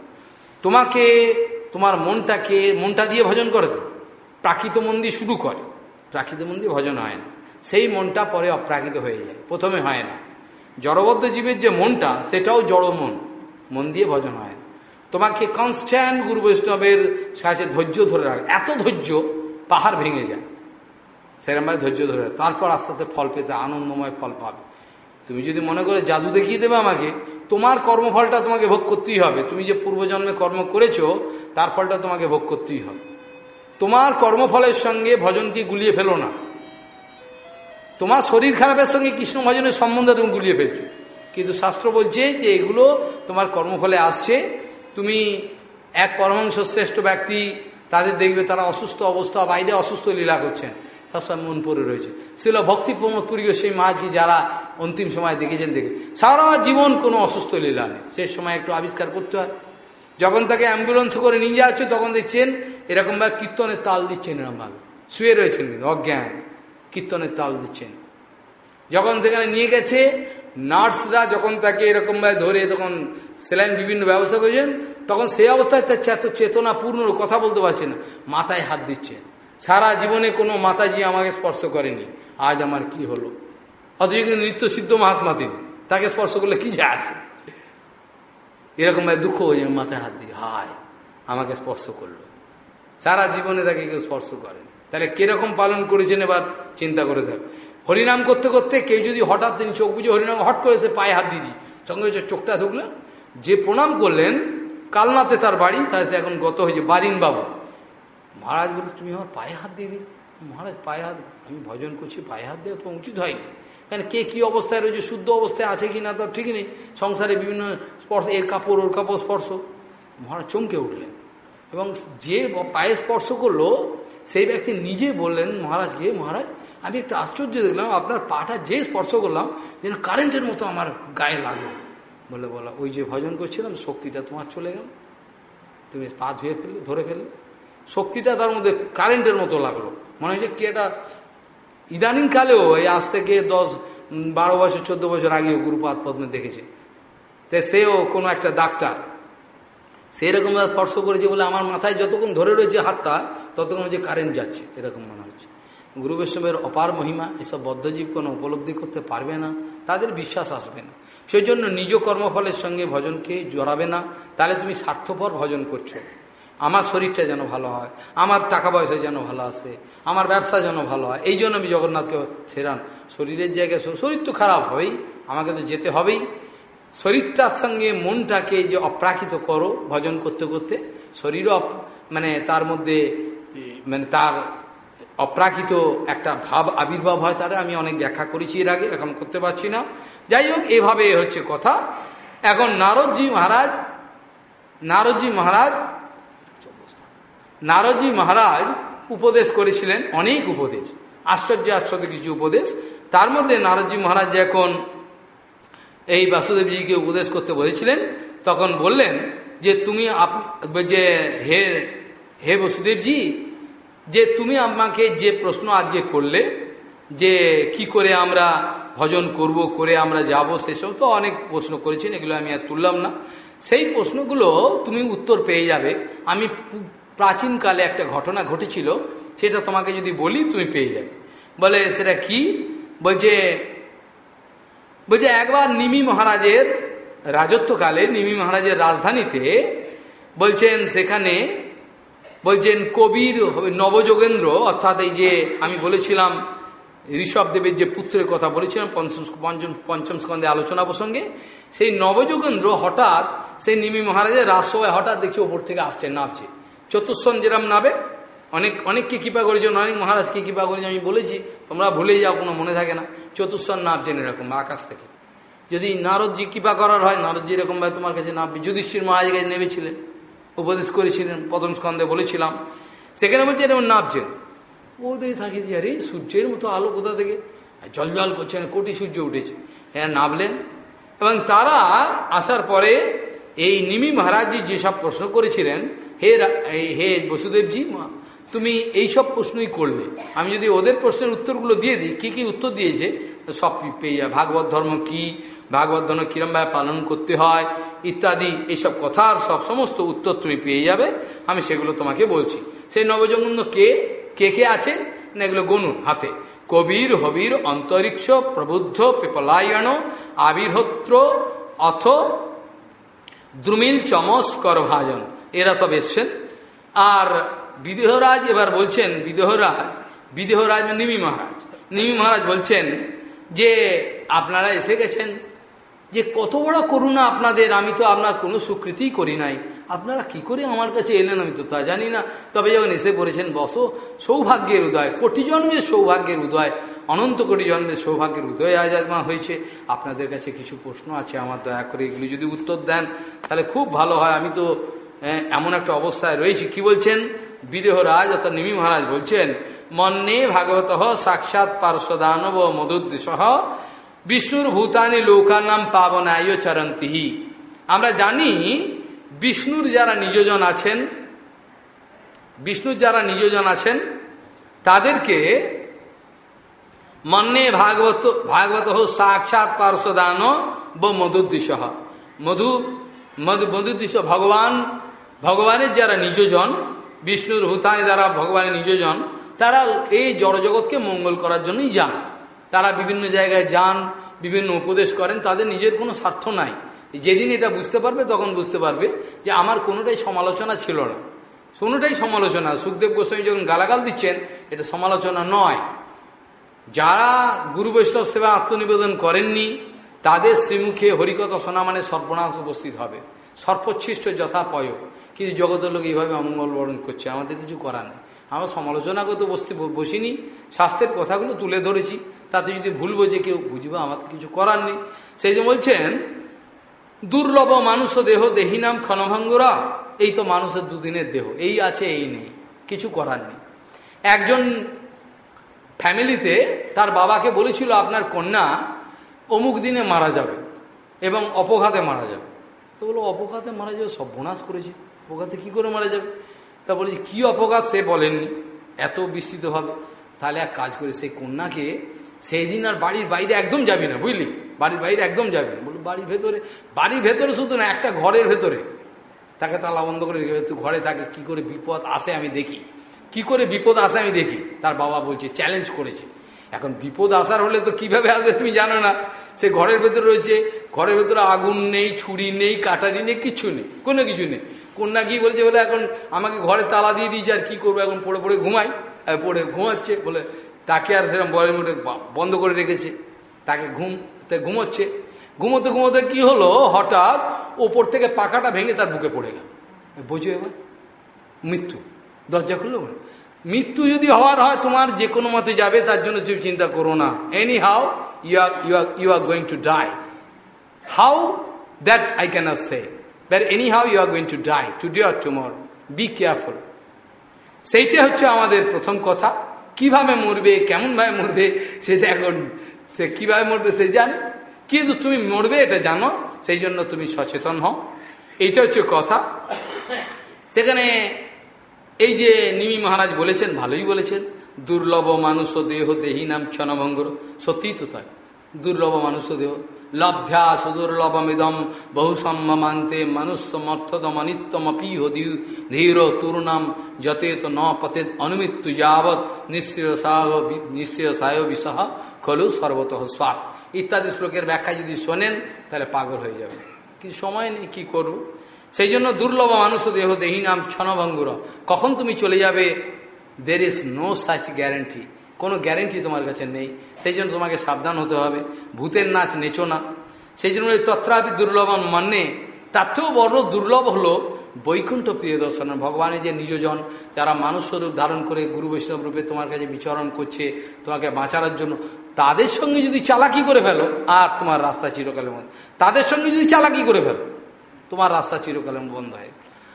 তোমাকে, তোমার মনটাকে, মনটা দিয়ে ভজন করে তো। প্রাকৃত মন দিয়ে শুরু করে। প্রাকৃত মন দিয়ে ভজন হয় না। সেই মনটা পরে অপ্রাকৃত হয়ে যায়। প্রথমে হয় না। জড়বদ্ধ জীবের যে মনটা, সেটাও জড় মন। মন দিয়ে ভজন হয় না। তোমাকে কনস্ট্যান্ট গুরু বৈষ্ণবের সাথে ধৈর্য ধরে রাখে। এত ধৈর্য পাহাড় ভেঙে যায়। সেরকমভাবে ধৈর্য ধরে তারপর আস্তে আস্তে ফল পেতে, আনন্দময় ফল পাবে। তুমি যদি মনে করে জাদু দেখিয়ে দেবে আমাকে, তোমার কর্মফলটা তোমাকে ভোগ করতেই হবে। তুমি যে পূর্বজন্মে কর্ম করেছ, তার ফলটা তোমাকে ভোগ করতেই হবে। তোমার কর্মফলের সঙ্গে ভজনকে গুলিয়ে ফেলো না। তোমার শরীর খারাপের সঙ্গে কৃষ্ণ ভজনের সম্বন্ধে তুমি গুলিয়ে ফেলছো। কিন্তু শাস্ত্র বলছে যে এগুলো তোমার কর্মফলে আসছে। তুমি এক পরমাংশ শ্রেষ্ঠ ব্যক্তি, তাদের দেখবে তারা অসুস্থ অবস্থা, বাইরে অসুস্থ লীলা করছেন। সবসময় মন পড়ে রয়েছে। ছিল ভক্তি প্রমোদপুরীয় সেই মাঝি যারা অন্তিম সময় দেখেছেন দেখে। সারা জীবন কোনো অসুস্থ লীলা নেই। সে সময় একটু আবিষ্কার করতে হয়। যখন তাকে অ্যাম্বুলেন্স করে নিয়ে যাচ্ছে তখন দেখছেন এরকমভাবে কীর্তনের তাল দিচ্ছেন এরকমভাবে শুয়ে রয়েছেন কিন্তু, অজ্ঞান। কীর্তনের তাল দিচ্ছেন যখন সেখানে নিয়ে গেছে, নার্সরা যখন তাকে এরকমভাবে ধরে তখন সেলাইন বিভিন্ন ব্যবস্থা করেছেন, তখন সেই অবস্থায় তার চেতনা পূর্ণ, কথা বলতে পারছে না। মাথায় হাত দিচ্ছে। সারা জীবনে কোনো মাতাজি আমাকে স্পর্শ করেনি। আজ আমার কি হলো? অথচ কিন্তু নিত্য সিদ্ধ মহাত্মা তিনি। তাকে স্পর্শ করলে কি যা আছে? এরকমভাবে দুঃখ হয়ে যাবে মাথায় হাত দিয়ে, হায়, আমাকে স্পর্শ করল। সারা জীবনে তাকে কেউ স্পর্শ করেন। তাহলে কীরকম পালন করেছেন এবার চিন্তা করে থাক। হরিনাম করতে করতে কেউ যদি হঠাৎ তিনি চোখ বুঝে হরিনাম হট করেছে পায়ে হাত দিয়েছি সঙ্গে হচ্ছে চোখটা ঢুকলেন যে প্রণাম করলেন, কালনাতে তার বাড়ি, তাতে এখন গত হয়েছে বারিন বাবু মহারাজ বলে তুমি আমার পায়ে হাত দিয়ে দিই মহারাজ পায়ে হাত আমি ভজন করছি, পায়ে হাত দেওয়া তোমার উচিত হয়নি। কেন, কে, কী অবস্থায় রয়েছে, শুদ্ধ অবস্থায় আছে কি না, তো ঠিক নেই। সংসারে বিভিন্ন স্পর্শ, এর কাপড়, ওর কাপড় স্পর্শ। মহারাজ চমকে উঠলেন এবং যে পায়ে স্পর্শ করল, সেই ব্যক্তি নিজে বললেন মহারাজকে মহারাজ, আমি একটা আশ্চর্য দেখলাম, আপনার পাটা যে স্পর্শ করলাম, যেন কারেন্টের মতো আমার গায়ে লাগল। বলে, বলা, ওই যে ভজন করছিলাম, শক্তিটা তোমার চলে গেল। তুমি পা ধুয়ে ফেললে, ধরে ফেললে শক্তিটা তার মধ্যে কারেন্টের মতো লাগল। মনে হয়েছে কি একটা ইদানিংকালেও এই আজ থেকে দশ বারো বছর, চোদ্দ বছর আগেও গুরুপাত পদ্মে দেখেছে। তে সেও কোনো একটা ডাক্তার। সেরকম স্পর্শ করেছে বলে আমার মাথায় যতক্ষণ ধরে রয়েছে হাতটা, ততক্ষণ যে কারেন্ট যাচ্ছে, এরকম মনে হচ্ছে। গুরু বৈষ্ণবের অপার মহিমা, এসব বদ্ধজীব কোনো উপলব্ধি করতে পারবে না, তাদের বিশ্বাস আসবে না। সেই জন্য নিজ কর্মফলের সঙ্গে ভজনকে জড়াবে না, তাহলে তুমি স্বার্থপর ভজন করছ। আমার শরীরটা যেন ভালো হয়, আমার টাকা পয়সা যেন ভালো আসে আমার ব্যবসা যেন ভালো হয়, এই জন্য আমি জগন্নাথকে সেরান শরীরের জায়গায় শরীর তো খারাপ হবেই, আমাকে তো যেতে হবেই। শরীরটার সঙ্গে মনটাকে যে অপ্রাকৃত করো, ভজন করতে করতে, শরীরও মানে তার মধ্যে মানে তার অপ্রাকৃত একটা ভাব, আবির্ভাব হয় তারা। আমি অনেক ব্যাখ্যা করেছি এর আগে, এখন করতে পারছি না। যাই হোক এভাবে হচ্ছে কথা। এখন নারদজি মহারাজ নারদজি মহারাজ নারদজি মহারাজ উপদেশ করেছিলেন, অনেক উপদেশ, আশ্চর্য আশ্চর্য কিছু উপদেশ। তার মধ্যে নারদজি মহারাজ যখন এই বাসুদেবজিকে উপদেশ করতে বলেছিলেন, তখন বললেন যে তুমি আপ, যে হে হে বসুদেবজি, যে তুমি আমাকে যে প্রশ্ন আজকে করলে, যে কি করে আমরা ভজন করব, করে আমরা যাব সেসব তো অনেক প্রশ্ন করেছেন, এগুলো আমি আর তুললাম না। সেই প্রশ্নগুলো তুমি উত্তর পেয়ে যাবে। আমি প্রাচীনকালে একটা ঘটনা ঘটেছিল, সেটা তোমাকে যদি বলি, তুমি পেয়ে যাবে। বলে, সেটা কি? বলছে বলছে, একবার নিমি মহারাজের রাজত্বকালে, নিমি মহারাজের রাজধানীতে বলছেন, সেখানে বলছেন, কবির নবযোগেন্দ্র, অর্থাৎ এই যে আমি বলেছিলাম ঋষভদেবের যে পুত্রের কথা বলেছিলাম, পঞ্চম পঞ্চম পঞ্চম স্কন্ধে আলোচনা প্রসঙ্গে, সেই নবযোগেন্দ্র হঠাৎ, সেই নিমি মহারাজের রাজসভায় হঠাৎ দেখছি ওপর থেকে আসছে, নামছে। চতুর্সন যেরাম নাবে অনেক অনেককে কৃপা করেছেন অনেক মহারাজকে কৃপা করেছেন আমি বলেছি, তোমরা ভুলে যাও, কোনো মনে থাকে না। চতুর্সন নামছেন এরকম আকাশ থেকে। যদি নারদজি কৃপা করার হয় নারদজি এরকমভাবে তোমার কাছে নামবে। যুধিষ্ঠির মহারাজের কাছে নেমেছিলেন, উপদেশ করেছিলেন, প্রথম স্কন্ধে বলেছিলাম। সেখানে বলছে, এরকম নামছেন ওদের থাকে যে, আরে, সূর্যের মতো আলো কোথা থেকে? জল জল করছেন কোটি সূর্য উঠেছে। হ্যাঁ নামলেন, এবং তারা আসার পরে এই নিমি মহারাজজি যেসব প্রশ্ন করেছিলেন হে হে বসুদেবজি তুমি এই সব প্রশ্নই করলে। আমি যদি ওদের প্রশ্নের উত্তরগুলো দিয়ে দিই, কী কী উত্তর দিয়েছে, সব পেয়ে যায় ভাগবত ধর্ম কী, ভাগবত ধর্ম কীরমভাবে পালন করতে হয়, ইত্যাদি, এইসব কথার সব সমস্ত উত্তর তুমি পেয়ে যাবে। আমি সেগুলো তোমাকে বলছি। সেই নবজন্ম কে? কে কে আছে? না এগুলো গনুন হাতে। কবির, হবির, অন্তরিক্ষ, প্রবুদ্ধ পেপলায়ন আবির্হত্র, অথ, দ্রুমিল চমস করভাজন এরা সব এসছেন। আর বিদেহরাজ এবার বলছেন বিদেহরাজ বিদেহরাজ নিমি মহারাজ। নিমি মহারাজ বলছেন যে, আপনারা এসে গেছেন। যে কত বড় করুণা আপনাদের, আমি তো আপনার কোনো স্বীকৃতি করি নাই। আপনারা কি করে আমার কাছে এলেন আমি তো তা জানি না। তবে যখন এসে পড়েছেন, বসো, সৌভাগ্যের উদয়, কোটি জন্মের সৌভাগ্যের উদয়, অনন্ত কোটি জন্মের সৌভাগ্যের উদয় আজ আজমা হয়েছে। আপনাদের কাছে কিছু প্রশ্ন আছে, আমার দয়া করে এগুলি যদি উত্তর দেন, তাহলে খুব ভালো হয়। আমি তো এমন একটা অবস্থায় রয়েছি। কি বলছেন? বিদেহ রাজ অর্থাৎ নিমি মহারাজ বলছেন, মন্নে ভাগবত সাক্ষাৎ পার্শ্বদানব মধুদ্দেশ বিষ্ণুর ভূতানি লোকানাম পাবনায় চরন্তিহি। আমরা জানি বিষ্ণুর যারা নিজজন আছেন, বিষ্ণুর যারা নিজজন আছেন, তাদেরকে মন্নে ভাগবত ভাগবত সাক্ষাৎ পার্শ্বদান ব মধুদ্দিশ মধু মধু মধুদ্দিশ ভগবান ভগবানের যারা নিজজন, বিষ্ণুর হুতানি দ্বারা ভগবানের নিজজন, তারা এই জড়জগৎকে মঙ্গল করার জন্যই যান। তারা বিভিন্ন জায়গায় যান, বিভিন্ন উপদেশ করেন, তাদের নিজের কোনো স্বার্থ নাই। যেদিন এটা বুঝতে পারবে, তখন বুঝতে পারবে যে আমার কোনোটাই সমালোচনা ছিল না। কোনোটাই সমালোচনা সুখদেব গোস্বামী যখন গালাগাল দিচ্ছেন, এটা সমালোচনা নয়। যারা গুরু বৈষ্ণব সেবা আত্মনিবেদন করেননি, তাদের শ্রীমুখে হরিকথা শোনা মানে সর্বনাশ উপস্থিত হবে। সর্বোচ্ছিষ্ট যথা পয় কিন্তু জগতের লোক এইভাবে অমঙ্গল বরণ করছে? আমাদের কিছু করার নেই। আমরা সমালোচনা করতে বসতে বসিনি। স্বাস্থ্যের কথাগুলো তুলে ধরেছি। তাতে যদি ভুল বোঝে কেউ বুঝব, আমাদের কিছু করার নেই। সেই যে বলছেন, দুর্লভ মানুষ দেহ দেহিনাম ক্ষণভঙ্গুরা, এই তো মানুষের দুদিনের দেহ। এই আছে, এই নেই। কিছু করার নেই। একজন ফ্যামিলিতে তার বাবাকে বলেছিল, আপনার কন্যা অমুক দিনে মারা যাবে এবং অপঘাতে মারা যাবে। তো বলো অপঘাতে মারা যাবে সব বোনাস করেছে। অপঘাতে কি করে মারা যাবে? তা বলেছে কি অপঘাত সে বলেননি। এত বিস্তৃত হবে। তাহলে এক কাজ করে, সেই কন্যাকে সেই দিন আর বাড়ির বাইরে একদম যাবি না, বুঝলি? বাড়ির বাইরে একদম যাবি না। বলল, বাড়ির ভেতরে বাড়ির ভেতরে শুধু না, একটা ঘরের ভেতরে। তাকে তালা বন্ধ করে রেখে, তুই ঘরে থাকে, কি করে বিপদ আসে আমি দেখি। কি করে বিপদ আসে আমি দেখি। তার বাবা বলছে চ্যালেঞ্জ করেছে। এখন বিপদ আসার হলে তো কীভাবে আসবে তুমি জানো না। সে ঘরের ভেতরে রয়েছে, ঘরের ভেতরে আগুন নেই, ছুরি নেই, কাটারি নেই, কিচ্ছু নেই, কোনো কিছু নেই। কন্যা কি বলছে, বলে এখন আমাকে ঘরে তালা দিয়ে দিয়েছে, আর কি করব? এখন পড়ে পড়ে ঘুমাই। পড়ে ঘুমাচ্ছে, বলে তাকে আর সেরকম বরের মুখে বন্ধ করে রেখেছে। তাকে ঘুম তাই ঘুমোচ্ছে। ঘুমোতে ঘুমোতে কি হলো? হঠাৎ ওপর থেকে পাখাটা ভেঙে তার বুকে পড়ে গেল। বোঝো এবার মৃত্যু। দরজা খুললো মৃত্যু যদি হওয়ার হয়, তোমার যে কোনো মতে যাবে, তার জন্য তুমি চিন্তা করো না। Any how you are you are you are going to die how that I can say how you are going to die today or tomorrow be careful সেইটা হচ্ছে আমাদের প্রথম কথা। কীভাবে মরবে, কেমনভাবে মরবে, সেটা এখন সে কীভাবে মরবে সে জানে। কিন্তু তুমি মরবে এটা জানো, সেই জন্য তুমি সচেতন হও। এইটা হচ্ছে কথা। সেখানে এই যে নিমি মহারাজ বলেছেন, ভালোই বলেছেন, দুর্লভ মানুষ দেহ দেহী নাম ক্ষণভঙ্গর। সত্যিই তো তাই। দুর্লভ মানুষ দেহ। লব্ধ্যা সুদুর্লভমিদম বহু সম্মান্তে মনুষ্যমর্থদমনিত্যমপি ধীর তুরুনাম যতে তো ন পতে অনুমিত্যু যাবৎ নিশ্চয় নিশ্চয় সায় বিসহ খলু সর্বত স্বাদ ইত্যাদি শ্লোকের ব্যাখ্যা যদি শোনেন, তাহলে পাগল হয়ে যাবে। কিন্তু সময় নেই, কী করব? সেই জন্য দুর্লভ মানুষ দেহ দেহী নাম ক্ষণভঙ্গুর কখন তুমি চলে যাবে? There is no such guarantee কোনো গ্যারেন্টি তোমার কাছে নেই। সেই জন্য তোমাকে সাবধান হতে হবে। ভূতের নাচ নেচো না। সেই জন্য তত্রাপি দুর্লভন মানে তার থেকেও বড় দুর্লভ হলো বৈকুণ্ঠ প্রিয় দর্শন। ভগবানের যে নিজজন, যারা মানুষ স্বরূপ ধারণ করে গুরু বৈষ্ণব রূপে তোমার কাছে বিচরণ করছে, তোমাকে বাঁচানোর জন্য, তাদের সঙ্গে যদি চালাকি করে ফেলো, আর তোমার রাস্তা চিরকালের মধ্যে। তাদের সঙ্গে যদি চালাকি করে ফেলো, তোমার রাস্তা চিরকালের বন্ধ হয়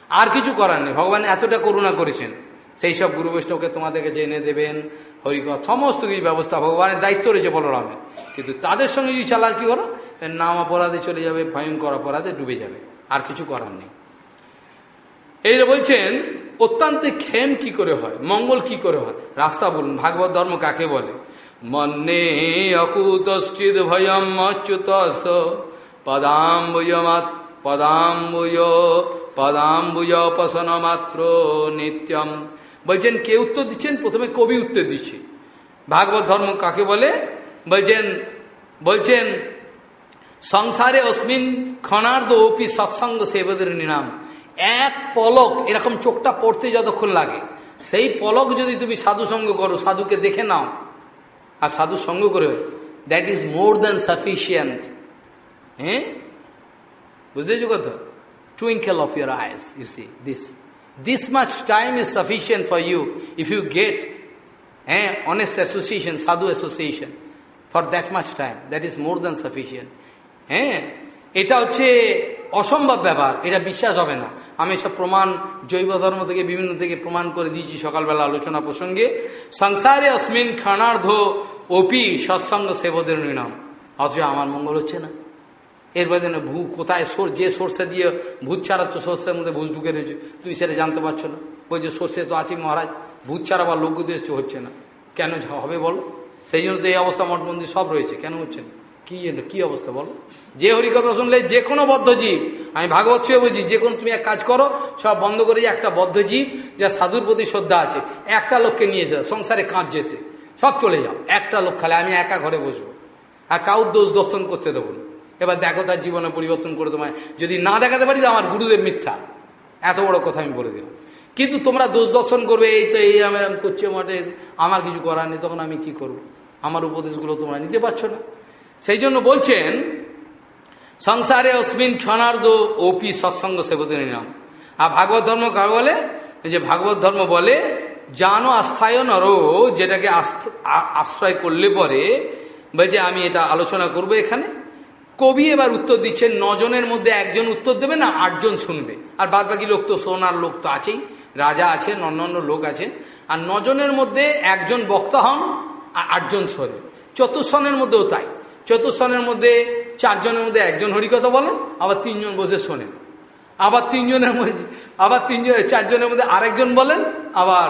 আর কিছু করার নেই। ভগবান এতটা করুণা করেছেন। সেই সব গুরু বৈষ্ণবকে তোমাদের কাছে এনে দেবেন। হরিকথ সমস্ত কিছু ব্যবস্থা ভগবানের দায়িত্ব রয়েছে বলরামের কিন্তু তাদের সঙ্গে যদি চালাকি করো নাম অপরাধে চলে যাবে, ভয়ঙ্কর অপরাধে ডুবে যাবে। আর কিছু করার নেই। এই বলছেন, অত্যন্ত ক্ষেম কি করে হয়? মঙ্গল কি করে হয়? রাস্তা বলুন, ভাগবত ধর্ম কাকে বলে? মন্নে অকুতশ্চিদ ভয়ম অচ্যুত পদাম্বুয়মাত পদাম্বুয় পদাম্বুয়পসন মাত্র নিত্যম। বলছেন কে উত্তর দিচ্ছেন? প্রথমে কবি উত্তর দিচ্ছে। ভাগবত ধর্ম কাকে বলে? বলছেন বলছেন সংসারে অস্মিন ক্ষণার্ধ ওপি সৎসঙ্গ সেবদের নিনাম এক পলক এরকম চোখটা পড়তে যতক্ষণ লাগে সেই পলক যদি তুমি সাধু সঙ্গ করো সাধুকে দেখে নাও। আর সাধু সঙ্গ করে that is more than sufficient হ্যাঁ? বুঝতেছো কথা? Twinkle of your eyes, you see, this. This much time is sufficient for you if you get eh, honest association, sadhu association, for that much time. That is more than sufficient. হ্যাঁ এটা হচ্ছে অসম্ভব ব্যাপার এটা বিশ্বাস হবে না আমি সব প্রমাণ জৈব ধর্ম থেকে বিভিন্ন থেকে প্রমাণ করে দিয়েছি সকালবেলা আলোচনা প্রসঙ্গে সংসারে অস্মিন খানার্ধ অপি সৎসঙ্গ সেবদের নাম অথচ আমার মঙ্গল হচ্ছে না এর বাদে না ভূ কোথায় সোর যে সর্ষে দিয়ে ভূত ছাড়াচ্ছ, সর্ষের মধ্যে ভূষ ঢুকে রয়েছে, তুমি সেটা জানতে পারছ না। বলছে সর্ষে তো আছে মহারাজ, ভূত ছাড়া বা এসছে হচ্ছে না। কেন হবে বলো? সেই জন্য তো এই অবস্থা মঠ মন্দির সব রয়েছে, কেন হচ্ছে না? কী কী অবস্থা বলো? যে হরিকথা শুনলে যে কোনো বদ্ধজীব আমি ভাগবত ছুঁয়ে বলছি, যে কোনো তুমি এক কাজ করো, সব বন্ধ করে যে একটা বদ্ধজীব যা সাধুর প্রতি শ্রদ্ধা আছে, একটা লোককে নিয়ে যাও, সংসারে কাঁদছে সব চলে যাও, একটা লোক খালে আমি একা ঘরে বসবো। আর কাউর দোষ দর্শন করতে দেবো না। এবার দেখো তার জীবনে পরিবর্তন করে তোমায়। যদি না দেখাতে পারি, তো আমার গুরুদেব মিথ্যা। এত বড় কথা আমি বলে দিলাম। কিন্তু তোমরা দোষ দর্শন করবে, এই তো এই আমি করছে মাঠে আমার কিছু করার নেই, তখন আমি কি করব। আমার উপদেশগুলো তোমরা নিতে পারছ না। সেই জন্য বলছেন, সংসারে অস্মিন ক্ষণার্ধ ওপি সৎসঙ্গ সেবতে নিলাম। আর ভাগবত ধর্ম কার বলে? যে ভাগবত ধর্ম বলে, জানো আস্থায় নরো, যেটাকে আশ্রয় করলে পরে যে আমি এটা আলোচনা করব এখানে। কবি এবার উত্তর দিচ্ছেন, নজনের মধ্যে একজন উত্তর দেবে না, আটজন শুনবে। আর বাদ বাকি লোক তো সোনার লোক তো আছেই, রাজা আছে অন্যান্য লোক আছে। আর নজনের মধ্যে একজন বক্তা হন, আর আটজন শোনে। চতুর্সনের মধ্যেও তাই। চতুর্সনের মধ্যে চারজনের মধ্যে একজন হরিকথা বলেন, আবার তিনজন বসে শোনেন। আবার তিনজনের মধ্যে, আবার তিনজন, চারজনের মধ্যে আরেকজন বলেন, আবার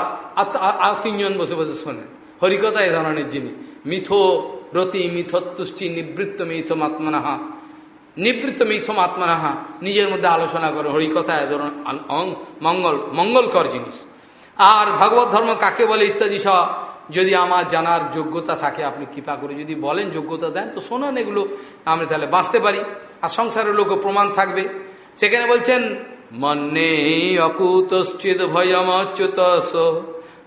আর তিনজন বসে বসে শোনেন। হরিকথা এ ধরনের জিনিস মিথো রতি মিথতুষ্টি নিবৃত্ত মিথম আত্মনাহা নিবৃত্ত মিথম আত্মনাহা নিজের মধ্যে আলোচনা করে। হরিকথা এ ধরনের মঙ্গল মঙ্গলকর জিনিস। আর ভাগবত ধর্ম কাকে বলে ইত্যাদি সব যদি আমার জানার যোগ্যতা থাকে, আপনি কৃপা করে যদি বলেন যোগ্যতা দেন, তো শোনান এগুলো আমরা তাহলে বাঁচতে পারি। আর সংসারের লোক প্রমাণ থাকবে। সেখানে বলছেন, মন্নে অকুতশ্চিত ভয়মচ্যুত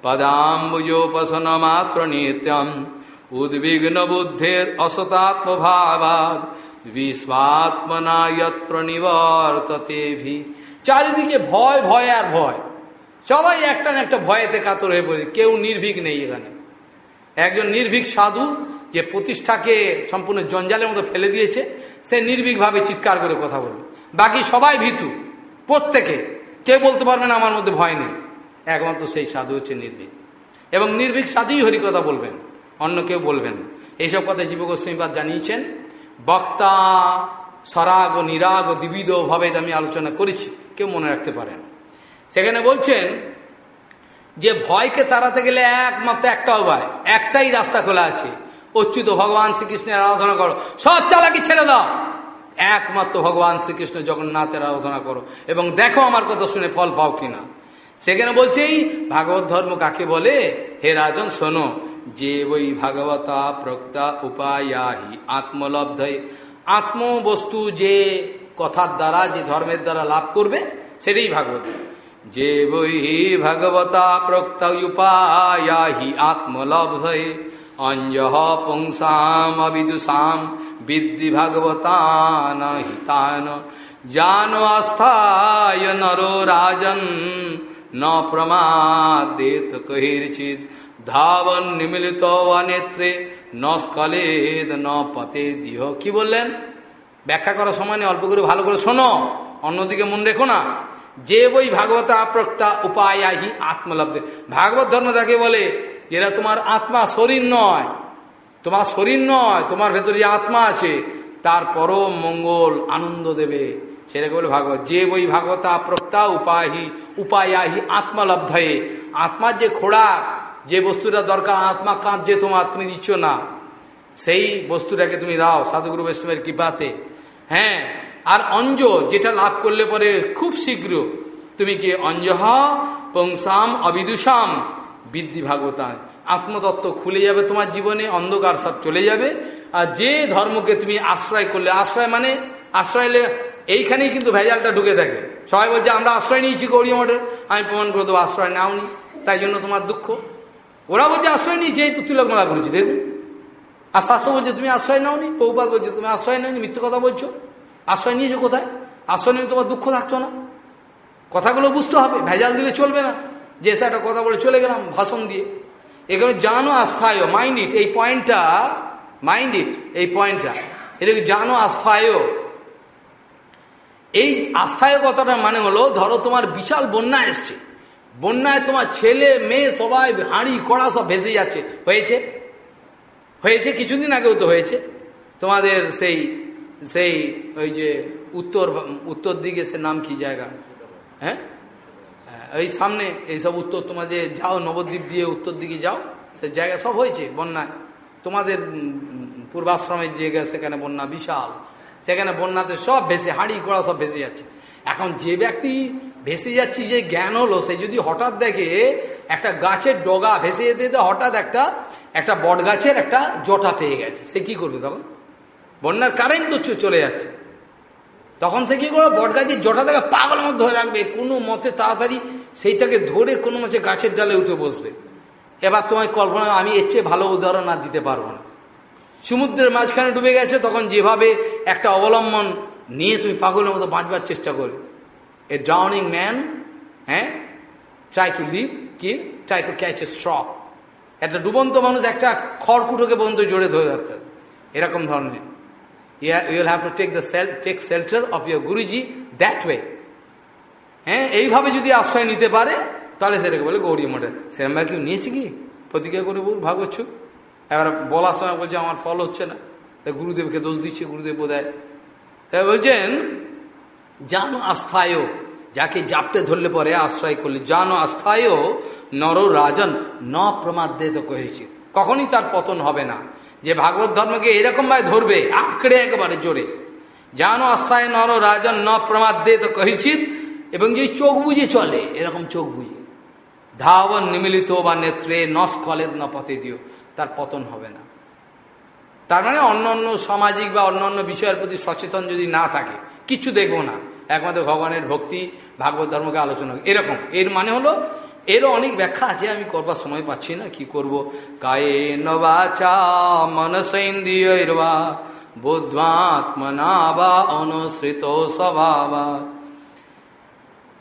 পদাম্বুজোপাসন মাত্র নিত্যম। উদ্বিগ্ন বুদ্ধের অসতাত্মভাবাদ বিশ্বাত্মনায়ত্র নিবর্ততে ভি চারিদিকে ভয় ভয় আর ভয়। সবাই একটা না একটা ভয়েতে কাতর হয়ে পড়েছে। কেউ নির্ভীক নেই এখানে। একজন নির্ভীক সাধু যে প্রতিষ্ঠাকে সম্পূর্ণ জঞ্জালের মতো ফেলে দিয়েছে, সে নির্ভীকভাবে চিৎকার করে কথা বলবে। বাকি সবাই ভীতু, প্রত্যেকে। কেউ বলতে পারবে না, আমার মধ্যে ভয় নেই। একমাত্র সেই সাধু হচ্ছে নির্ভীক। এবং নির্ভীক সাধুই হরিকথা বলবেন। অন্য কেউ বলবেন এইসব কথা জীব গোস্বামীবাদ জানিয়েছেন। বক্তা সরাগ ও নিরাগ ও দ্বিবিধভাবে আমি আলোচনা করেছি, কেউ মনে রাখতে পারেন সেখানে বলছেন যে ভয়কে তাড়াতে গেলে একমাত্র একটা উপায়, একটাই রাস্তা খোলা আছে। অচ্যুত ভগবান শ্রীকৃষ্ণের আরাধনা করো, সব চালাকি ছেড়ে দাও। একমাত্র ভগবান শ্রীকৃষ্ণ জগন্নাথের আরাধনা করো এবং দেখো আমার কথা শুনে ফল পাও কিনা। সেখানে বলছেই ভাগবত ধর্ম কাকে বলে? হে রাজন, শোনো যে ওই ভাগবতা প্রক্তা উপায়াহি আত্মলব্ধ আত্মবস্তু যে কথার দ্বারা, যে ধর্মের দ্বারা লাভ করবে, সেটাই ভাগবত। যে বৈ ভগবতা প্রক্ত উপায়াহি আত্মলব্ধে অঞ্জহ পুংসাম অবিদুষাম বিদ্ধি ভগবতান হিতান জান আস্থায় নরো রাজন, ন প্রমাদেত কহিরচিত ধাবন নিমিলিত নেত্রে ন স্কলেদ ন পতে দিহ। কি বললেন? ব্যাখ্যা করার সময় অল্প করে ভালো করে শোনো। অন্যদিকে মন রেখো না। যে বই ভাগবত প্রক্তা উপায়াহি আত্মলব্ধে। ভাগবত ধর্ম তাকে বলে, যেটা তোমার আত্মা শরীর নয়, তোমার শরীর নয়, তোমার ভেতরে যে আত্মা আছে, তার পরম মঙ্গল আনন্দ দেবে। সেটাকে বলে ভাগবত। যে বই ভাগবতা প্রক্তা উপায়হি, উপায়াহি আত্মলব্ধয়ে আত্মার যে খোড়াক যে বস্তুটা দরকার, আত্মা যে তোমার, তুমি দিচ্ছ না। সেই বস্তুটাকে তুমি দাও, সাধুগুরু বৈষ্ণবের কৃপাতে। হ্যাঁ আর অঞ্জ, যেটা লাভ করলে পরে খুব শীঘ্র তুমি কি অঞ্জহ, পংসাম, অবিদুষাম, বৃদ্ধি ভাগবতায়। আত্মতত্ত্ব খুলে যাবে তোমার জীবনে, অন্ধকার সব চলে যাবে। আর যে ধর্মকে তুমি আশ্রয় করলে, আশ্রয় মানে আশ্রয় এইখানেই কিন্তু ভেজালটা ঢুকে থাকে। সবাই বলছে, আমরা আশ্রয় নিয়েছি গৌরী মঠের আমি প্রমাণ করে দেবো, আশ্রয় নাওনি। তাই জন্য তোমার দুঃখ। ওরা বলছে, আশ্রয় নিয়েছে এই তো তিলকমালা করেছি, দেখুন। আর শাস্ত্র বলছে, তুমি আশ্রয় নাওনি? পৌপাত বলছে, তুমি আশ্রয় নাওনি, মিথ্যে কথা বলছো। আশ্রয় নিয়েছো কোথায়? আশ্রয় নিয়ে তোমার দুঃখ থাকতো না। কথাগুলো বুঝতে হবে, ভেজাল দিলে চলবে না। যে এসে একটা কথা বলে চলে গেলাম ভাষণ দিয়ে। এখানে জানো আস্থায় মাইন্ড ইট এই পয়েন্টটা মাইন্ড ইট এই পয়েন্টটা এটাকে জানো আস্থায়? এই আস্থায় কথাটা মানে হলো, ধরো তোমার বিশাল বন্যা এসছে। বন্যায় তোমার ছেলে, মেয়ে সবাই হাঁড়ি, কড়া সব ভেসে যাচ্ছে। হয়েছে? হয়েছে? কিছুদিন আগেও তো হয়েছে। তোমাদের সেই সেই ওই যে উত্তর উত্তর দিকে সে নাম কি জায়গা? হ্যাঁ? এই সামনে এইসব উত্তর তোমার যে যাও, নবদ্বীপ দিয়ে উত্তর দিকে যাও, সে জায়গা সব হয়েছে বন্যায়। তোমাদের পূর্বাশ্রমের জায়গা সেখানে বন্যা বিশাল। সেখানে বন্যাতে সব ভেসে, হাঁড়ি, কড়া সব ভেসে যাচ্ছে। এখন যে ব্যক্তি ভেসে যাচ্ছি যে জ্ঞান হলো, সে যদি হঠাৎ দেখে একটা গাছের ডগা ভেসে যেতে যেতে হঠাৎ একটা একটা বট গাছের একটা জটা পেয়ে গেছে, সে কি করবে তখন? বন্যার কারেন্ট তো চলে যাচ্ছে। তখন সে কি করবে? বট গাছের জটা থেকে পাগল মধ্যে ধরে রাখবে, কোনো মতে তাড়াতাড়ি সেইটাকে ধরে কোনো মতে গাছের ডালে উঠে বসবে। এবার তোমায় কল্পনা, আমি এর চেয়ে ভালো উদাহরণ আর দিতে পারব না। সমুদ্রের মাঝখানে ডুবে গেছে, তখন যেভাবে একটা অবলম্বন নিয়ে তুমি পাগলের মতো বাঁচবার চেষ্টা করো এ ড্রাউনিং ম্যান হ্যাঁ ট্রাই টু লিভ কি try to catch a straw একটা ডুবন্ত মানুষ একটা খড়কুটোকে পর্যন্ত জোরে ধরে রাখতে এরকম ধরনের। You'll have to take the shell take shelter of your Guruji that way হ্যাঁ এইভাবে যদি আশ্রয় নিতে পারে, তাহলে সেটাকে বলে গৌরী মঠে। সেরকম ভাই কেউ নিয়েছে কি? প্রতিজ্ঞা করে বল ভাগচ্ছু এবার বলার সময় বলছে, আমার ফল হচ্ছে না। তাই গুরুদেবকে দোষ দিচ্ছে, গুরুদেব বোধহয়। তাই বলছেন জানো আস্থায়, যাকে জাপটে ধরলে পরে আশ্রয় করলে। জানো আস্থায়, নর রাজন ন প্রমাদে তো কহেছে। কখনই তার পতন হবে না। যে ভাগবত ধর্মকে এরকমভাবে ধরবে, আঁকড়ে একেবারে জোরে। জানো আস্থায়, নর রাজন ন প্রমাদে তো কহিচিত এবং যে চোখ বুঝে চলে, এরকম চোখ বুঝে ধাবন নিমিলিত বা নেত্রে নস্কলেদ ন পথে দিও, তার পতন হবে না। তার মানে অন্য অন্য সামাজিক বা অন্য অন্য বিষয়ের প্রতি সচেতন যদি না থাকে, কিছু দেখব না। একমাত্র ভগবানের ভক্তি, ভাগবত ধর্মকে আলোচনা এরকম। এর মানে হলো, এরও অনেক ব্যাখ্যা আছে, আমি করবার সময় পাচ্ছি না, কি করব? কায়ে নবাচা মনসেন্দ্রিয়র্বা, বুদ্ধাত্মনা বা অনুসৃত স্বভাবা।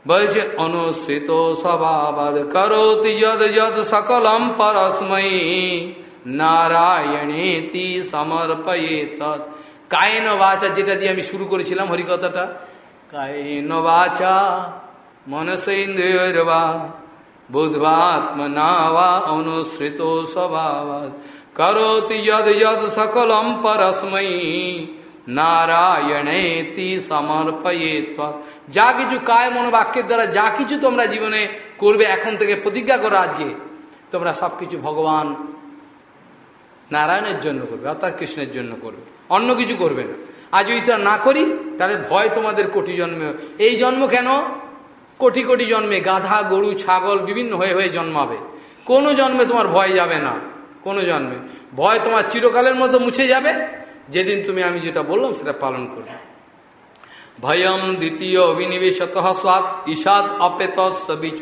বলছে, অনুসৃত স্বভাবাদ করোতি যদ যদ সকলম পরস্ময়ী নারায়ণেতি সমর্পয়ে তৎ কায়ন বাচা যেটা দিয়ে আমি শুরু করেছিলাম হরিকথাটা কায়ন বাচা মনসেন্দ্রিয়র্বা বুদ্ধাত্মনা বা অনুসৃত স্বভাবাদ করোতি যদ যদ সকলম পরস্ময়ী নারায়ণেতি সমর্পয়ে যা কিছু কায় মনোবাক্যের দ্বারা যা কিছু তোমরা জীবনে করবে, এখন থেকে প্রতিজ্ঞা করো আজকে। তোমরা সব কিছু ভগবান নারায়ণের জন্য করবে, অর্থাৎ কৃষ্ণের জন্য করবে। অন্য কিছু করবে না। আজ যদি তা না করি, তাহলে ভয় তোমাদের কোটি জন্মে। এই জন্ম কেন? কোটি কোটি জন্মে গাধা, গরু, ছাগল বিভিন্ন হয়ে হয়ে জন্মাবে। কোনো জন্মে তোমার ভয় যাবে না। কোনো জন্মে। ভয় তোমার চিরকালের মতো মুছে যাবে। যেদিন তুমি আমি যেটা বললাম, সেটা পালন করবে। ভয়ম দ্বিতীয় অভিনিবেশত স্বাদ ঈষাদ অপেত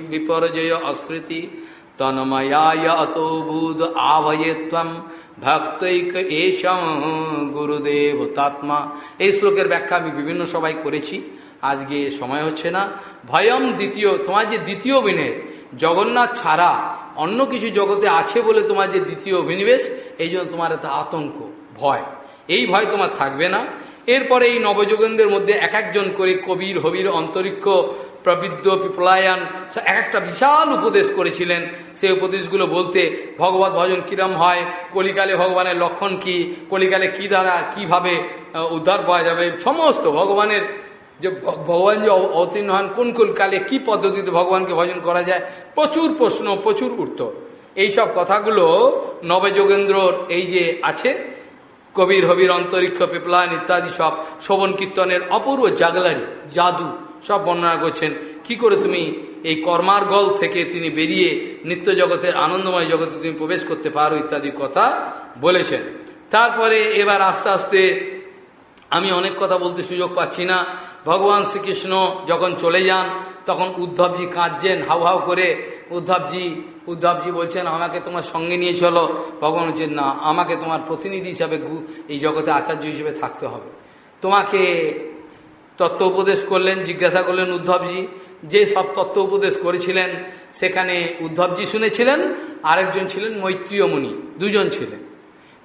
বিপর্যয় অস্মৃতি তন্ময়ায় অতো বুধ আভয়ে ভক্তৈক এসম গুরুদেব তাত্মা। এই শ্লোকের ব্যাখ্যা আমি বিভিন্ন সবাই করেছি। আজকে সময় হচ্ছে না। ভয়ম দ্বিতীয়, তোমার যে দ্বিতীয় অভিনয়, জগন্নাথ ছাড়া অন্য কিছু জগতে আছে বলে তোমার যে দ্বিতীয় অভিনিবেশ, এই জন্য তোমার এত আতঙ্ক, ভয়। এই ভয় তোমার থাকবে না। এরপরে এই নবযোগেন্দ্রের মধ্যে এক একজন করে কবির, হবির, অন্তরিক্ষ প্রবৃদ্ধ পিপলায়ন এক একটা বিশাল উপদেশ করেছিলেন। সেই উপদেশগুলো বলতে ভগবত ভজন কিরম হয়, কলিকালে ভগবানের লক্ষণ কি, কলিকালে কি দ্বারা, কীভাবে উদ্ধার পাওয়া যাবে, সমস্ত ভগবানের যে ভগবান যে অবতীর্ণ হন, কোন কোন কালে কী পদ্ধতিতে ভগবানকে ভজন করা যায়, প্রচুর প্রশ্ন, প্রচুর উত্তর। এইসব কথাগুলো নবযোগেন্দ্রর এই যে আছে, কবির, হবির, অন্তরিক্ষ পেপলান ইত্যাদি সব শোভন কীর্তনের অপূর্ব জাগলারি, জাদু। সব বর্ণনা করছেন, কি করে তুমি এই কর্মার গল থেকে তিনি বেরিয়ে নিত্য জগতের আনন্দময় জগতে তুমি প্রবেশ করতে পারো ইত্যাদি কথা বলেছেন। তারপরে এবার আস্তে আস্তে আমি অনেক কথা বলতে সুযোগ পাচ্ছি না। ভগবান শ্রীকৃষ্ণ যখন চলে যান, তখন উদ্ধবজি কাঁদছেন, হাউ হাউ করে। উদ্ধবজি উদ্ধবজি বলছেন, আমাকে তোমার সঙ্গে নিয়ে চলো। ভগবান বলছেন, না, আমাকে তোমার প্রতিনিধি হিসাবে এই জগতে আচার্য হিসেবে থাকতে হবে। তোমাকে তত্ত্ব উপদেশ করলেন, জিজ্ঞাসা করলেন উদ্ধবজি, যে সব তত্ত্ব উপদেশ করেছিলেন, সেখানে উদ্ধবজি শুনেছিলেন, আরেকজন ছিলেন মৈত্রীয় মুনি দুজন ছিলেন।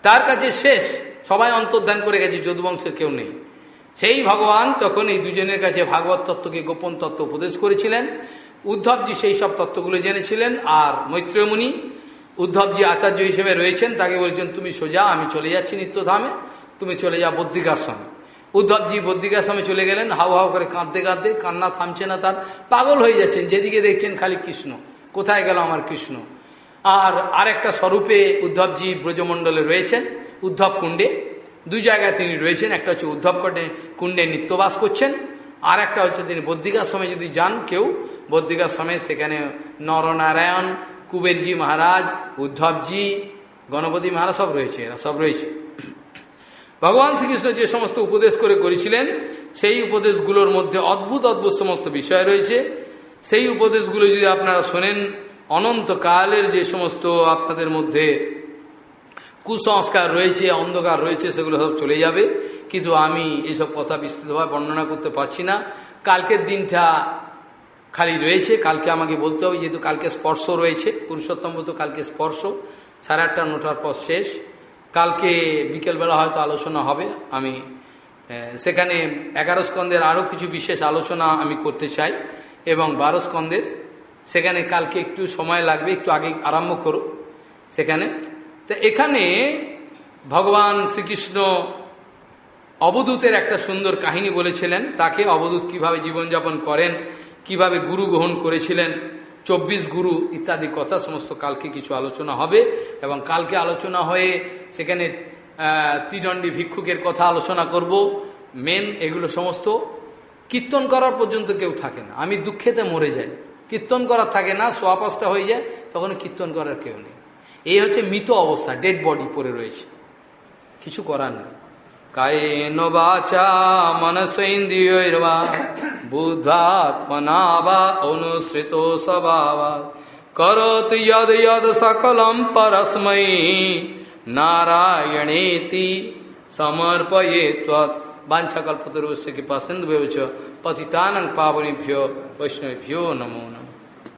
তার কাছে শেষ, সবাই অন্তর্ধান করে গেছে, যদুবংশের কেউ নেই। সেই ভগবান তখন এই দুজনের কাছে ভাগবত তত্ত্বকে গোপন তত্ত্ব উপদেশ করেছিলেন। উদ্ধবজি সেই সব তত্ত্বগুলো জেনেছিলেন, আর মৈত্রমণি উদ্ধবজি আচার্য হিসেবে রয়েছেন, তাকে বলছেন, তুমি সোজা, আমি চলে যাচ্ছি নিত্যধামে, তুমি চলে যাও বদ্রিকাশ্রমে। উদ্ধবজি বদ্রিকাশ্রমে চলে গেলেন, হাউ হাউ করে কাঁদতে কাঁদতে, কান্না থামছে না তার, পাগল হয়ে যাচ্ছেন, যেদিকে দেখছেন খালি কৃষ্ণ। কোথায় গেল আমার কৃষ্ণ? আর আরেকটা স্বরূপে উদ্ধবজি ব্রজমণ্ডলে রয়েছেন, উদ্ধব কুণ্ডে। দুই জায়গায় তিনি রয়েছেন, একটা হচ্ছে উদ্ধব কুণ্ডে নিত্যবাস করছেন আর একটা হচ্ছে তিনি বদ্রিকাশ্রমে যদি যান, কেউ বদ্রিকাশ্রমে সেখানে নরনারায়ণ, কুবেরজি মহারাজ উদ্ধবজি গণপতি মহারাজ সব রয়েছে, এরা সব রয়েছে। ভগবান শ্রীকৃষ্ণ যে সমস্ত উপদেশ করে করেছিলেন, সেই উপদেশগুলোর মধ্যে অদ্ভুত অদ্ভুত সমস্ত বিষয় রয়েছে। সেই উপদেশগুলো যদি আপনারা শোনেন, অনন্তকালের যে সমস্ত আপনাদের মধ্যে কুসংস্কার রয়েছে, অন্ধকার রয়েছে, সেগুলো সব চলে যাবে। কিন্তু আমি এইসব কথা বিস্তৃতভাবে বর্ণনা করতে পারছি না। কালকের দিনটা খালি রয়েছে। কালকে আমাকে বলতে হবে, যেহেতু কালকে স্পর্শ রয়েছে, পুরুষোত্তম তো কালকে স্পর্শ, সাড়ে আটটা নটার পর শেষ। কালকে বিকেলবেলা হয়তো আলোচনা হবে। আমি সেখানে এগারো স্কন্ধের আরও কিছু বিশেষ আলোচনা আমি করতে চাই এবং বারো স্কন্ধের, সেখানে কালকে একটু সময় লাগবে, একটু আগে আরম্ভ করো সেখানে। তো এখানে ভগবান শ্রীকৃষ্ণ অবধূতের একটা সুন্দর কাহিনী বলেছিলেন, তাকে অবধূত কীভাবে জীবনযাপন করেন, কীভাবে গুরু গ্রহণ করেছিলেন চব্বিশ গুরু ইত্যাদি কথা, সমস্ত কালকে কিছু আলোচনা হবে এবং কালকে আলোচনা হয়ে সেখানে ত্রিদণ্ডী ভিক্ষুকের কথা আলোচনা করব। মেন এগুলো সমস্ত, কীর্তন করার পর্যন্ত কেউ থাকে না। আমি দুঃখেতে মরে যাই। কীর্তন করার থাকে না, সোয়া পাঁচটা হয়ে যায় তখন কীর্তন করার কেউ নেই। এই হচ্ছে মৃত অবস্থা, ডেড বডি পড়ে রয়েছে। কিছু করার নেই। कायेन वाचा मनसेन्द्रियर्वा बुद्धात्मना वा अनुसृतो स्वभावा। करोत यद यद सकलम परस्मै। नारायणेति समर्पये तत्वांछकल्पतरुष्य कृपा सिंधु पतितानंग पावनेभ्यो वैष्णवेभ्यो नमो नम।